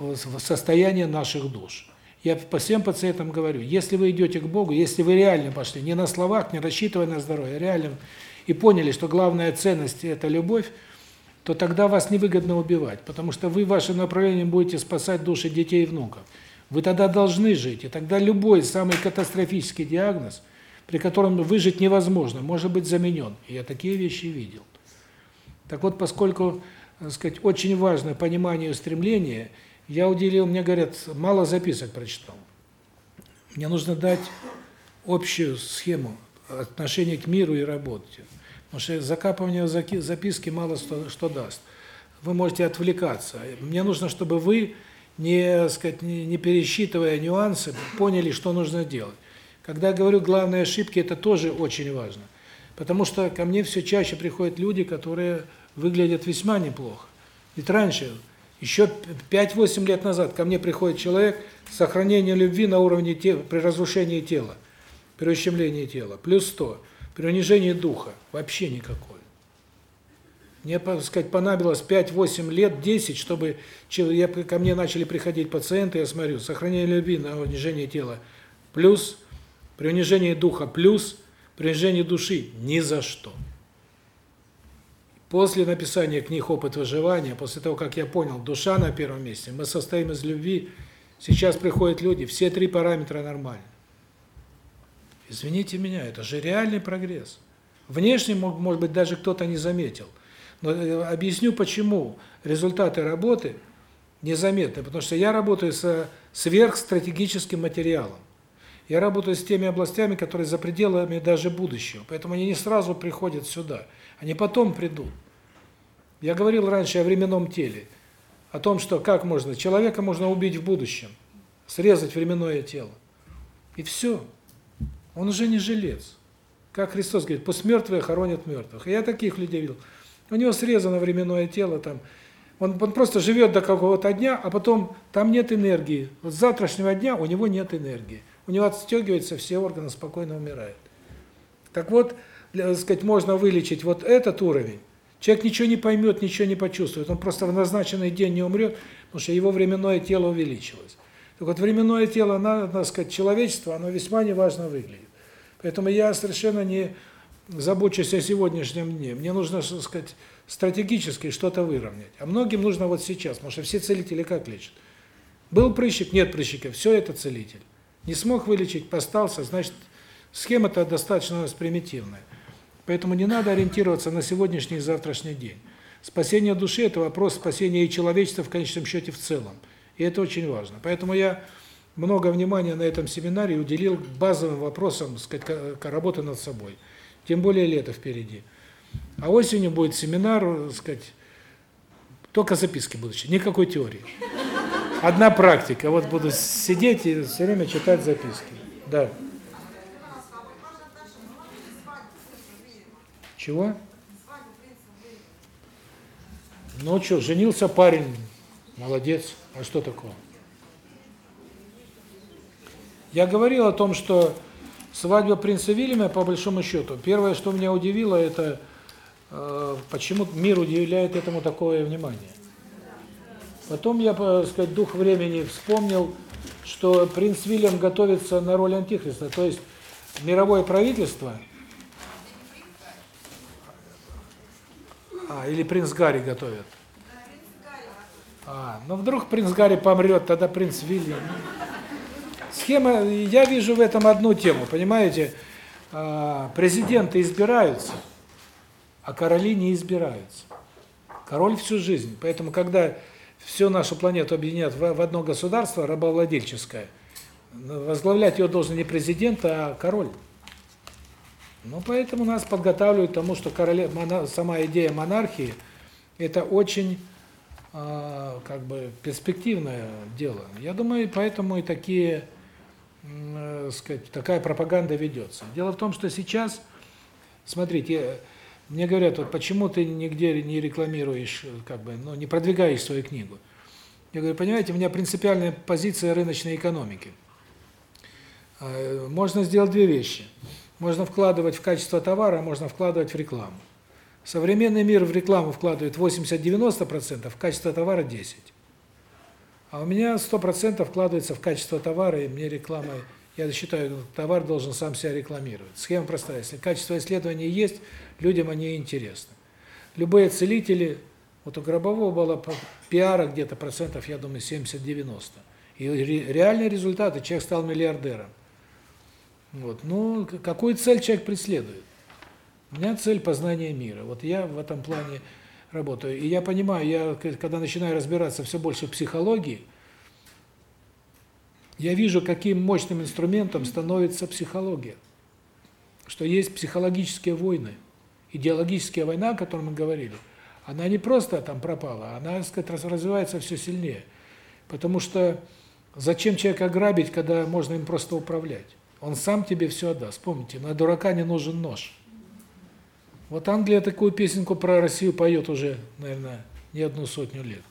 э, состояние наших душ. Я по всем пациентам говорю, если вы идете к Богу, если вы реально пошли, не на словах, не рассчитывая на здоровье, а реально, и поняли, что главная ценность – это любовь, то тогда вас невыгодно убивать, потому что вы вашим направлением будете спасать души детей и внуков. Вы тогда должны жить, и тогда любой самый катастрофический диагноз, при котором выжить невозможно, может быть заменен. И я такие вещи видел. Так вот, поскольку, так сказать, очень важно понимание и стремление, я уделил, мне говорят, мало записок прочитал. Мне нужно дать общую схему отношения к миру и работе. Потому что закапывание записки мало что, что даст. Вы можете отвлекаться. Мне нужно, чтобы вы, не, сказать, не, не пересчитывая нюансы, поняли, что нужно делать. Когда я говорю главные ошибки, это тоже очень важно. Потому что ко мне все чаще приходят люди, которые выглядят весьма неплохо. Ведь раньше, еще 5-8 лет назад, ко мне приходит человек с сохранением любви на уровне тела, при разрушении тела, при ущемлении тела, плюс 100. При унижении духа вообще никакой. Мне, так сказать, понадобилось 5-8 лет, 10, чтобы я, ко мне начали приходить пациенты, я смотрю, сохранение любви на унижение тела плюс, при унижении духа плюс, при унижении души ни за что. После написания книг «Опыт выживания», после того, как я понял, душа на первом месте, мы состоим из любви, сейчас приходят люди, все три параметра нормальны. Извините меня, это же реальный прогресс. Внешне, может быть, даже кто-то не заметил. Но э, объясню, почему результаты работы незаметны. Потому что я работаю со сверхстратегическим материалом. Я работаю с теми областями, которые за пределами даже будущего. Поэтому они не сразу приходят сюда. Они потом придут. Я говорил раньше о временном теле. О том, что как можно... Человека можно убить в будущем. Срезать временное тело. И все. Он уже не жилец. Как Христос говорит, пусть мертвые хоронят мертвых. Я таких людей видел. У него срезано временное тело там. Он, он просто живет до какого-то дня, а потом там нет энергии. Вот с завтрашнего дня у него нет энергии. У него отстегиваются все органы, спокойно умирает. Так вот, для, сказать, можно вылечить вот этот уровень. Человек ничего не поймет, ничего не почувствует. Он просто в назначенный день не умрет, потому что его временное тело увеличилось. Так вот, временное тело, оно, так сказать, человечество, оно весьма неважно выглядит. Поэтому я совершенно не забочусь о сегодняшнем дне. Мне нужно, так сказать, стратегически что-то выровнять. А многим нужно вот сейчас, потому что все целители как лечат? Был прыщик, нет прыщика, все это целитель. Не смог вылечить, постался, значит, схема-то достаточно у нас примитивная. Поэтому не надо ориентироваться на сегодняшний и завтрашний день. Спасение души – это вопрос спасения и человечества в конечном счете в целом. И это очень важно. Поэтому я много внимания на этом семинаре уделил базовым вопросам, сказать, работы над собой. Тем более лето впереди. А осенью будет семинар, сказать, только записки будут никакой теории. Одна практика. Вот буду сидеть и все время читать записки. Да. Чего? Ну что, женился парень, молодец. А что такое? Я говорил о том, что свадьба принца Вильяма, по большому счету, первое, что меня удивило, это э, почему мир уделяет этому такое внимание. Потом я, так сказать, дух времени вспомнил, что принц Вильям готовится на роль антихриста, то есть мировое правительство, а, или принц Гарри готовят. А, ну вдруг принц Гарри помрет, тогда принц Вильям. Схема, я вижу в этом одну тему, понимаете? А, президенты избираются, а короли не избираются. Король всю жизнь. Поэтому, когда всю нашу планету объединят в одно государство рабовладельческое, возглавлять ее должен не президент, а король. Ну, поэтому нас подготавливают к тому, что короле, сама идея монархии – это очень а, как бы перспективное дело. Я думаю, поэтому и такие, э, сказать, такая пропаганда ведется. Дело в том, что сейчас, смотрите, мне говорят, вот почему ты нигде не рекламируешь, как бы, ну, не продвигаешь свою книгу. Я говорю, понимаете, у меня принципиальная позиция рыночной экономики. А, можно сделать две вещи. Можно вкладывать в качество товара, а можно вкладывать в рекламу. Современный мир в рекламу вкладывает 80-90%, в качество товара 10%. А у меня 100% вкладывается в качество товара, и мне реклама, я считаю, товар должен сам себя рекламировать. Схема простая. Если качество исследования есть, людям они интересны. Любые целители, вот у Гробового было пиара где-то процентов, я думаю, 70-90. И реальные результаты, человек стал миллиардером. Вот. Ну, какую цель человек преследует? У меня цель познания мира. Вот я в этом плане работаю. И я понимаю, я когда начинаю разбираться все больше в психологии, я вижу, каким мощным инструментом становится психология. Что есть психологические войны. Идеологическая война, о которой мы говорили, она не просто там пропала, она, так сказать, развивается все сильнее. Потому что зачем человека грабить, когда можно им просто управлять? Он сам тебе все отдаст. Помните, на дурака не нужен нож. Вот Англия такую песенку про Россию поет уже, наверное, не одну сотню лет.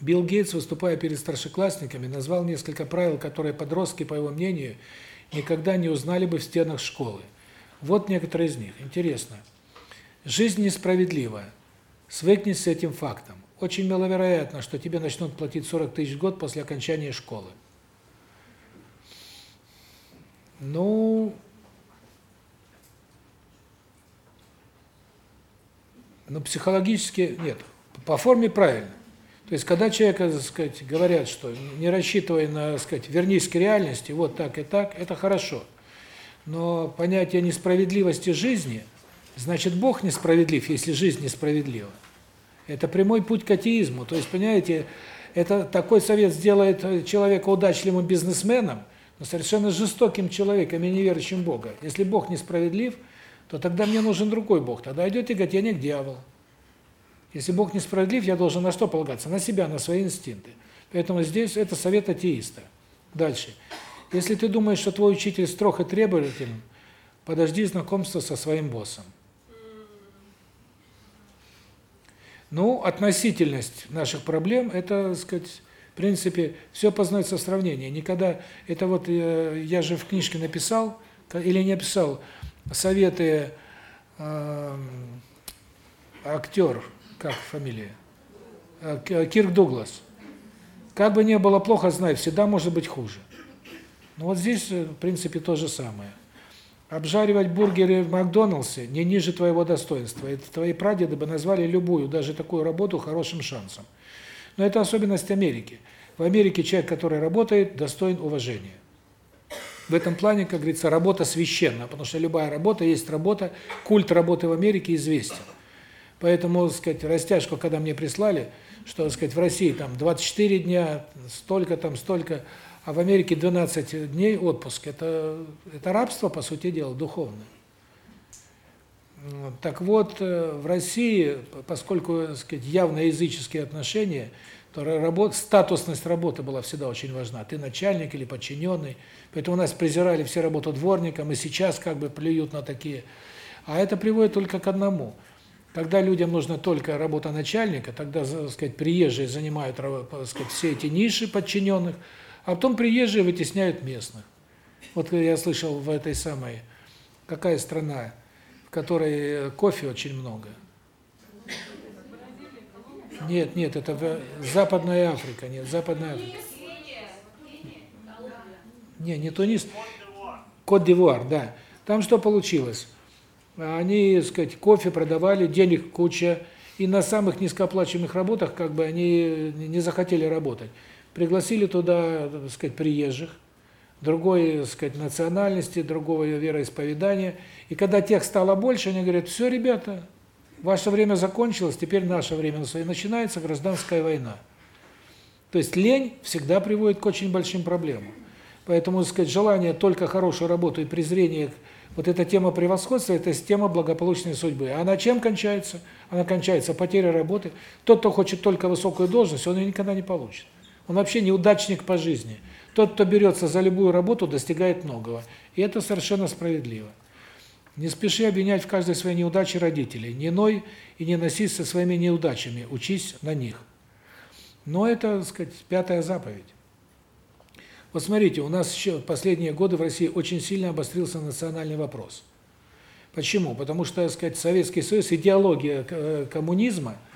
Билл Гейтс, выступая перед старшеклассниками, назвал несколько правил, которые подростки, по его мнению, никогда не узнали бы в стенах школы. Вот некоторые из них. Интересно. Жизнь несправедлива. Свыкнись с этим фактом. Очень маловероятно, что тебе начнут платить 40 тысяч в год после окончания школы. Ну, Но психологически нет. По форме правильно. То есть, когда человека, так сказать, говорят, что не рассчитывай на, так сказать, вернись к реальности, вот так и так, это хорошо. Но понятие несправедливости жизни, значит, Бог несправедлив, если жизнь несправедлива. Это прямой путь к атеизму. То есть, понимаете, это такой совет сделает человека удачливым бизнесменом, но совершенно жестоким человеком и неверующим в Бога. Если Бог несправедлив, то тогда мне нужен другой Бог. Тогда идет тяготение к дьяволу. Если Бог несправедлив, я должен на что полагаться? На себя, на свои инстинкты. Поэтому здесь это совет атеиста. Дальше. Если ты думаешь, что твой учитель строг и требователен, подожди знакомства со своим боссом. Ну, относительность наших проблем это, так сказать, принципе, все познается в сравнении. Никогда это вот э, я же в книжке написал или не написал советы э, актер, как фамилия? Э, Кирк Дуглас. Как бы ни было плохо, знай, всегда может быть хуже. Ну вот здесь, э, в принципе, то же самое. Обжаривать бургеры в Макдоналдсе не ниже твоего достоинства. Это твои прадеды бы назвали любую, даже такую работу, хорошим шансом. Но это особенность Америки. В Америке человек, который работает, достоин уважения. В этом плане, как говорится, работа священна, потому что любая работа есть работа, культ работы в Америке известен. Поэтому, так сказать, растяжку, когда мне прислали, что, так сказать, в России там 24 дня, столько там, столько, а в Америке 12 дней отпуск. Это это рабство, по сути дела, духовное. Так вот, э, в России, поскольку, так сказать, явно языческие отношения, то работа, статусность работы была всегда очень важна. Ты начальник или подчиненный. Поэтому нас презирали все работу дворником, и сейчас как бы плюют на такие. А это приводит только к одному. Когда людям нужна только работа начальника, тогда, так сказать, приезжие занимают, так сказать, все эти ниши подчиненных, а потом приезжие вытесняют местных. Вот я слышал в этой самой, какая страна, в которой кофе очень много. Нет, нет, это Западная Африка, нет, Западная Африка. Не, не Тунис. Кот-д'Ивуар, да. Там что получилось? Они, так сказать, кофе продавали, денег куча, и на самых низкооплачиваемых работах как бы они не захотели работать пригласили туда, так сказать, приезжих, другой, так сказать, национальности, другого вероисповедания. И когда тех стало больше, они говорят, все, ребята, ваше время закончилось, теперь наше время. И начинается гражданская война. То есть лень всегда приводит к очень большим проблемам. Поэтому, так сказать, желание только хорошую работу и презрение вот эта тема превосходства это тема благополучной судьбы. А она чем кончается? Она кончается потерей работы. Тот, кто хочет только высокую должность, он ее никогда не получит. Он вообще неудачник по жизни. Тот, кто берется за любую работу, достигает многого. И это совершенно справедливо. Не спеши обвинять в каждой своей неудаче родителей. Не ной и не носись со своими неудачами, учись на них. Но это, так сказать, пятая заповедь. Вот смотрите, у нас еще последние годы в России очень сильно обострился национальный вопрос. Почему? Потому что, так сказать, Советский Союз, идеология э, коммунизма –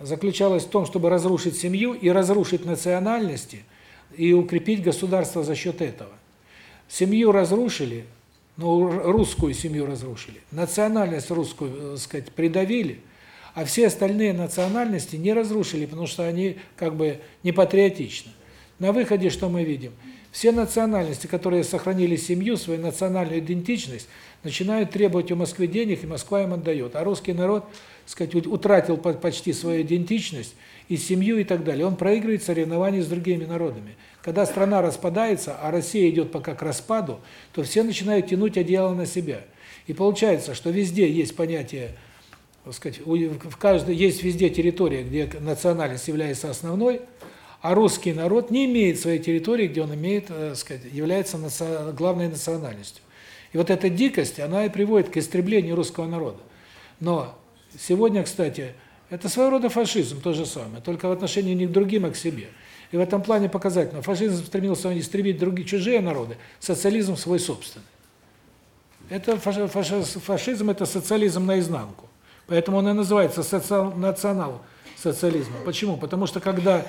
заключалась в том, чтобы разрушить семью и разрушить национальности и укрепить государство за счет этого. Семью разрушили, ну, русскую семью разрушили, национальность русскую, так э, сказать, придавили, а все остальные национальности не разрушили, потому что они как бы не патриотичны. На выходе что мы видим? Все национальности, которые сохранили семью, свою национальную идентичность, начинают требовать у Москвы денег, и Москва им отдает. А русский народ – сказать, утратил почти свою идентичность и семью и так далее. Он проигрывает соревнования с другими народами. Когда страна распадается, а Россия идет пока к распаду, то все начинают тянуть одеяло на себя. И получается, что везде есть понятие, так сказать, в каждой есть везде территория, где национальность является основной, а русский народ не имеет своей территории, где он имеет, так э, сказать, является главной национальностью. И вот эта дикость, она и приводит к истреблению русского народа. Но Сегодня, кстати, это своего рода фашизм, то же самое, только в отношении не к другим, а к себе. И в этом плане показательно. Фашизм стремился истребить другие чужие народы, социализм свой собственный. Это фашизм это социализм наизнанку. Поэтому он и называется национал-социализмом. Почему? Потому что когда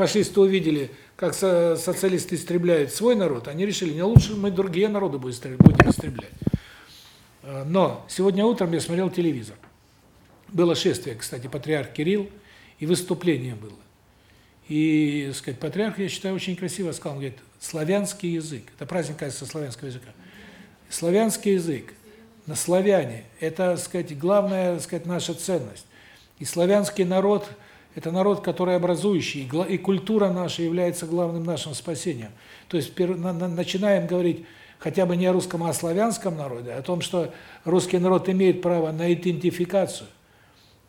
фашисты увидели, как социалисты истребляют свой народ, они решили, не лучше мы другие народы будем истреблять. Но сегодня утром я смотрел телевизор. Было шествие, кстати, патриарх Кирилл, и выступление было. И, сказать, патриарх, я считаю, очень красиво сказал, он говорит, славянский язык, это праздник, кажется, славянского языка. Славянский язык, на славяне, это, сказать, главная, сказать, наша ценность. И славянский народ – это народ, который образующий, и культура наша является главным нашим спасением. То есть начинаем говорить хотя бы не о русском, а о славянском народе, о том, что русский народ имеет право на идентификацию,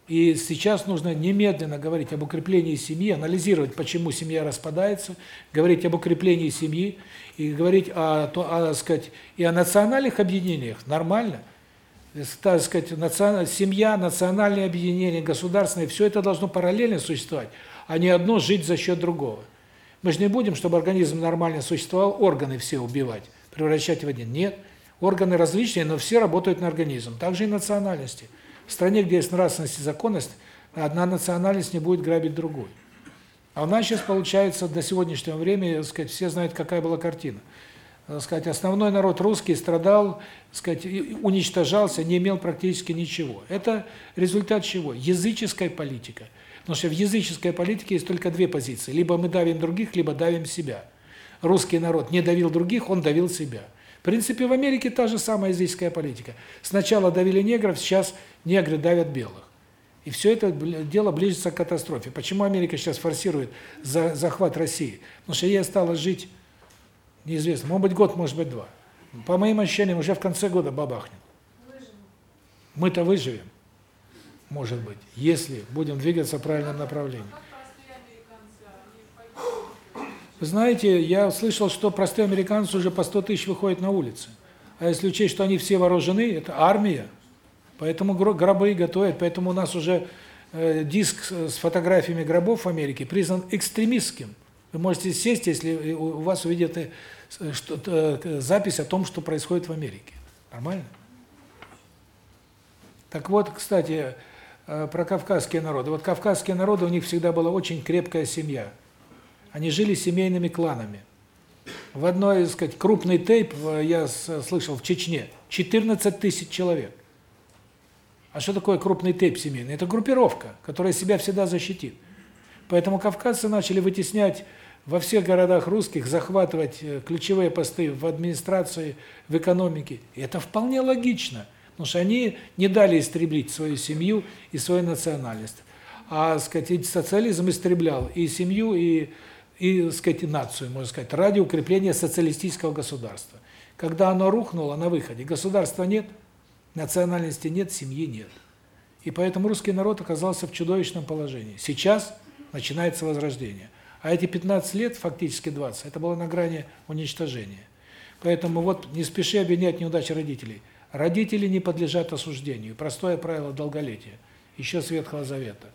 и сейчас нужно немедленно говорить об укреплении семьи, анализировать, почему семья распадается, говорить об укреплении семьи и говорить о, о, о сказать, и о национальных объединениях. Нормально. Так сказать, национ... семья, национальные объединения, государственные, все это должно параллельно существовать, а не одно жить за счет другого. Мы же не будем, чтобы организм нормально существовал, органы все убивать, превращать в один. Нет. Органы различные, но все работают на организм. Также и национальности. В стране, где есть нравственность и законность, одна национальность не будет грабить другую. А у нас сейчас получается до сегодняшнего времени, так сказать, все знают, какая была картина. Так сказать, основной народ русский страдал, сказать, уничтожался, не имел практически ничего. Это результат чего? Языческая политика. Потому что в языческой политике есть только две позиции: либо мы давим других, либо давим себя. Русский народ не давил других, он давил себя. В принципе, в Америке та же самая языческая политика. Сначала давили негров, сейчас негры давят белых. И все это дело ближется к катастрофе. Почему Америка сейчас форсирует за захват России? Потому что ей осталось жить неизвестно, может быть год, может быть два. По моим ощущениям, уже в конце года бабахнет. Мы-то выживем, может быть, если будем двигаться в правильном направлении. Вы знаете, я слышал, что простые американцы уже по 100 тысяч выходят на улицы. А если учесть, что они все вооружены, это армия. Поэтому гробы готовят, поэтому у нас уже э, диск с фотографиями гробов в Америке признан экстремистским. Вы можете сесть, если у вас увидят э, что э, запись о том, что происходит в Америке. Нормально? Так вот, кстати, про кавказские народы. Вот кавказские народы, у них всегда была очень крепкая семья. Они жили семейными кланами. В одной, так сказать, крупный тейп, я слышал, в Чечне, 14 тысяч человек. А что такое крупный тейп семейный? Это группировка, которая себя всегда защитит. Поэтому кавказцы начали вытеснять во всех городах русских, захватывать э, ключевые посты в администрации, в экономике. И это вполне логично, потому что они не дали истреблить свою семью и свою национальность. А, сказать, социализм истреблял и семью, и, и, сказать, и нацию, можно сказать, ради укрепления социалистического государства. Когда оно рухнуло на выходе, государства нет – Национальности нет, семьи нет. И поэтому русский народ оказался в чудовищном положении. Сейчас начинается возрождение. А эти 15 лет, фактически 20, это было на грани уничтожения. Поэтому вот не спеши обвинять неудачи родителей. Родители не подлежат осуждению. Простое правило долголетия. Еще с Ветхого Завета.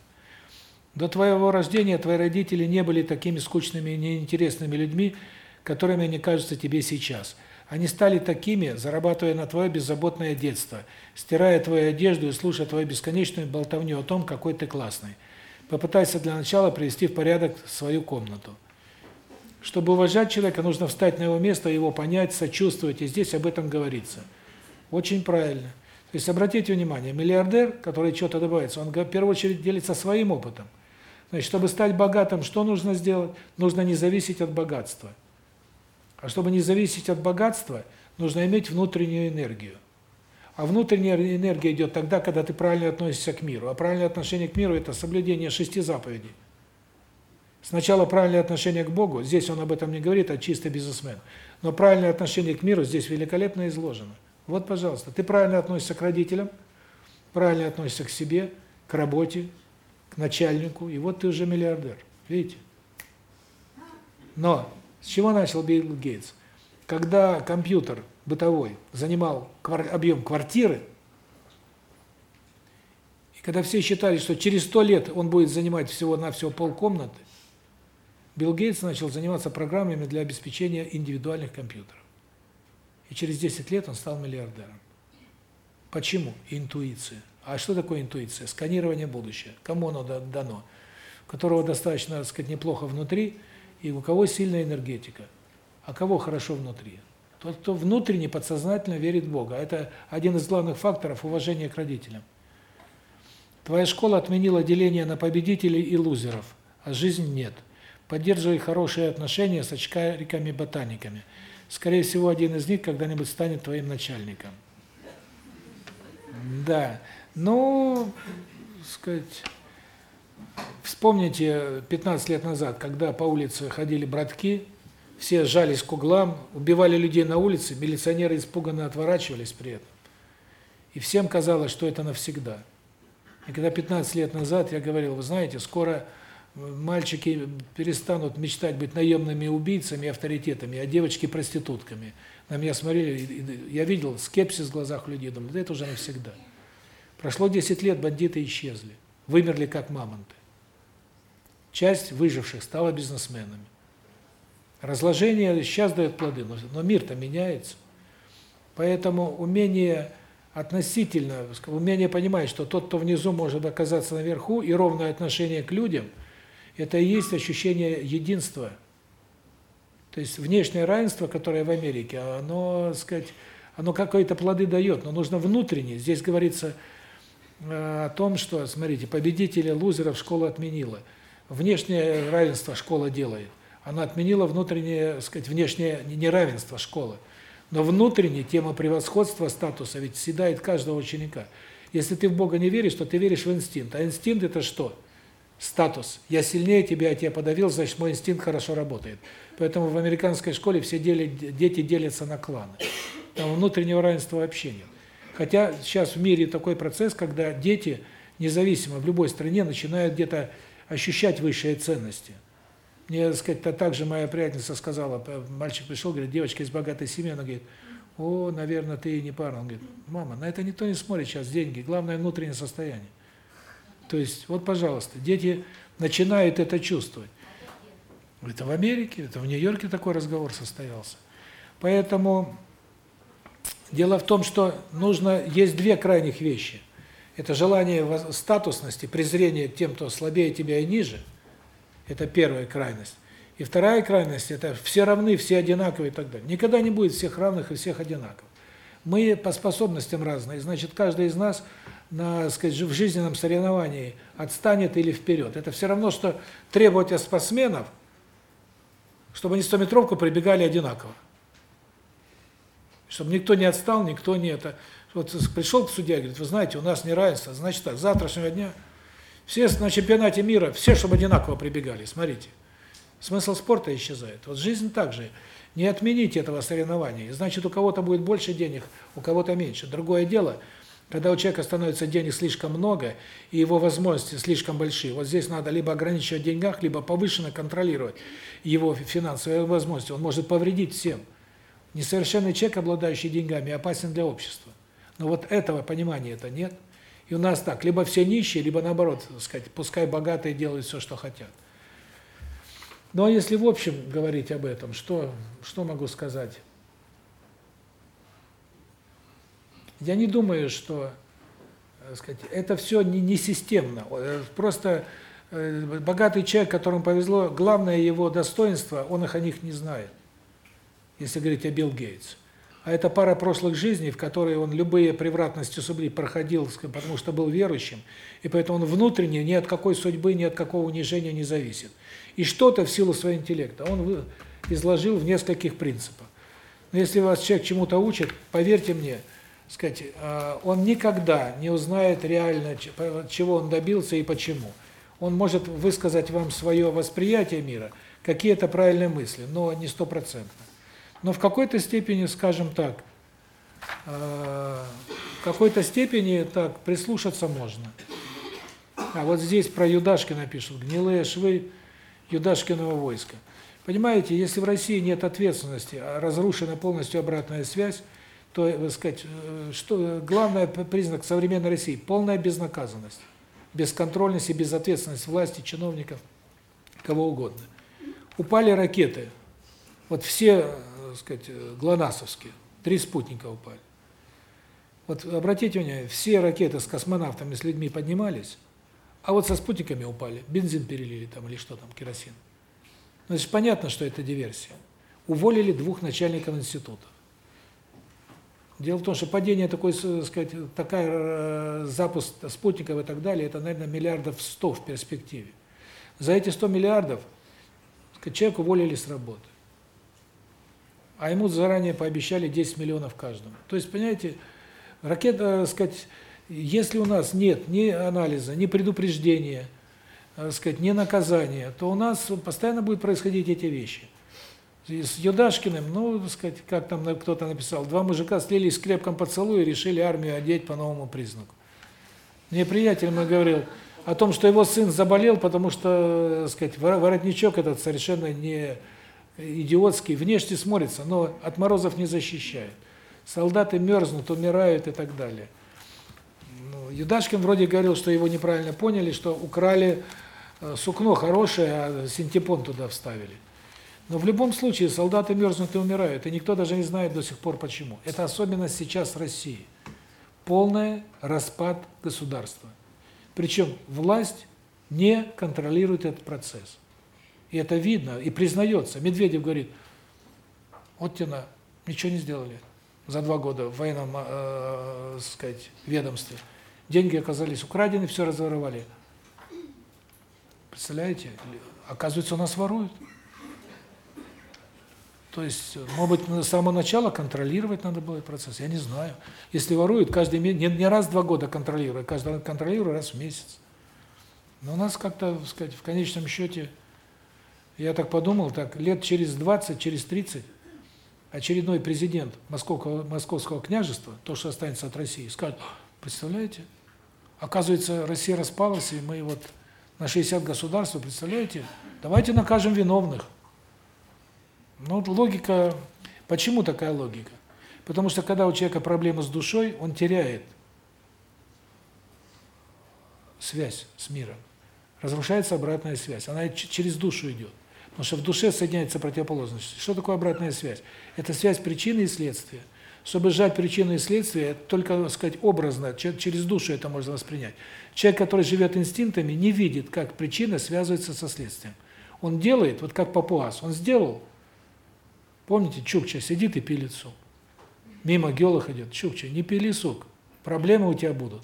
До твоего рождения твои родители не были такими скучными и неинтересными людьми, которыми они кажутся тебе сейчас. Они стали такими, зарабатывая на твое беззаботное детство, стирая твою одежду и слушая твою бесконечную болтовню о том, какой ты классный. Попытайся для начала привести в порядок свою комнату. Чтобы уважать человека, нужно встать на его место, его понять, сочувствовать, и здесь об этом говорится. Очень правильно. То есть обратите внимание, миллиардер, который что-то добывается, он в первую очередь делится своим опытом. Значит, чтобы стать богатым, что нужно сделать? Нужно не зависеть от богатства. А чтобы не зависеть от богатства, нужно иметь внутреннюю энергию. А внутренняя энергия идет тогда, когда ты правильно относишься к миру. А правильное отношение к миру – это соблюдение шести заповедей. Сначала правильное отношение к Богу, здесь он об этом не говорит, а чисто бизнесмен. Но правильное отношение к миру здесь великолепно изложено. Вот, пожалуйста, ты правильно относишься к родителям, правильно относишься к себе, к работе, к начальнику, и вот ты уже миллиардер. Видите? Но с чего начал Билл Гейтс? Когда компьютер бытовой занимал объем квартиры, и когда все считали, что через сто лет он будет занимать всего-навсего полкомнаты, Билл Гейтс начал заниматься программами для обеспечения индивидуальных компьютеров. И через 10 лет он стал миллиардером. Почему? Интуиция. А что такое интуиция? Сканирование будущего. Кому оно дано? Которого достаточно, так сказать, неплохо внутри – и у кого сильная энергетика, а кого хорошо внутри. Тот, кто внутренне, подсознательно верит в Бога. Это один из главных факторов уважения к родителям. Твоя школа отменила деление на победителей и лузеров, а жизнь нет. Поддерживай хорошие отношения с очкариками-ботаниками. Скорее всего, один из них когда-нибудь станет твоим начальником. Да. Ну, сказать, Вспомните 15 лет назад, когда по улице ходили братки, все сжались к углам, убивали людей на улице, милиционеры испуганно отворачивались при этом. И всем казалось, что это навсегда. И когда 15 лет назад я говорил, вы знаете, скоро мальчики перестанут мечтать быть наемными убийцами, авторитетами, а девочки проститутками. На меня смотрели, я видел скепсис в глазах людей, думал, да это уже навсегда. Прошло 10 лет, бандиты исчезли, вымерли как мамонты. Часть выживших стала бизнесменами. Разложение сейчас дает плоды, но мир-то меняется. Поэтому умение относительно, умение понимать, что тот, кто внизу, может оказаться наверху, и ровное отношение к людям, это и есть ощущение единства. То есть внешнее равенство, которое в Америке, оно, сказать, оно какие-то плоды дает, но нужно внутренне. Здесь говорится э, о том, что, смотрите, победители лузеров школа отменила. Внешнее равенство школа делает. Она отменила внутреннее, сказать, внешнее неравенство школы. Но внутренне тема превосходства статуса ведь съедает каждого ученика. Если ты в Бога не веришь, то ты веришь в инстинкт. А инстинкт это что? Статус. Я сильнее тебя, я тебя подавил, значит, мой инстинкт хорошо работает. Поэтому в американской школе все делят, дети делятся на кланы. Там внутреннего равенства вообще нет. Хотя сейчас в мире такой процесс, когда дети, независимо в любой стране, начинают где-то ощущать высшие ценности. Мне, так сказать, так же моя приятельница сказала, мальчик пришел, говорит, девочка из богатой семьи, она говорит, о, наверное, ты не пара. Он говорит, мама, на это никто не смотрит сейчас, деньги, главное внутреннее состояние. То есть, вот, пожалуйста, дети начинают это чувствовать. Это в Америке, это в Нью-Йорке такой разговор состоялся. Поэтому дело в том, что нужно есть две крайних вещи. Это желание статусности, презрение тем, кто слабее тебя и ниже. Это первая крайность. И вторая крайность это все равны, все одинаковые и так далее. Никогда не будет всех равных и всех одинаковых. Мы по способностям разные, значит, каждый из нас на, сказать, в жизненном соревновании отстанет или вперед. Это все равно что требовать от спортсменов, чтобы они 100-метровку прибегали одинаково. Чтобы никто не отстал, никто не это. Вот пришел к судье, говорит: "Вы знаете, у нас не равенство, значит так, завтрашнего дня все на чемпионате мира, все чтобы одинаково прибегали". Смотрите. Смысл спорта исчезает. Вот жизнь также. Не отмените этого соревнования. Значит, у кого-то будет больше денег, у кого-то меньше. Другое дело, когда у человека становится денег слишком много, и его возможности слишком большие, вот здесь надо либо ограничивать деньгах, либо повышенно контролировать его финансовые возможности. Он может повредить всем. Несовершенный человек, обладающий деньгами, опасен для общества. Но вот этого понимания это нет. И у нас так, либо все нищие, либо наоборот, сказать, пускай богатые делают все, что хотят. Ну а если в общем говорить об этом, что что могу сказать? Я не думаю, что, так э, сказать, это все не не системно. Э, просто э, богатый человек, которому повезло, главное его достоинство, он их о них не знает. Если говорить о Билл Гейтс. А это пара прошлых жизней, в которые он любые превратности судьбы проходил, потому что был верующим, и поэтому он внутренне ни от какой судьбы, ни от какого унижения не зависит и что-то в силу своего интеллекта он изложил в нескольких принципах. Но если вас человек чему-то учит, поверьте мне, сказать, а, он никогда не узнает реально, чего он добился и почему. Он может высказать вам свое восприятие мира, какие-то правильные мысли, но не стопроцентно. Но в какой-то степени, скажем так, а, в какой-то степени так прислушаться можно. А вот здесь про Юдашкина пишут, гнилые швы Юдашкиного войска. Понимаете, если в России нет ответственности, а разрушена полностью обратная связь, то, так сказать, э, что главный признак современной России полная безнаказанность, бесконтрольность и безответственность власти, чиновников, кого угодно. Упали ракеты. Вот все, так сказать, глонасовские, три спутника упали. Вот обратите внимание, все ракеты с космонавтами, с людьми поднимались, а вот со спутниками упали, бензин перелили там или что там, керосин. Значит, понятно, что это диверсия. Уволили двух начальников институтов. Дело в том, что падение такой, сказать, такая э, запуск спутников и так далее, это, наверное, миллиардов 100 в перспективе. За эти 100 миллиардов сказать, человек уволили с работы. А ему заранее пообещали 10 миллионов каждому. То есть, понимаете, ракета, э, сказать, если у нас нет ни анализа, ни предупреждения, так сказать, ни наказания, то у нас постоянно будут происходить эти вещи. И с Юдашкиным, ну, так сказать, как там кто-то написал, два мужика слились в крепком поцелуе и решили армию одеть по новому признаку. Мне приятель мой говорил о том, что его сын заболел, потому что, так сказать, воротничок этот совершенно не идиотский, внешне смотрится, но от морозов не защищает. Солдаты мерзнут, умирают и так далее. Юдашкин вроде говорил, что его неправильно поняли, что украли э, сукно хорошее, а синтепон туда вставили. Но в любом случае солдаты мерзнут и умирают, и никто даже не знает до сих пор почему. Это особенность сейчас России. Полный распад государства. Причем власть не контролирует этот процесс. И это видно, и признается. Медведев говорит, вот тебе ничего не сделали за два года в военном, э, сказать, ведомстве. Деньги оказались украдены, все разворовали. Представляете? Оказывается, у нас воруют. То есть, может быть, с самого начала контролировать надо было этот процесс, я не знаю. Если воруют, каждый месяц, не, не раз в два года контролируют, каждый раз контролируют раз в месяц. Но у нас как-то, сказать, в конечном счете, я так подумал, так лет через 20, через 30 очередной президент Московского Московского княжества, то, что останется от России, скажет: "Представляете? Оказывается, Россия распалась, и мы вот на 60 государств, представляете? Давайте накажем виновных". Ну, вот логика, почему такая логика? Потому что когда у человека проблемы с душой, он теряет связь с миром. Разрушается обратная связь. Она через душу идет. Потому что в душе соединяется противоположность. Что такое обратная связь? Это связь причины и следствия. Чтобы сжать причину и следствие, только, так сказать, образно, через душу это можно воспринять. Человек, который живет инстинктами, не видит, как причина связывается со следствием. Он делает, вот как папуас, он сделал, Помните, Чукча сидит и пилит сук. Мимо геолог идет, Чукча, не пили сук, проблемы у тебя будут.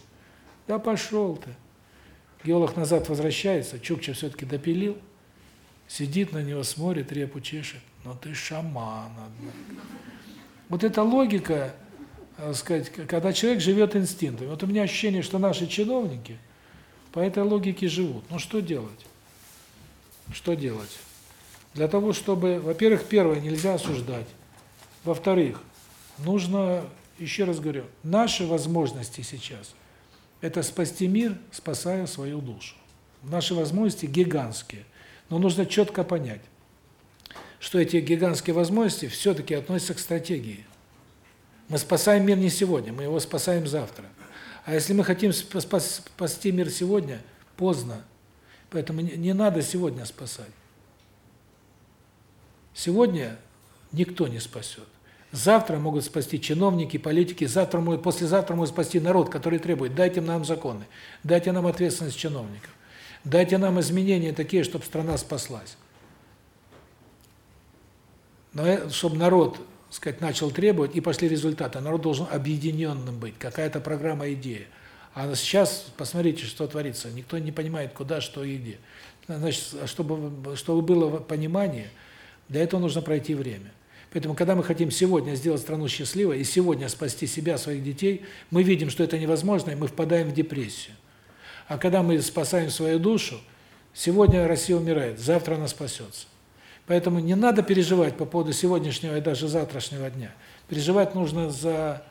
Да пошел ты. Геолог назад возвращается, Чукча все-таки допилил, сидит на него, смотрит, репу чешет. Но ты шаман, однако. Вот эта логика, так сказать, когда человек живет инстинктами. Вот у меня ощущение, что наши чиновники по этой логике живут. Ну что делать? Что делать? Для того, чтобы, во-первых, первое, нельзя осуждать. Во-вторых, нужно, еще раз говорю, наши возможности сейчас – это спасти мир, спасая свою душу. Наши возможности гигантские. Но нужно четко понять, что эти гигантские возможности все-таки относятся к стратегии. Мы спасаем мир не сегодня, мы его спасаем завтра. А если мы хотим спасти мир сегодня, поздно. Поэтому не надо сегодня спасать. Сегодня никто не спасет. Завтра могут спасти чиновники, политики, завтра могут, послезавтра могут спасти народ, который требует: "Дайте нам законы, дайте нам ответственность чиновников, дайте нам изменения такие, чтобы страна спаслась". Но чтобы народ, сказать, начал требовать и пошли результаты, народ должен объединенным быть, какая-то программа, идея. А сейчас посмотрите, что творится. Никто не понимает, куда, что и где. Значит, чтобы чтобы было понимание, для этого нужно пройти время. Поэтому, когда мы хотим сегодня сделать страну счастливой и сегодня спасти себя, своих детей, мы видим, что это невозможно, и мы впадаем в депрессию. А когда мы спасаем свою душу, сегодня Россия умирает, завтра она спасется. Поэтому не надо переживать по поводу сегодняшнего и даже завтрашнего дня. Переживать нужно за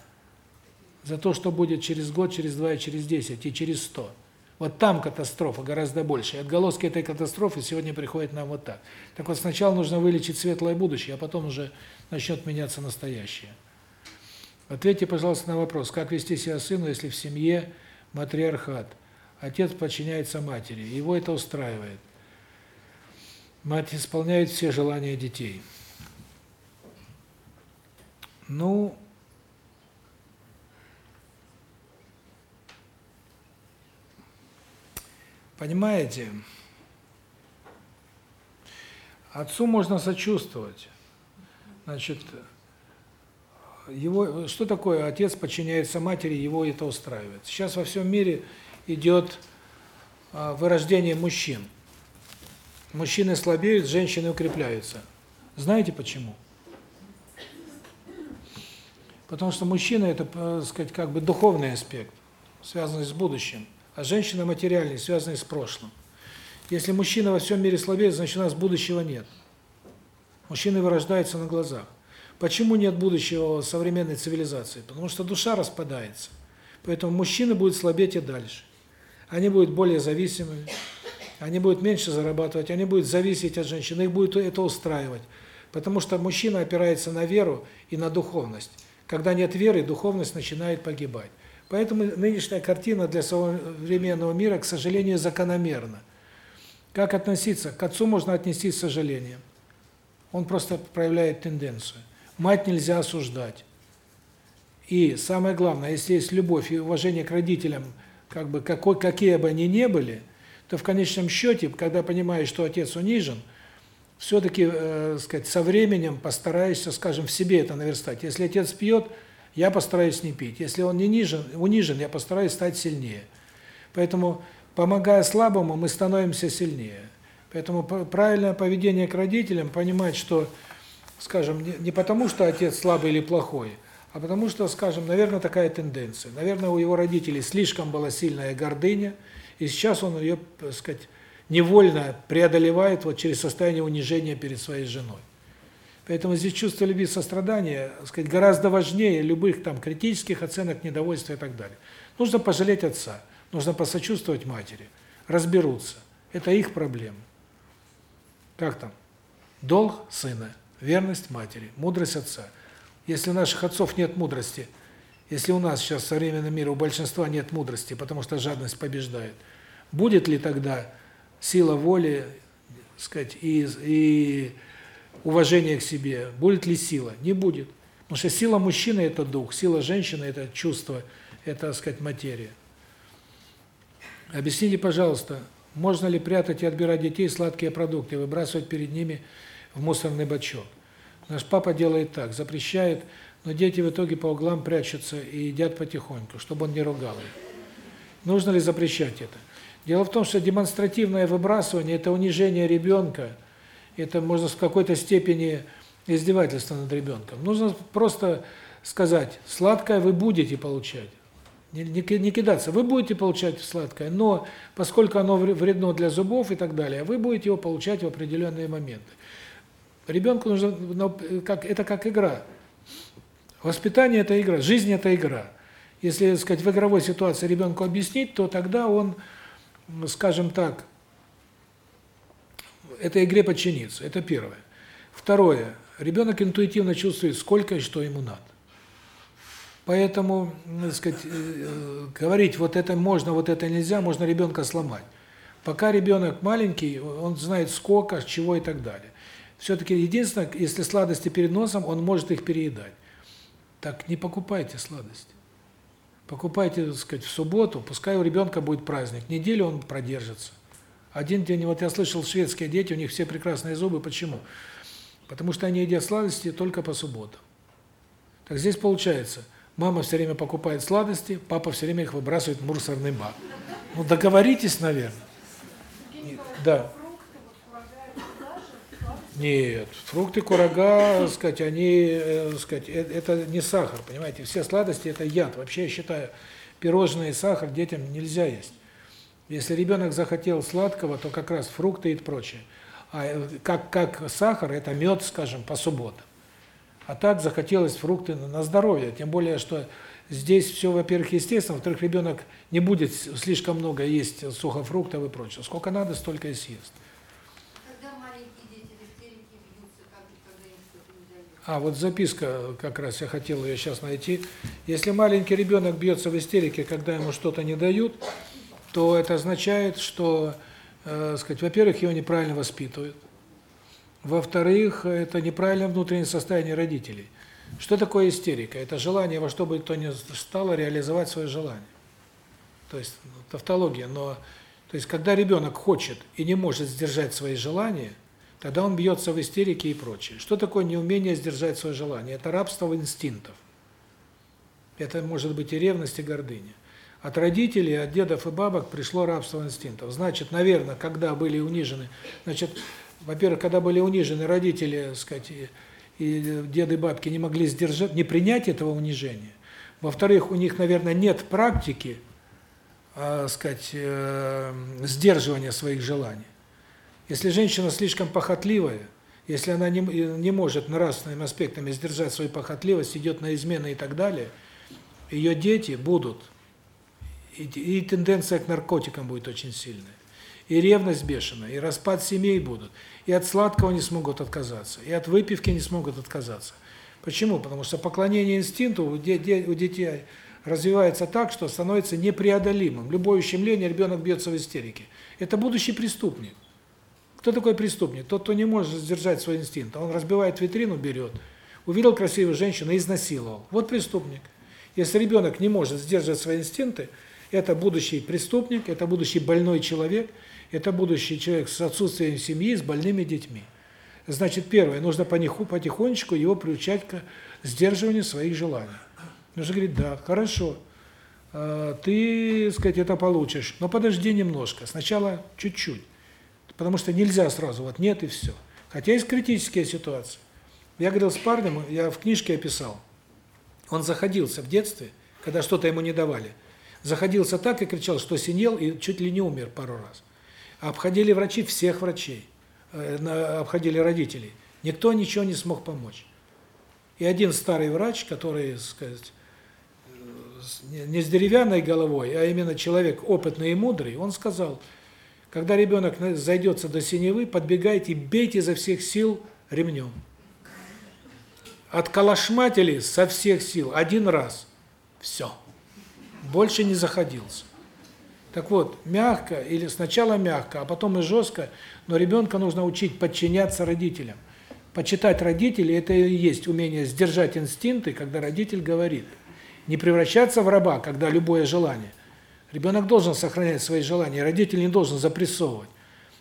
за то, что будет через год, через два, через десять и через сто. Вот там катастрофа гораздо больше. И отголоски этой катастрофы сегодня приходят нам вот так. Так вот, сначала нужно вылечить светлое будущее, а потом уже начнет меняться настоящее. Ответьте, пожалуйста, на вопрос, как вести себя сыну, если в семье матриархат? Отец подчиняется матери, его это устраивает. Мать исполняет все желания детей. Ну, Понимаете? Отцу можно сочувствовать. Значит, его что такое отец подчиняется матери, его это устраивает. Сейчас во всем мире идет а, вырождение мужчин. Мужчины слабеют, женщины укрепляются. Знаете почему? Потому что мужчина это, так сказать, как бы духовный аспект, связанный с будущим а женщина материальный, связанный с прошлым. Если мужчина во всем мире слабеет, значит у нас будущего нет. Мужчины вырождаются на глазах. Почему нет будущего современной цивилизации? Потому что душа распадается. Поэтому мужчины будут слабеть и дальше. Они будут более зависимыми, они будут меньше зарабатывать, они будут зависеть от женщин, их будет это устраивать. Потому что мужчина опирается на веру и на духовность. Когда нет веры, духовность начинает погибать. Поэтому нынешняя картина для современного мира, к сожалению, закономерна. Как относиться? К отцу можно отнестись с сожалением. Он просто проявляет тенденцию. Мать нельзя осуждать. И самое главное, если есть любовь и уважение к родителям, как бы какой какие бы они ни были, то в конечном счете, когда понимаешь, что отец унижен, все-таки, э, сказать, со временем постараешься, скажем, в себе это наверстать. Если отец пьет, я постараюсь не пить. Если он не нижен, унижен, я постараюсь стать сильнее. Поэтому, помогая слабому, мы становимся сильнее. Поэтому правильное поведение к родителям, понимать, что, скажем, не потому, что отец слабый или плохой, а потому что, скажем, наверное, такая тенденция. Наверное, у его родителей слишком была сильная гордыня, и сейчас он ее, так сказать, невольно преодолевает вот через состояние унижения перед своей женой. Поэтому здесь чувство любви и сострадания, так сказать, гораздо важнее любых там критических оценок, недовольства и так далее. Нужно пожалеть отца, нужно посочувствовать матери, разберутся. Это их проблема. Как там? Долг сына, верность матери, мудрость отца – если у наших отцов нет мудрости, если у нас сейчас в современном мире у большинства нет мудрости, потому что жадность побеждает, будет ли тогда сила воли, сказать, и и уважение к себе, будет ли сила? Не будет. Потому что сила мужчины это дух, сила женщины это чувство, это, так сказать, материя. Объясните, пожалуйста, можно ли прятать и отбирать детей сладкие продукты, выбрасывать перед ними в мусорный бачок? Наш папа делает так, запрещает, но дети в итоге по углам прячутся и едят потихоньку, чтобы он не ругал их. Нужно ли запрещать это? Дело в том, что демонстративное выбрасывание – это унижение ребенка, это, можно в какой-то степени издевательство над ребенком. Нужно просто сказать, сладкое вы будете получать. Не, не, не кидаться. Вы будете получать сладкое, но поскольку оно вредно для зубов и так далее, вы будете его получать в определенные моменты. Ребенку нужно, но как это как игра. Воспитание это игра, жизнь это игра. Если, сказать, в игровой ситуации ребенку объяснить, то тогда он, скажем так, этой игре подчинится. Это первое. Второе. Ребенок интуитивно чувствует, сколько и что ему надо. Поэтому, так сказать, э, говорить вот это можно, вот это нельзя, можно ребенка сломать. Пока ребенок маленький, он знает сколько, чего и так далее. Все-таки единственное, если сладости перед носом, он может их переедать. Так не покупайте сладости. Покупайте, так сказать, в субботу, пускай у ребенка будет праздник, неделю он продержится. Один день, вот я слышал, шведские дети, у них все прекрасные зубы, почему? Потому что они едят сладости только по субботам. Так здесь получается, мама все время покупает сладости, папа все время их выбрасывает в мусорный бак. Ну договоритесь, наверное. Да. Нет, фрукты, курага, сказать, они, э, сказать, э, это не сахар, понимаете? Все сладости это яд. Вообще я считаю, пирожные и сахар детям нельзя есть. Если ребенок захотел сладкого, то как раз фрукты и прочее. А э, как как сахар это мед, скажем, по субботам. А так захотелось фрукты на здоровье, тем более что здесь все, во-первых, естественно, во-вторых, ребенок не будет слишком много есть сухофруктов и прочее. Сколько надо, столько и съест. А, вот записка, как раз я хотел ее сейчас найти. Если маленький ребенок бьется в истерике, когда ему что-то не дают, то это означает, что, э, сказать, во-первых, его неправильно воспитывают. Во-вторых, это неправильное внутреннее состояние родителей. Что такое истерика? Это желание во что бы то ни стало реализовать свое желание. То есть ну, тавтология, но то есть когда ребенок хочет и не может сдержать свои желания, Тогда он бьется в истерике и прочее. Что такое неумение сдержать свое желание? Это рабство инстинктов. Это может быть и ревность, и гордыня. От родителей, от дедов и бабок пришло рабство инстинктов. Значит, наверное, когда были унижены, значит, во-первых, когда были унижены родители, так сказать, и, и деды бабки не могли сдержать, не принять этого унижения. Во-вторых, у них, наверное, нет практики, а, сказать, э, сдерживания своих желаний. Если женщина слишком похотливая, если она не, не может нравственными аспектами сдержать свою похотливость, идет на измены и так далее, ее дети будут, и, и тенденция к наркотикам будет очень сильная, и ревность бешеная, и распад семей будут, и от сладкого не смогут отказаться, и от выпивки не смогут отказаться. Почему? Потому что поклонение инстинкту у детей развивается так, что становится непреодолимым. Любое ущемление, ребенок бьется в истерике. Это будущий преступник. Кто такой преступник? Тот, кто не может сдержать свой инстинкт. Он разбивает витрину, берет. Увидел красивую женщину изнасиловал. Вот преступник. Если ребенок не может сдерживать свои инстинкты, Это будущий преступник, это будущий больной человек, это будущий человек с отсутствием семьи, с больными детьми. Значит, первое, нужно пониху, потихонечку его приучать к сдерживанию своих желаний. Нужно говорить, да, хорошо, э, ты, сказать, это получишь, но подожди немножко, сначала чуть-чуть, потому что нельзя сразу, вот нет и все. Хотя есть критические ситуации. Я говорил с парнем, я в книжке описал, он заходился в детстве, когда что-то ему не давали, заходился так и кричал, что синел и чуть ли не умер пару раз. Обходили врачи, всех врачей, э, обходили родителей. Никто ничего не смог помочь. И один старый врач, который, сказать, э, не с деревянной головой, а именно человек опытный и мудрый, он сказал, когда ребенок зайдется до синевы, подбегайте, бейте изо всех сил ремнем. Отколошматили со всех сил один раз. Все. Больше не заходился. Так вот, мягко или сначала мягко, а потом и жестко, но ребенка нужно учить подчиняться родителям. Почитать родителей – это и есть умение сдержать инстинкты, когда родитель говорит. Не превращаться в раба, когда любое желание. Ребенок должен сохранять свои желания, родитель не должен запрессовывать.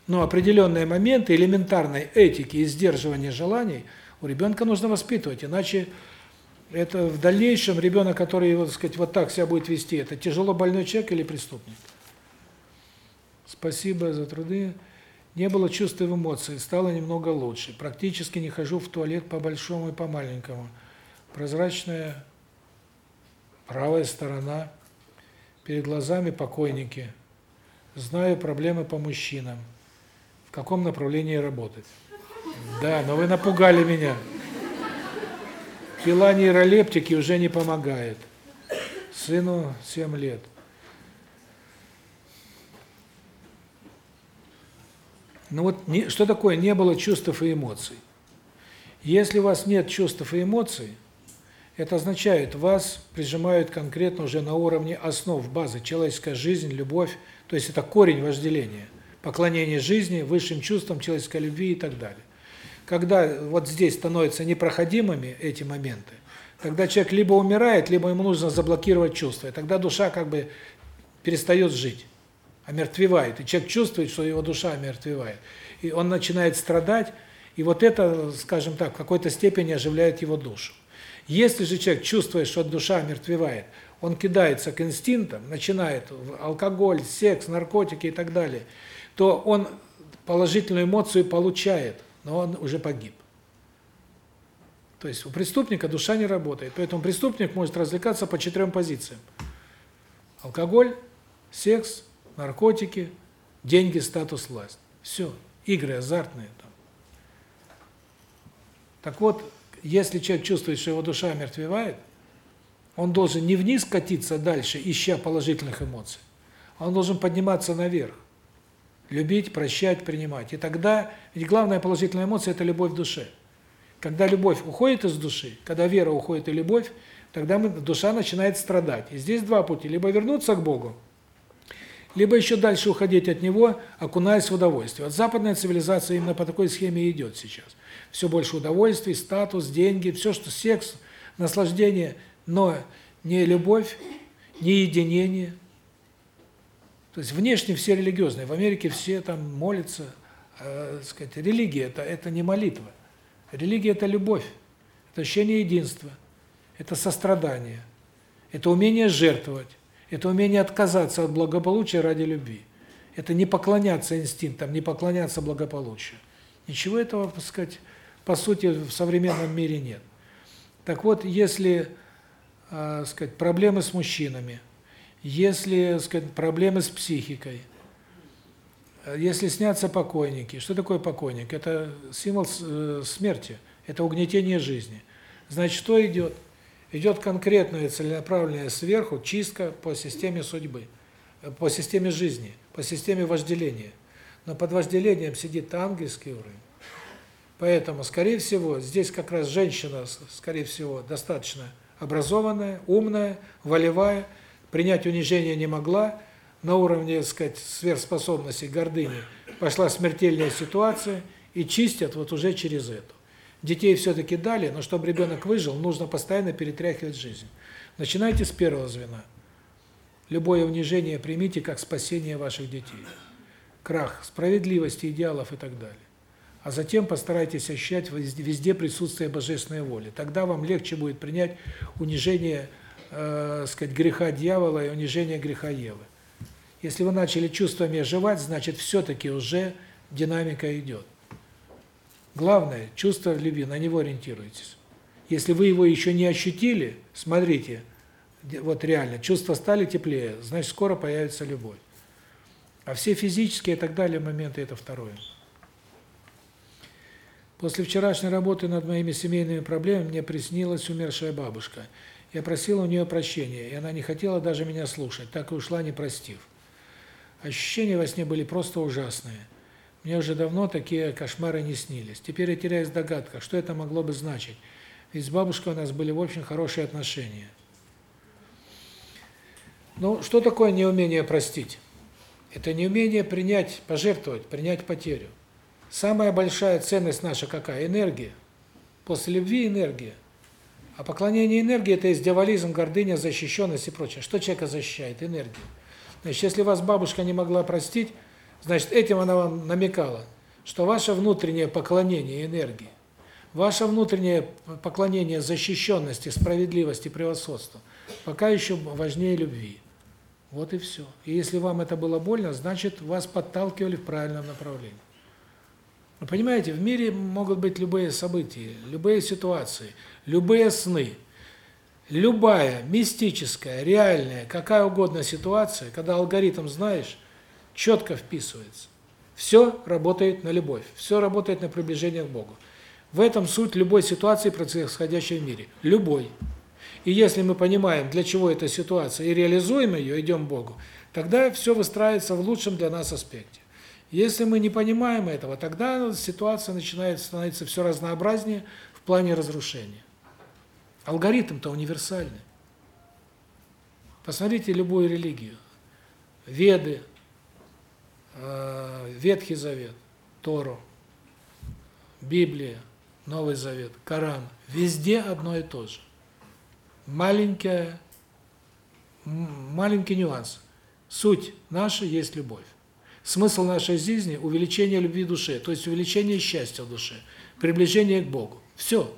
Но определенные моменты элементарной этики и сдерживания желаний у ребенка нужно воспитывать, иначе это в дальнейшем ребенок, который, вот сказать, вот так себя будет вести, это тяжело больной человек или преступник. Спасибо за труды. Не было чувств и эмоций, стало немного лучше. Практически не хожу в туалет по большому и по маленькому. Прозрачная правая сторона, перед глазами покойники. Знаю проблемы по мужчинам. В каком направлении работать? Да, но вы напугали меня. Пила нейролептики уже не помогает. Сыну 7 лет. Ну вот не, что такое не было чувств и эмоций? Если у вас нет чувств и эмоций, это означает, вас прижимают конкретно уже на уровне основ, базы, человеческая жизнь, любовь, то есть это корень вожделения, поклонение жизни, высшим чувствам, человеческой любви и так далее. Когда вот здесь становятся непроходимыми эти моменты, тогда человек либо умирает, либо ему нужно заблокировать чувства, и тогда душа как бы перестает жить омертвевает. И человек чувствует, что его душа омертвевает. И он начинает страдать, и вот это, скажем так, в какой-то степени оживляет его душу. Если же человек чувствует, что душа омертвевает, он кидается к инстинктам, начинает алкоголь, секс, наркотики и так далее, то он положительную эмоцию получает, но он уже погиб. То есть у преступника душа не работает, поэтому преступник может развлекаться по четырем позициям. Алкоголь, секс, наркотики, деньги, статус, власть. Все, игры азартные там. Так вот, если человек чувствует, что его душа мертвевает, он должен не вниз катиться дальше, ища положительных эмоций, а он должен подниматься наверх. Любить, прощать, принимать. И тогда, ведь главная положительная эмоция – это любовь в душе. Когда любовь уходит из души, когда вера уходит и любовь, тогда мы, душа начинает страдать. И здесь два пути. Либо вернуться к Богу, либо еще дальше уходить от него, окунаясь в удовольствие. Вот западная цивилизация именно по такой схеме идет сейчас. Все больше удовольствий, статус, деньги, все, что секс, наслаждение, но не любовь, не единение. То есть внешне все религиозные. В Америке все там молятся, э, сказать, религия это это не молитва. Религия это любовь, это ощущение единства, это сострадание, это умение жертвовать. Это умение отказаться от благополучия ради любви. Это не поклоняться инстинктам, не поклоняться благополучию. Ничего этого, так сказать, по сути, в современном мире нет. Так вот, если, э, сказать, проблемы с мужчинами, если, сказать, проблемы с психикой, если снятся покойники, что такое покойник? Это символ э, смерти, это угнетение жизни. Значит, что идет? идет конкретная целенаправленная сверху чистка по системе судьбы, по системе жизни, по системе вожделения. Но под вожделением сидит ангельский уровень. Поэтому, скорее всего, здесь как раз женщина, скорее всего, достаточно образованная, умная, волевая, принять унижение не могла, на уровне, так сказать, сверхспособности, гордыни пошла смертельная ситуация, и чистят вот уже через это. Детей все-таки дали, но чтобы ребенок выжил, нужно постоянно перетряхивать жизнь. Начинайте с первого звена. Любое унижение примите как спасение ваших детей. Крах справедливости, идеалов и так далее. А затем постарайтесь ощущать везде, присутствие божественной воли. Тогда вам легче будет принять унижение, э, сказать, греха дьявола и унижение греха Евы. Если вы начали чувствами оживать, значит, все-таки уже динамика идет. Главное чувство любви, на него ориентируйтесь. Если вы его еще не ощутили, смотрите, вот реально, чувства стали теплее, значит, скоро появится любовь. А все физические и так далее моменты это второе. После вчерашней работы над моими семейными проблемами мне приснилась умершая бабушка. Я просил у нее прощения, и она не хотела даже меня слушать, так и ушла, не простив. Ощущения во сне были просто ужасные. Мне уже давно такие кошмары не снились. Теперь я теряюсь в догадках, что это могло бы значить. Ведь с бабушкой у нас были в общем хорошие отношения. Ну, что такое неумение простить? Это неумение принять, пожертвовать, принять потерю. Самая большая ценность наша какая? Энергия. После любви энергия. А поклонение энергии – это издевализм, гордыня, защищенность и прочее. Что человека защищает? Энергия. Значит, если вас бабушка не могла простить, значит, этим она вам намекала, что ваше внутреннее поклонение энергии, ваше внутреннее поклонение защищенности, справедливости, превосходству пока еще важнее любви. Вот и все. И если вам это было больно, значит, вас подталкивали в правильном направлении. Вы понимаете, в мире могут быть любые события, любые ситуации, любые сны. Любая мистическая, реальная, какая угодно ситуация, когда алгоритм знаешь, четко вписывается. Все работает на любовь, все работает на приближение к Богу. В этом суть любой ситуации, происходящей в мире. Любой. И если мы понимаем, для чего эта ситуация, и реализуем ее, идем к Богу, тогда все выстраивается в лучшем для нас аспекте. Если мы не понимаем этого, тогда ситуация начинает становиться все разнообразнее в плане разрушения. Алгоритм-то универсальный. Посмотрите любую религию. Веды, э, Ветхий Завет, Тору, Библия, Новый Завет, Коран. Везде одно и то же маленькая, маленький нюанс. Суть наша есть любовь. Смысл нашей жизни – увеличение любви души, то есть увеличение счастья в душе, приближение к Богу. Все.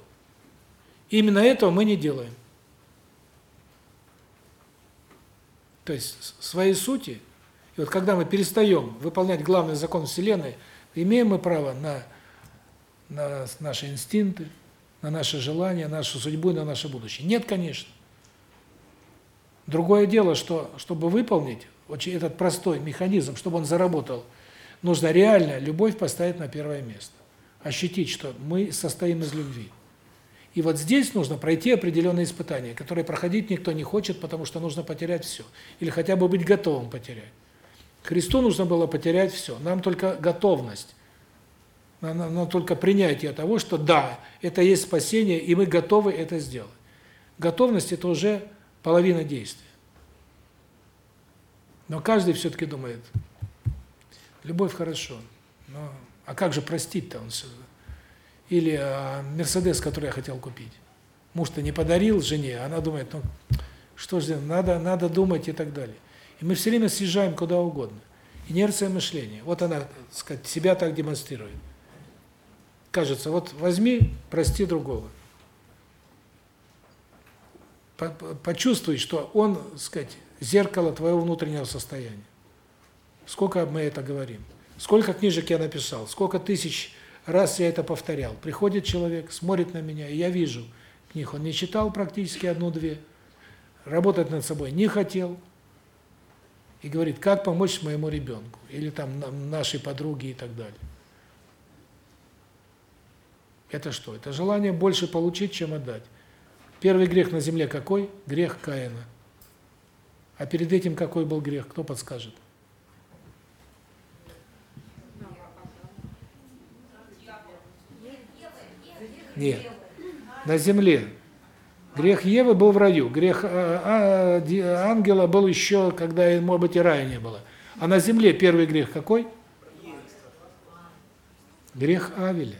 Именно этого мы не делаем. То есть своей сути, и вот когда мы перестаем выполнять главный закон Вселенной, имеем мы право на, на наши инстинкты, на наши желания, нашу судьбу и на наше будущее? Нет, конечно. Другое дело, что чтобы выполнить очень этот простой механизм, чтобы он заработал, нужно реально любовь поставить на первое место. Ощутить, что мы состоим из любви. И вот здесь нужно пройти определенные испытания, которые проходить никто не хочет, потому что нужно потерять все. Или хотя бы быть готовым потерять. Христу нужно было потерять все. Нам только готовность но, но только принятие того, что да, это есть спасение, и мы готовы это сделать. Готовность – это уже половина действия. Но каждый все-таки думает, любовь хорошо, но а как же простить-то? он Или а, Мерседес, который я хотел купить. Муж-то не подарил жене, она думает, ну что же, надо, надо думать и так далее. И мы все время съезжаем куда угодно. Инерция мышления. Вот она, так сказать, себя так демонстрирует кажется, вот возьми, прости другого. Почувствуй, что он, сказать, зеркало твоего внутреннего состояния. Сколько мы это говорим? Сколько книжек я написал? Сколько тысяч раз я это повторял? Приходит человек, смотрит на меня, и я вижу книг. Он не читал практически одну-две, работать над собой не хотел. И говорит, как помочь моему ребенку? Или там нашей подруге и так далее. Это что? Это желание больше получить, чем отдать. Первый грех на земле какой? Грех Каина. А перед этим какой был грех? Кто подскажет? Нет. На земле. Грех Евы был в раю. Грех а, а, ангела был еще, когда, может быть, и рая не было. А на земле первый грех какой? Грех Авеля.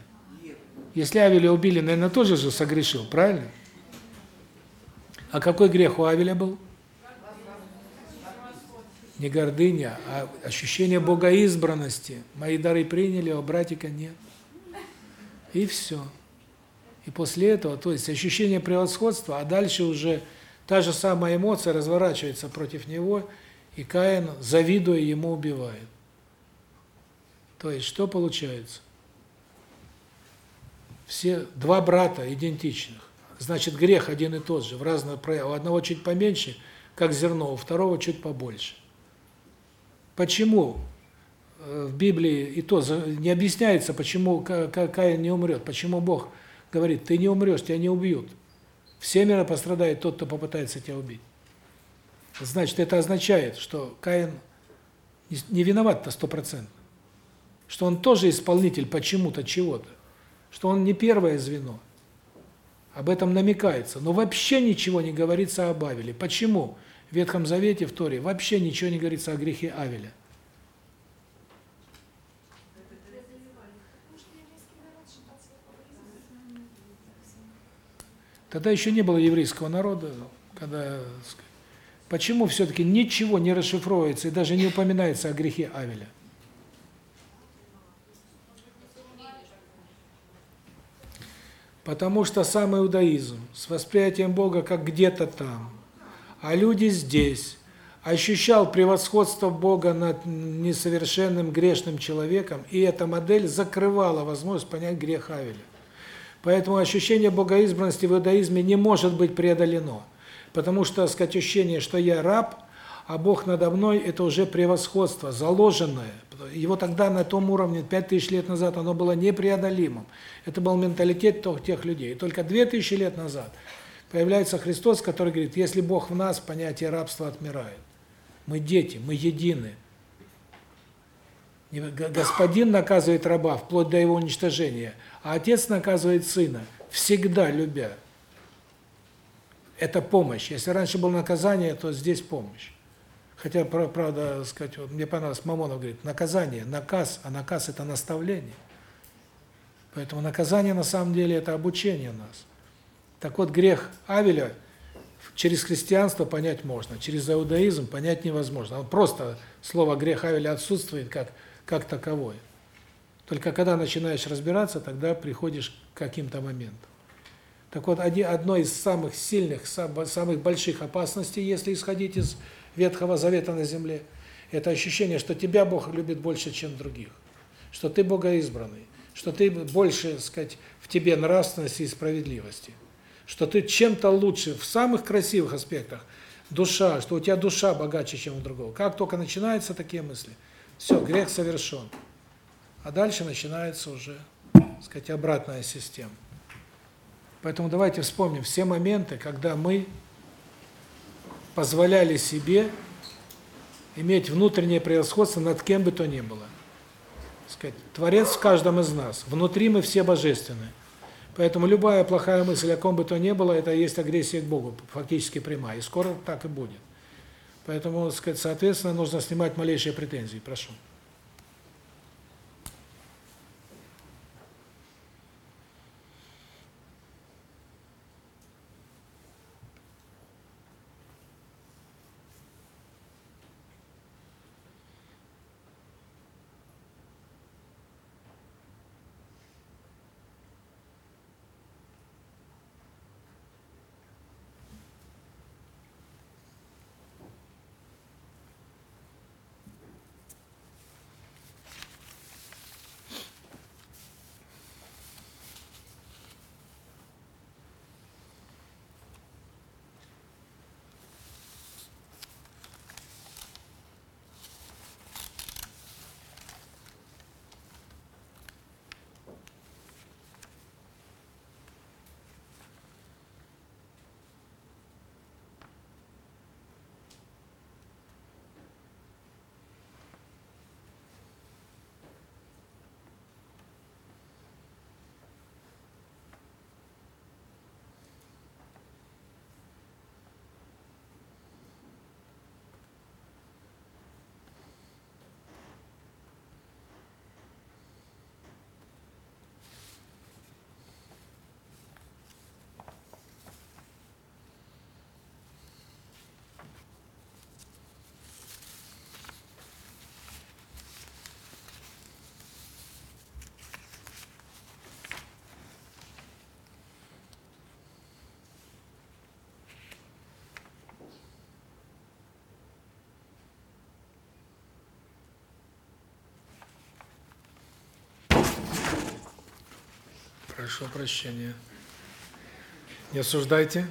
Если Авеля убили, наверное, тоже же согрешил, правильно? А какой грех у Авеля был? Не гордыня, а ощущение богоизбранности. Мои дары приняли, а братика нет. И все. И после этого, то есть ощущение превосходства, а дальше уже та же самая эмоция разворачивается против него, и Каин, завидуя ему, убивает. То есть что получается? Все два брата идентичных. Значит, грех один и тот же, в проявах. У одного чуть поменьше, как зерно, у второго чуть побольше. Почему э, в Библии и то не объясняется, почему Каин не умрет, почему Бог говорит, ты не умрешь, тебя не убьют. Всемиро пострадает тот, кто попытается тебя убить. Значит, это означает, что Каин не виноват-то стопроцентно. Что он тоже исполнитель почему-то чего-то. Что он не первое звено. Об этом намекается. Но вообще ничего не говорится об Авеле. Почему? В Ветхом Завете, в Торе, вообще ничего не говорится о грехе Авеля. Тогда еще не было еврейского народа, когда почему все таки ничего не расшифровывается и даже не упоминается о грехе Авеля? Потому что сам иудаизм с восприятием Бога как где-то там, а люди здесь, ощущал превосходство Бога над несовершенным грешным человеком, и эта модель закрывала возможность понять грех Авеля. Поэтому ощущение богоизбранности в иудаизме не может быть преодолено. Потому что, сказать, ощущение, что я раб, а Бог надо мной это уже превосходство заложенное. Его тогда на том уровне 5000 лет назад оно было непреодолимым. Это был менталитет тех людей. И только 2000 лет назад появляется Христос, который говорит: "Если Бог в нас, понятие рабства отмирает. Мы дети, мы едины. Господин наказывает раба вплоть до его уничтожения, а отец наказывает сына, всегда любя. Это помощь. Если раньше было наказание, то здесь помощь. Хотя, правда, сказать, вот мне понравилось, Мамонов говорит, наказание, наказ, а наказ – это наставление. Поэтому наказание, на самом деле, это обучение нас. Так вот, грех Авеля через христианство понять можно, через иудаизм понять невозможно. Просто слово грех Авеля отсутствует как, как таковое. Только когда начинаешь разбираться, тогда приходишь к каким-то моментам. Так вот, одно из самых сильных, самых больших опасностей, если исходить из Ветхого Завета на земле, это ощущение, что тебя Бог любит больше, чем других, что ты богоизбранный, что ты больше, сказать, в тебе нравственности и справедливости, что ты чем-то лучше в самых красивых аспектах, душа, что у тебя душа богаче, чем у другого. Как только начинаются такие мысли, все, грех совершен. А дальше начинается уже, сказать, обратная система. Поэтому давайте вспомним все моменты, когда мы позволяли себе иметь внутреннее превосходство над кем бы то ни было. Сказать, Творец в каждом из нас, внутри мы все божественны. Поэтому любая плохая мысль о ком бы то ни было, это есть агрессия к Богу, фактически прямая, и скоро так и будет. Поэтому, сказать, соответственно, нужно снимать малейшие претензии. Прошу. Прошу прощения. Не осуждайте.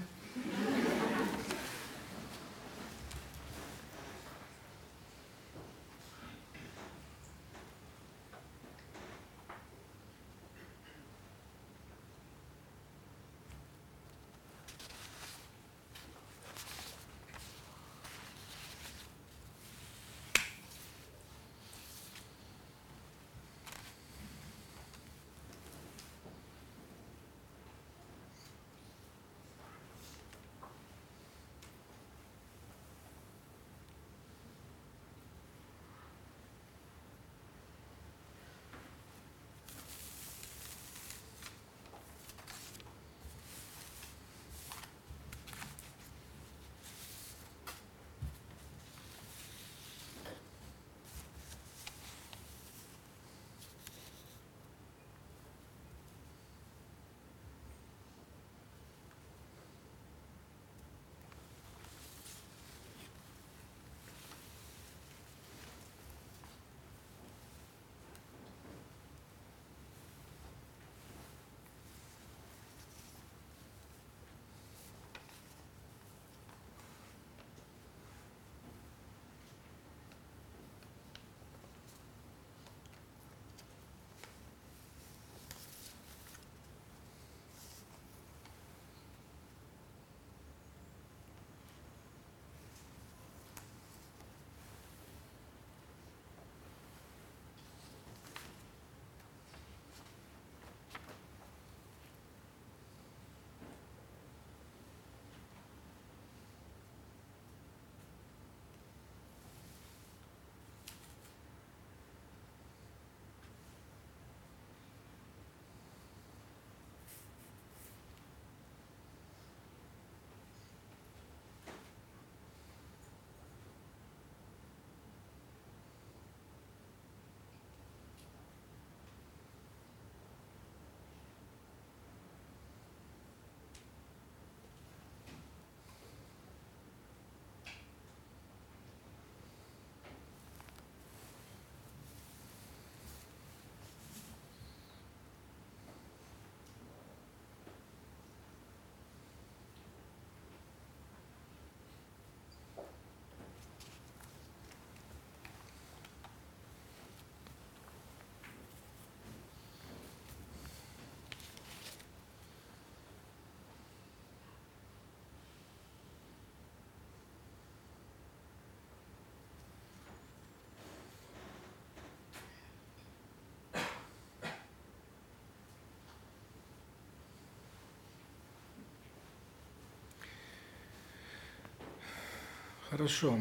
Хорошо.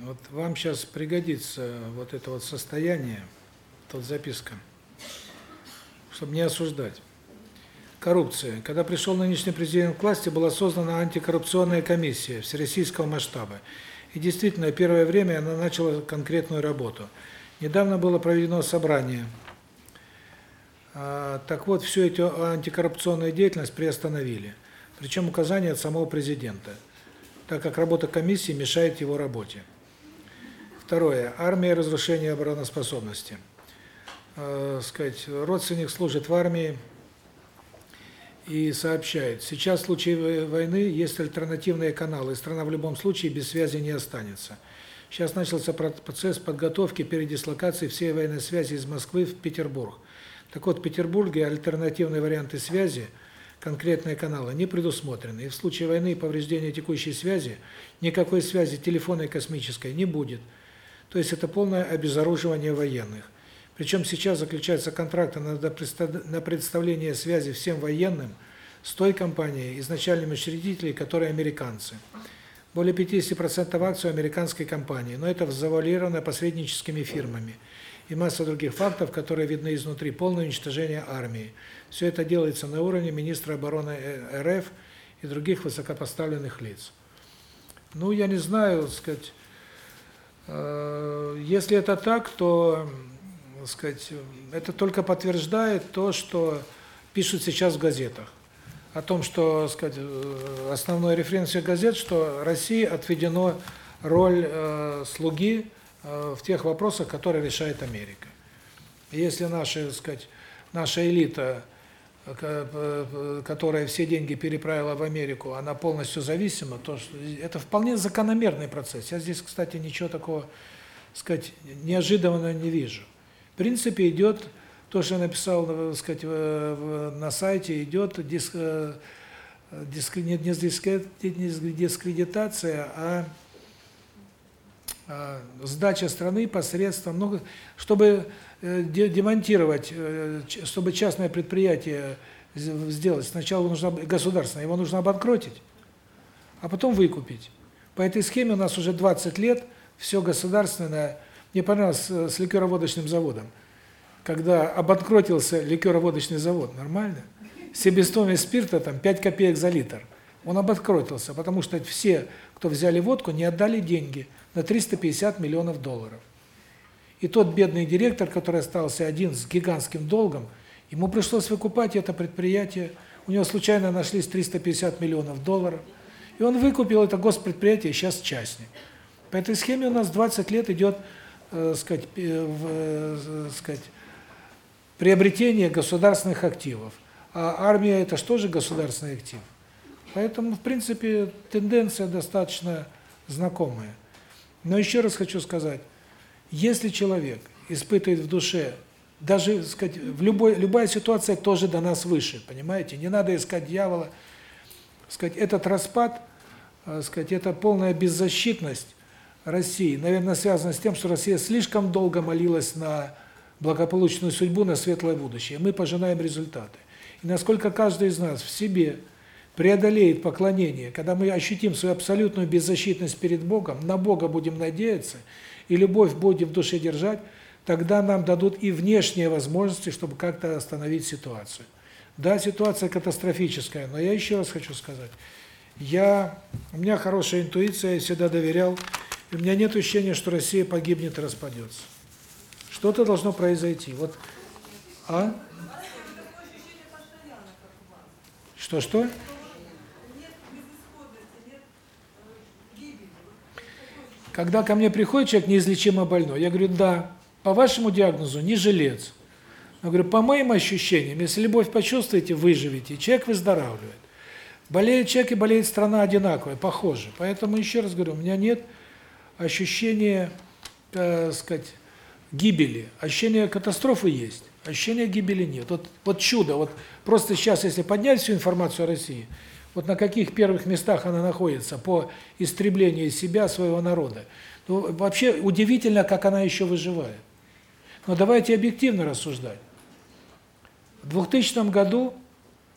Вот вам сейчас пригодится вот это вот состояние, тут записка, чтобы не осуждать. Коррупция. Когда пришел нынешний президент к власти, была создана антикоррупционная комиссия всероссийского масштаба. И действительно, первое время она начала конкретную работу. Недавно было проведено собрание. А, так вот, всю эту антикоррупционную деятельность приостановили. Причем указание от самого президента – так как работа комиссии мешает его работе. Второе. Армия разрушения обороноспособности. Э, сказать, родственник служит в армии и сообщает, сейчас в случае войны есть альтернативные каналы, и страна в любом случае без связи не останется. Сейчас начался процесс подготовки передислокации всей военной связи из Москвы в Петербург. Так вот, в Петербурге альтернативные варианты связи – конкретные каналы не предусмотрены. И в случае войны и повреждения текущей связи никакой связи телефонной космической не будет. То есть это полное обезоруживание военных. Причем сейчас заключаются контракты на предоставление связи всем военным с той компанией, изначальными учредителей, которые американцы. Более 50% акций американской компании, но это завуалировано посредническими фирмами и масса других фактов, которые видны изнутри, полное уничтожение армии. Все это делается на уровне министра обороны э, РФ и других высокопоставленных лиц. Ну, я не знаю, сказать, э, если это так, то, сказать, это только подтверждает то, что пишут сейчас в газетах. О том, что, сказать, э, основной референс всех газет, что России отведено роль э, слуги в тех вопросах, которые решает Америка. Если наша, так сказать, наша элита э, э, которая все деньги переправила в Америку, она полностью зависима, то это вполне закономерный процесс. Я здесь, кстати, ничего такого, сказать, неожиданного не вижу. В принципе, идет то, что я написал, э, сказать, на сайте, идет дис, э, диск- не, не диск- дискредитация, а, сдача страны посредством, ну, чтобы э, де- демонтировать, э, чтобы частное предприятие сделать, сначала нужно государственное, его нужно обанкротить, а потом выкупить. По этой схеме у нас уже 20 лет все государственное. Мне понравилось э, с ликероводочным заводом. Когда обанкротился ликероводочный завод, нормально? Себестоимость спирта там 5 копеек за литр. Он обанкротился, потому что все, кто взяли водку, не отдали деньги на 350 миллионов долларов. И тот бедный директор, который остался один с гигантским долгом, ему пришлось выкупать это предприятие. У него случайно нашлись 350 миллионов долларов. И он выкупил это госпредприятие, сейчас частник. По этой схеме у нас 20 лет идет, э, сказать, э, э, сказать, приобретение государственных активов. А армия это что же государственный актив? Поэтому, в принципе, тенденция достаточно знакомая. Но еще раз хочу сказать, если человек испытывает в душе, даже, сказать, в любой любая ситуация тоже до нас выше, понимаете? Не надо искать дьявола. Сказать, этот распад, так сказать, это полная беззащитность России, наверное, связано с тем, что Россия слишком долго молилась на благополучную судьбу, на светлое будущее. Мы пожинаем результаты. И насколько каждый из нас в себе преодолеет поклонение, когда мы ощутим свою абсолютную беззащитность перед Богом, на Бога будем надеяться, и любовь будем в душе держать, тогда нам дадут и внешние возможности, чтобы как-то остановить ситуацию. Да, ситуация катастрофическая, но я еще раз хочу сказать, я, у меня хорошая интуиция, я всегда доверял, у меня нет ощущения, что Россия погибнет и распадется. Что-то должно произойти. Вот, а? Что-что? Когда ко мне приходит человек неизлечимо больной, я говорю, да, по вашему диагнозу не жилец. Я говорю, по моим ощущениям, если любовь почувствуете, выживете, человек выздоравливает. Болеет человек и болеет страна одинаковая, похоже. Поэтому еще раз говорю, у меня нет ощущения, так сказать, гибели. Ощущение катастрофы есть, ощущения гибели нет. Вот, вот чудо, вот просто сейчас, если поднять всю информацию о России, вот на каких первых местах она находится по истреблению себя, своего народа. Ну, вообще удивительно, как она еще выживает. Но давайте объективно рассуждать. В 2000 году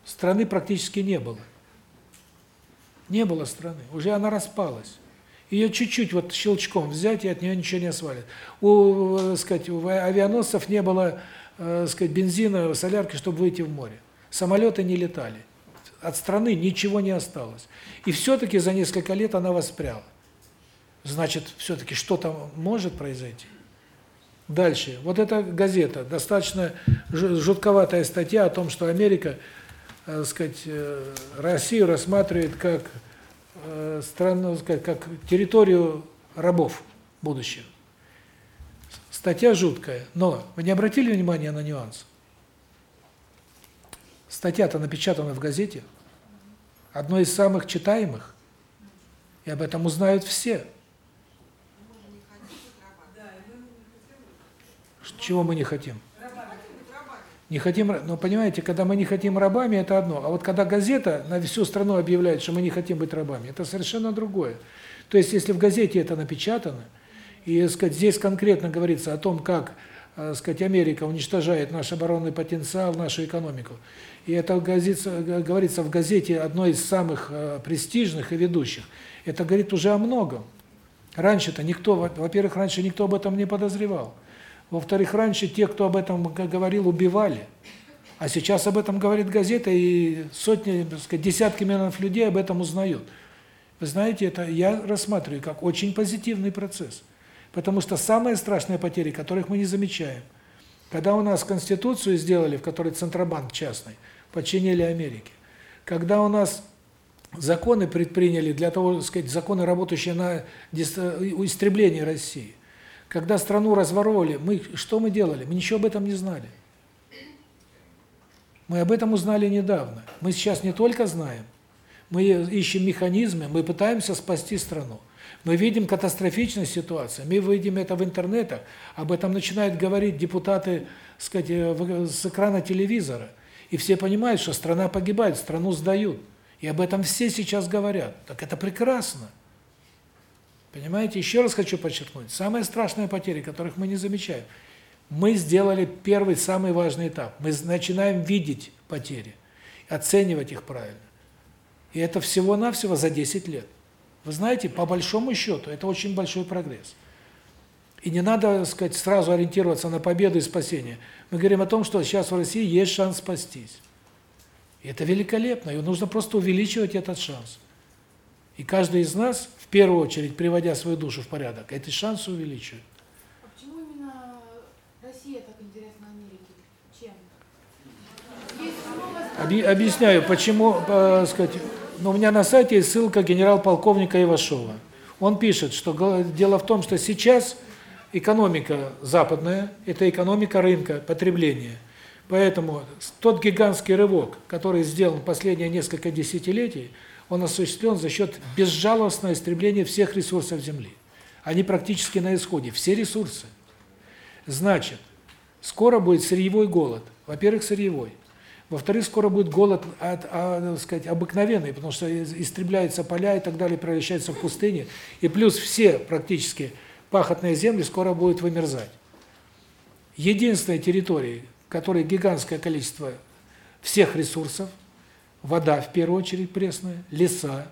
страны практически не было. Не было страны, уже она распалась. Ее чуть-чуть вот щелчком взять, и от нее ничего не свалит. У, э, сказать, у авианосцев не было, э, сказать, бензина, солярки, чтобы выйти в море. Самолеты не летали. От страны ничего не осталось. И все-таки за несколько лет она воспряла. Значит, все-таки что-то может произойти. Дальше. Вот эта газета, достаточно жутковатая статья о том, что Америка, э, сказать, э, Россию рассматривает как э, страну, сказать, как территорию рабов будущего. Статья жуткая, но вы не обратили внимания на нюанс? Статья-то напечатана в газете, одной из самых читаемых, и об этом узнают все. Чего мы не хотим? Не хотим, но понимаете, когда мы не хотим рабами, это одно. А вот когда газета на всю страну объявляет, что мы не хотим быть рабами, это совершенно другое. То есть, если в газете это напечатано, и, сказать, здесь конкретно говорится о том, как, э, сказать, Америка уничтожает наш оборонный потенциал, нашу экономику, и это говорится, в газете одной из самых э, престижных и ведущих, это говорит уже о многом. Раньше-то никто, во-первых, раньше никто об этом не подозревал. Во-вторых, раньше те, кто об этом говорил, убивали. А сейчас об этом говорит газета, и сотни, так сказать, десятки миллионов людей об этом узнают. Вы знаете, это я рассматриваю как очень позитивный процесс. Потому что самые страшные потери, которых мы не замечаем, когда у нас Конституцию сделали, в которой Центробанк частный, подчинили Америке, когда у нас законы предприняли для того, так сказать, законы, работающие на истребление России, когда страну разворовывали, мы что мы делали? Мы ничего об этом не знали. Мы об этом узнали недавно. Мы сейчас не только знаем, мы ищем механизмы, мы пытаемся спасти страну. Мы видим катастрофичную ситуацию, мы видим это в интернетах, об этом начинают говорить депутаты, сказать, э, с экрана телевизора. И все понимают, что страна погибает, страну сдают. И об этом все сейчас говорят. Так это прекрасно. Понимаете, еще раз хочу подчеркнуть, самые страшные потери, которых мы не замечаем, мы сделали первый, самый важный этап. Мы начинаем видеть потери, оценивать их правильно. И это всего-навсего за 10 лет. Вы знаете, по большому счету, это очень большой прогресс. И не надо, так сказать, сразу ориентироваться на победу и спасение. Мы говорим о том, что сейчас в России есть шанс спастись. И это великолепно, и нужно просто увеличивать этот шанс. И каждый из нас, в первую очередь, приводя свою душу в порядок, эти шансы увеличивает. А почему именно Россия так интересна Америке? Чем? Новость- Объясняю, почему, э, сказать, ну, у меня на сайте есть ссылка генерал-полковника Ивашова. Он пишет, что дело в том, что сейчас экономика западная – это экономика рынка, потребления. Поэтому тот гигантский рывок, который сделан последние несколько десятилетий, он осуществлен за счет безжалостного истребления всех ресурсов Земли. Они практически на исходе, все ресурсы. Значит, скоро будет сырьевой голод. Во-первых, сырьевой. Во-вторых, скоро будет голод, от, а, сказать, обыкновенный, потому что истребляются поля и так далее, превращаются в пустыни. И плюс все практически пахотные земли скоро будут вымерзать. Единственной территорией, в которой гигантское количество всех ресурсов, вода в первую очередь пресная, леса,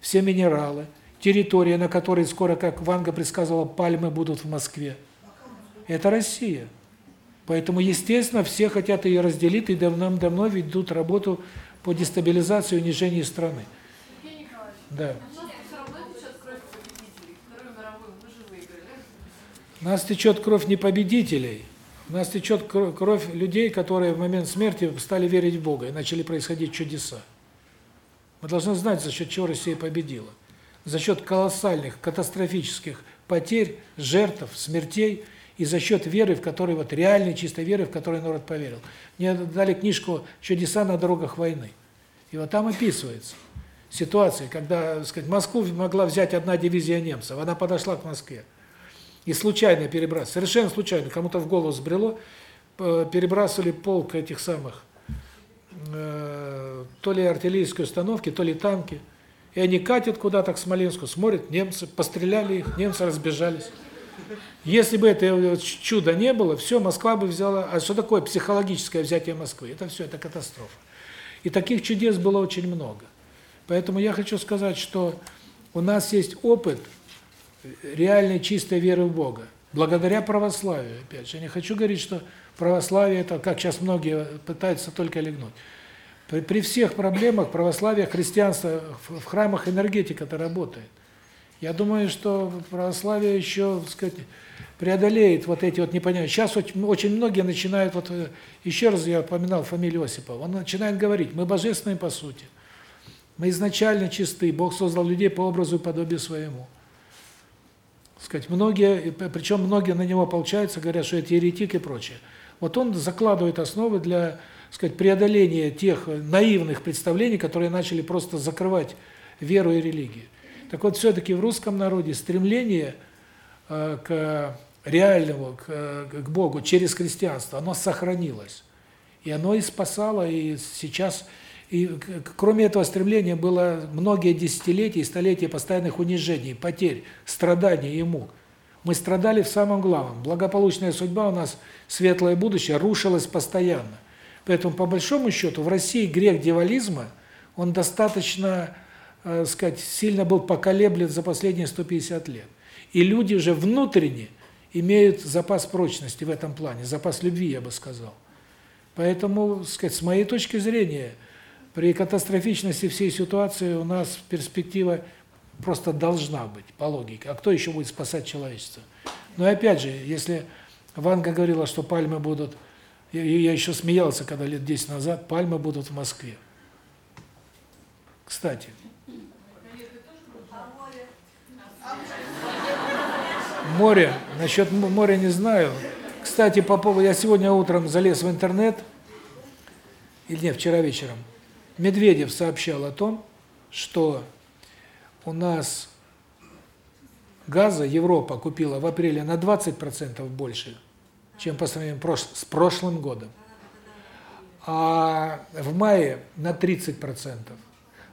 все минералы, территория, на которой скоро, как Ванга предсказывала, пальмы будут в Москве. Это Россия. Поэтому, естественно, все хотят ее разделить и давным-давно ведут работу по дестабилизации и унижению страны. Да. у нас все равно течет кровь победителей. Вторую мировую мы же выиграли. У нас течет кровь не победителей, у нас течет кро- кровь людей, которые в момент смерти стали верить в Бога, и начали происходить чудеса. Мы должны знать, за счет чего Россия победила. За счет колоссальных, катастрофических потерь, жертв, смертей, и за счет веры, в которой, вот реальной чистой веры, в которой народ поверил. Мне дали книжку «Чудеса на дорогах войны». И вот там описывается ситуация, когда, так сказать, Москву могла взять одна дивизия немцев, она подошла к Москве. И случайно перебрасывали, совершенно случайно, кому-то в голову сбрело, перебрасывали полк этих самых, э, то ли артиллерийской установки, то ли танки. И они катят куда-то к Смоленску, смотрят, немцы, постреляли их, немцы разбежались. Если бы это чудо не было, все, Москва бы взяла... А что такое психологическое взятие Москвы? Это все, это катастрофа. И таких чудес было очень много. Поэтому я хочу сказать, что у нас есть опыт реальной чистой веры в Бога. Благодаря православию, опять же. Я не хочу говорить, что православие это, как сейчас многие пытаются только легнуть. При, при всех проблемах православие, христианство, в, в храмах энергетика-то работает. Я думаю, что православие еще, так сказать, преодолеет вот эти вот непонятные. Сейчас очень, очень многие начинают, вот э, еще раз я упоминал фамилию Осипова, он начинает говорить, мы божественные по сути, мы изначально чисты, Бог создал людей по образу и подобию своему. Сказать, многие, причем многие на него получаются, говорят, что это еретик и прочее. Вот он закладывает основы для, сказать, преодоления тех наивных представлений, которые начали просто закрывать веру и религию. Так вот, все-таки в русском народе стремление э, к реальному, к, к Богу через христианство, оно сохранилось. И оно и спасало, и сейчас... И кроме этого стремления было многие десятилетия и столетия постоянных унижений, потерь, страданий и мук. Мы страдали в самом главном. Благополучная судьба у нас, светлое будущее, рушилась постоянно. Поэтому, по большому счету, в России грех дьяволизма, он достаточно э, сказать, сильно был поколеблен за последние 150 лет. И люди уже внутренне имеют запас прочности в этом плане, запас любви, я бы сказал. Поэтому, сказать, с моей точки зрения, при катастрофичности всей ситуации у нас перспектива просто должна быть, по логике. А кто еще будет спасать человечество? Но опять же, если Ванга говорила, что пальмы будут... Я, я еще смеялся, когда лет 10 назад, пальмы будут в Москве. Кстати, Море, насчет моря не знаю. Кстати, по поводу, я сегодня утром залез в интернет или нет, вчера вечером, Медведев сообщал о том, что у нас газа Европа купила в апреле на 20% больше, чем по сравнению с прошлым годом. А в мае на 30%.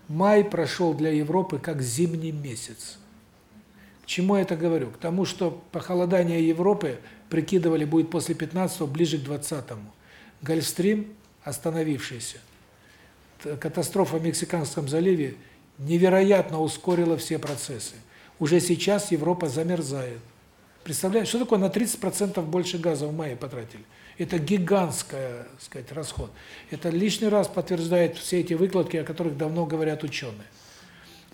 Май прошел для Европы как зимний месяц. К чему я это говорю? К тому, что похолодание Европы прикидывали будет после 15 ближе к 20-му. Гольфстрим остановившийся. Катастрофа в Мексиканском заливе невероятно ускорила все процессы. Уже сейчас Европа замерзает. Представляете, что такое на 30% больше газа в мае потратили? Это гигантский, сказать, расход. Это лишний раз подтверждает все эти выкладки, о которых давно говорят ученые.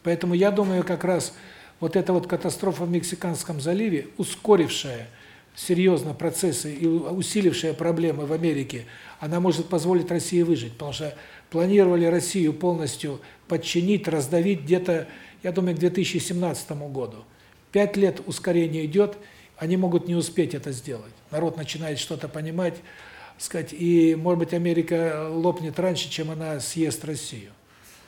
Поэтому я думаю, как раз вот эта вот катастрофа в Мексиканском заливе, ускорившая серьезно процессы и усилившая проблемы в Америке, она может позволить России выжить, потому что планировали Россию полностью подчинить, раздавить где-то, я думаю, к 2017 году. Пять лет ускорение идет, они могут не успеть это сделать. Народ начинает что-то понимать, сказать, и, может быть, Америка лопнет раньше, чем она съест Россию.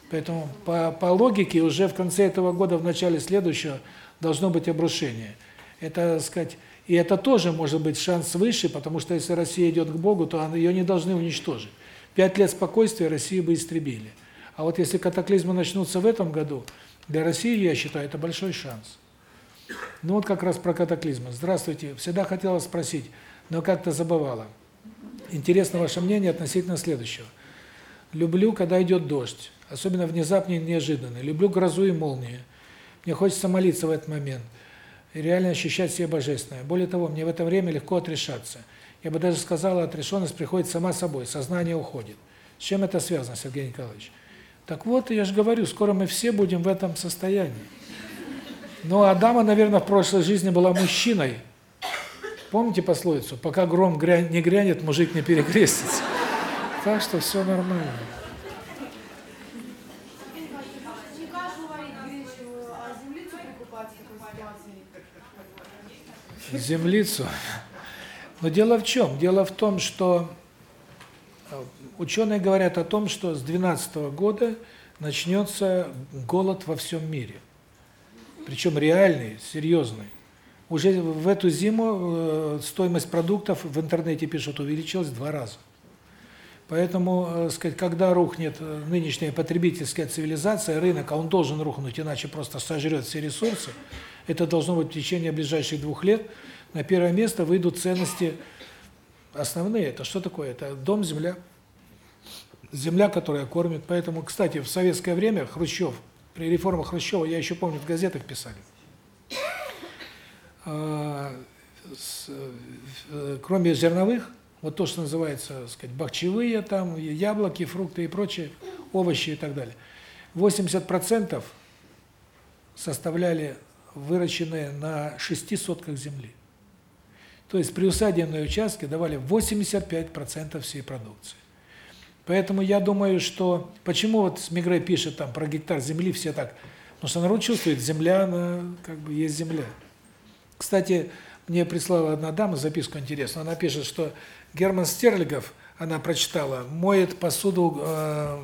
Поэтому по по логике уже в конце этого года, в начале следующего должно быть обрушение. Это, сказать, и это тоже может быть шанс выше, потому что если Россия идет к Богу, то ее не должны уничтожить. Пять лет спокойствия Россию бы истребили. А вот если катаклизмы начнутся в этом году, для России, я считаю, это большой шанс. Ну вот как раз про катаклизмы. Здравствуйте. Всегда хотела спросить, но как-то забывала. Интересно ваше мнение относительно следующего. Люблю, когда идет дождь, особенно внезапный и неожиданный. Люблю грозу и молнии. Мне хочется молиться в этот момент и реально ощущать себя божественное. Более того, мне в это время легко отрешаться. Я бы даже сказала, отрешенность приходит сама собой, сознание уходит. С чем это связано, Сергей Николаевич? Так вот, я же говорю, скоро мы все будем в этом состоянии. Но Адама, наверное, в прошлой жизни была мужчиной. Помните пословицу? Пока гром не грянет, мужик не перекрестится. Так что все нормально. Землицу. Но дело в чем? Дело в том, что э, ученые говорят о том, что с 2012 года начнется голод во всем мире. Причем реальный, серьезный. Уже в эту зиму э, стоимость продуктов в интернете пишут увеличилась в два раза. Поэтому, э, сказать, когда рухнет нынешняя потребительская цивилизация, рынок, а он должен рухнуть, иначе просто сожрет все ресурсы, это должно быть в течение ближайших двух лет, на первое место выйдут ценности основные. Это что такое? Это дом, земля. Земля, которая кормит. Поэтому, кстати, в советское время Хрущев, при реформах Хрущева, я еще помню, в газетах писали, а, э, кроме зерновых, вот то, что называется, так сказать, бахчевые там, яблоки, фрукты и прочие, овощи и так далее. 80% составляли выращенные на шести сотках земли. То есть при усадебной участке давали 85% всей продукции. Поэтому я думаю, что почему вот Мигре пишет там про гектар земли все так, потому что народ чувствует, земля, она как бы есть земля. Кстати, мне прислала одна дама записку интересную. Она пишет, что Герман Стерлигов, она прочитала, моет посуду э,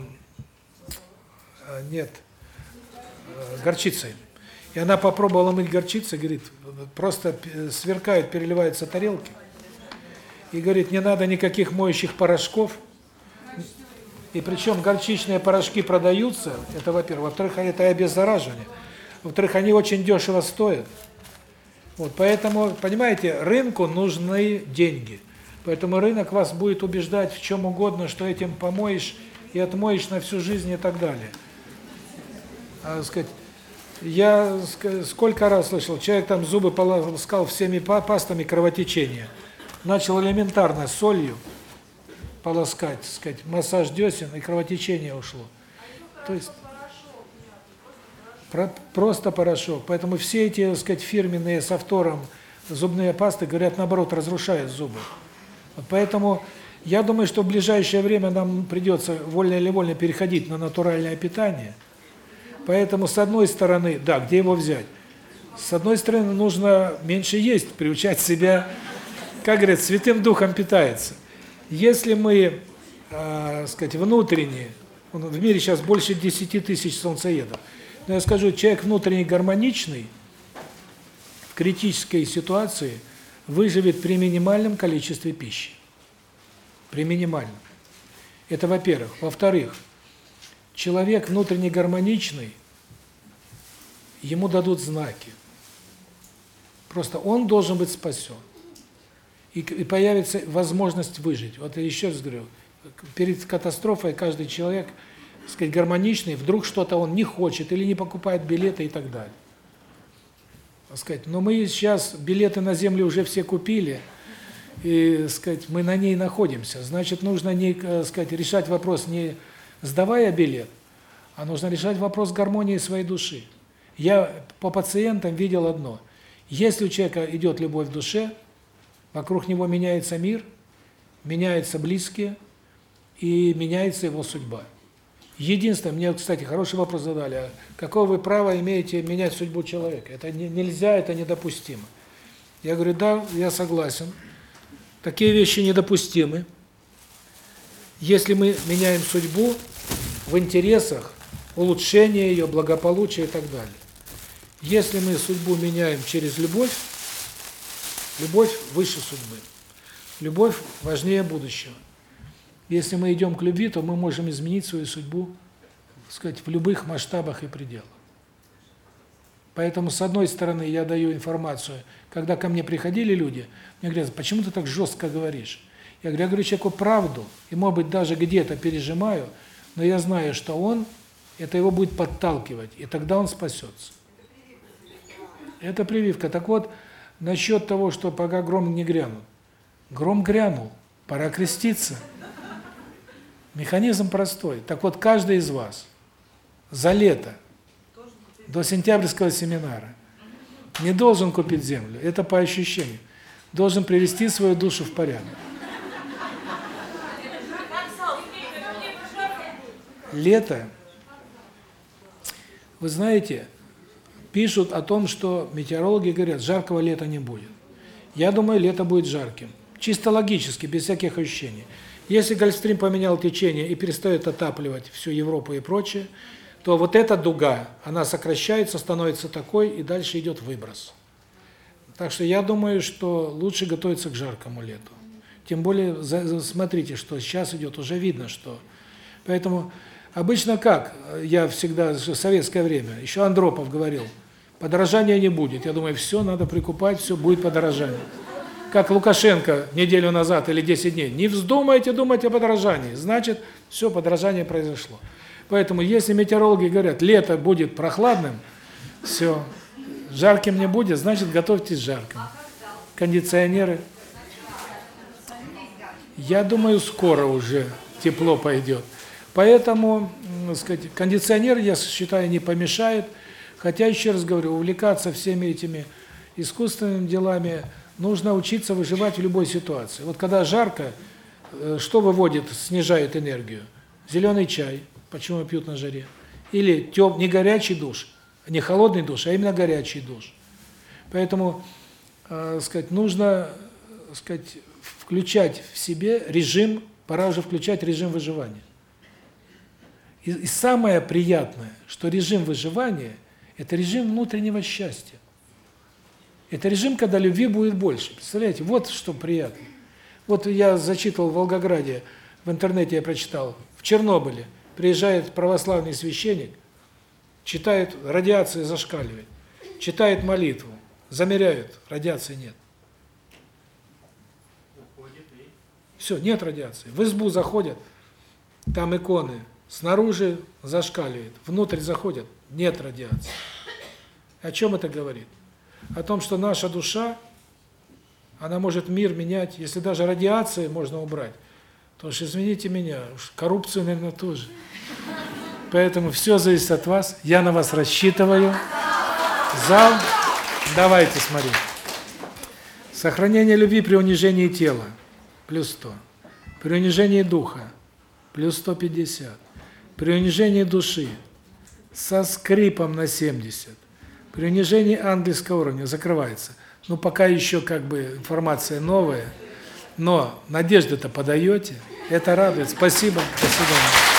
э нет, э, горчицей. И она попробовала мыть горчицей, говорит, просто сверкают, переливаются тарелки. И говорит, не надо никаких моющих порошков. И причем горчичные порошки продаются, это во-первых. Во-вторых, это обеззараживание. Во-вторых, они очень дешево стоят. Вот, поэтому, понимаете, рынку нужны деньги. Поэтому рынок вас будет убеждать в чем угодно, что этим помоешь и отмоешь на всю жизнь и так далее. А, сказать, я сколько раз слышал, человек там зубы полоскал всеми пастами кровотечения. Начал элементарно солью полоскать, сказать, массаж десен, и кровотечение ушло. То есть про, просто порошок. Поэтому все эти, так сказать, фирменные с автором зубные пасты, говорят, наоборот, разрушают зубы. Поэтому я думаю, что в ближайшее время нам придется вольно или вольно переходить на натуральное питание – Поэтому, с одной стороны, да, где его взять? С одной стороны, нужно меньше есть, приучать себя, как говорят, святым духом питается. Если мы э, сказать, внутренне, он- в мире сейчас больше 10 тысяч солнцеедов, но я скажу, человек внутренне гармоничный, в критической ситуации выживет при минимальном количестве пищи. При минимальном. Это во-первых. Во-вторых, человек внутренне гармоничный, ему дадут знаки. Просто он должен быть спасен. И, появится возможность выжить. Вот я еще раз говорю, перед катастрофой каждый человек, так сказать, гармоничный, вдруг что-то он не хочет или не покупает билеты и так далее. Так сказать, но мы сейчас билеты на землю уже все купили, и, так сказать, мы на ней находимся. Значит, нужно не, так сказать, решать вопрос не сдавая билет, а нужно решать вопрос гармонии своей души. Я по пациентам видел одно. Если у человека идет любовь в душе, вокруг него меняется мир, меняются близкие, и меняется его судьба. Единственное, мне, кстати, хороший вопрос задали, а какое вы право имеете менять судьбу человека? Это не, нельзя, это недопустимо. Я говорю, да, я согласен. Такие вещи недопустимы. Если мы меняем судьбу в интересах улучшения ее, благополучия и так далее. Если мы судьбу меняем через любовь, любовь выше судьбы. Любовь важнее будущего. Если мы идем к любви, то мы можем изменить свою судьбу, так сказать, в любых масштабах и пределах. Поэтому, с одной стороны, я даю информацию, когда ко мне приходили люди, мне говорят, почему ты так жестко говоришь? Я говорю, я говорю человеку правду, и, может быть, даже где-то пережимаю, но я знаю, что он, это его будет подталкивать, и тогда он спасется. Это прививка. Так вот, насчет того, что пока гром не грянул. Гром грянул, пора креститься. Механизм простой. Так вот, каждый из вас за лето до сентябрьского семинара не должен купить землю, это по ощущению. Должен привести свою душу в порядок. Лето, вы знаете, пишут о том, что метеорологи говорят, жаркого лета не будет. Я думаю, лето будет жарким. Чисто логически, без всяких ощущений. Если Гольфстрим поменял течение и перестает отапливать всю Европу и прочее, то вот эта дуга, она сокращается, становится такой, и дальше идет выброс. Так что я думаю, что лучше готовиться к жаркому лету. Тем более, смотрите, что сейчас идет, уже видно, что... Поэтому обычно как? Я всегда, в советское время, еще Андропов говорил, подорожания не будет. Я думаю, все, надо прикупать, все, будет подорожание. Как Лукашенко неделю назад или 10 дней, не вздумайте думать о подорожании, значит, все, подорожание произошло. Поэтому, если метеорологи говорят, лето будет прохладным, все, жарким не будет, значит, готовьтесь к жаркому. Кондиционеры. Я думаю, скоро уже тепло пойдет. Поэтому, так сказать, кондиционер, я считаю, не помешает. Хотя, еще раз говорю, увлекаться всеми этими искусственными делами, нужно учиться выживать в любой ситуации. Вот когда жарко, э, что выводит, снижает энергию? Зеленый чай. Почему пьют на жаре? Или теп, не горячий душ, не холодный душ, а именно горячий душ. Поэтому, э, сказать, нужно, э, сказать, включать в себе режим, пора уже включать режим выживания. И, и самое приятное, что режим выживания – это режим внутреннего счастья. Это режим, когда любви будет больше. Представляете, вот что приятно. Вот я зачитывал в Волгограде, в интернете я прочитал, в Чернобыле приезжает православный священник, читает, радиация зашкаливает, читает молитву, замеряют, радиации нет. Уходит и Все, нет радиации. В избу заходят, там иконы, снаружи зашкаливает, внутрь заходят, нет радиации. О чем это говорит? О том, что наша душа, она может мир менять, если даже радиации можно убрать, то уж извините меня, уж коррупцию, наверное, тоже. Поэтому все зависит от вас, я на вас рассчитываю. Зал, давайте смотреть. Сохранение любви при унижении тела плюс 100. При унижении духа плюс 150. При унижении души со скрипом на 70. При унижении ангельского уровня закрывается. Ну, пока еще как бы информация новая, но надежды-то подаете. Это радует. Спасибо. До.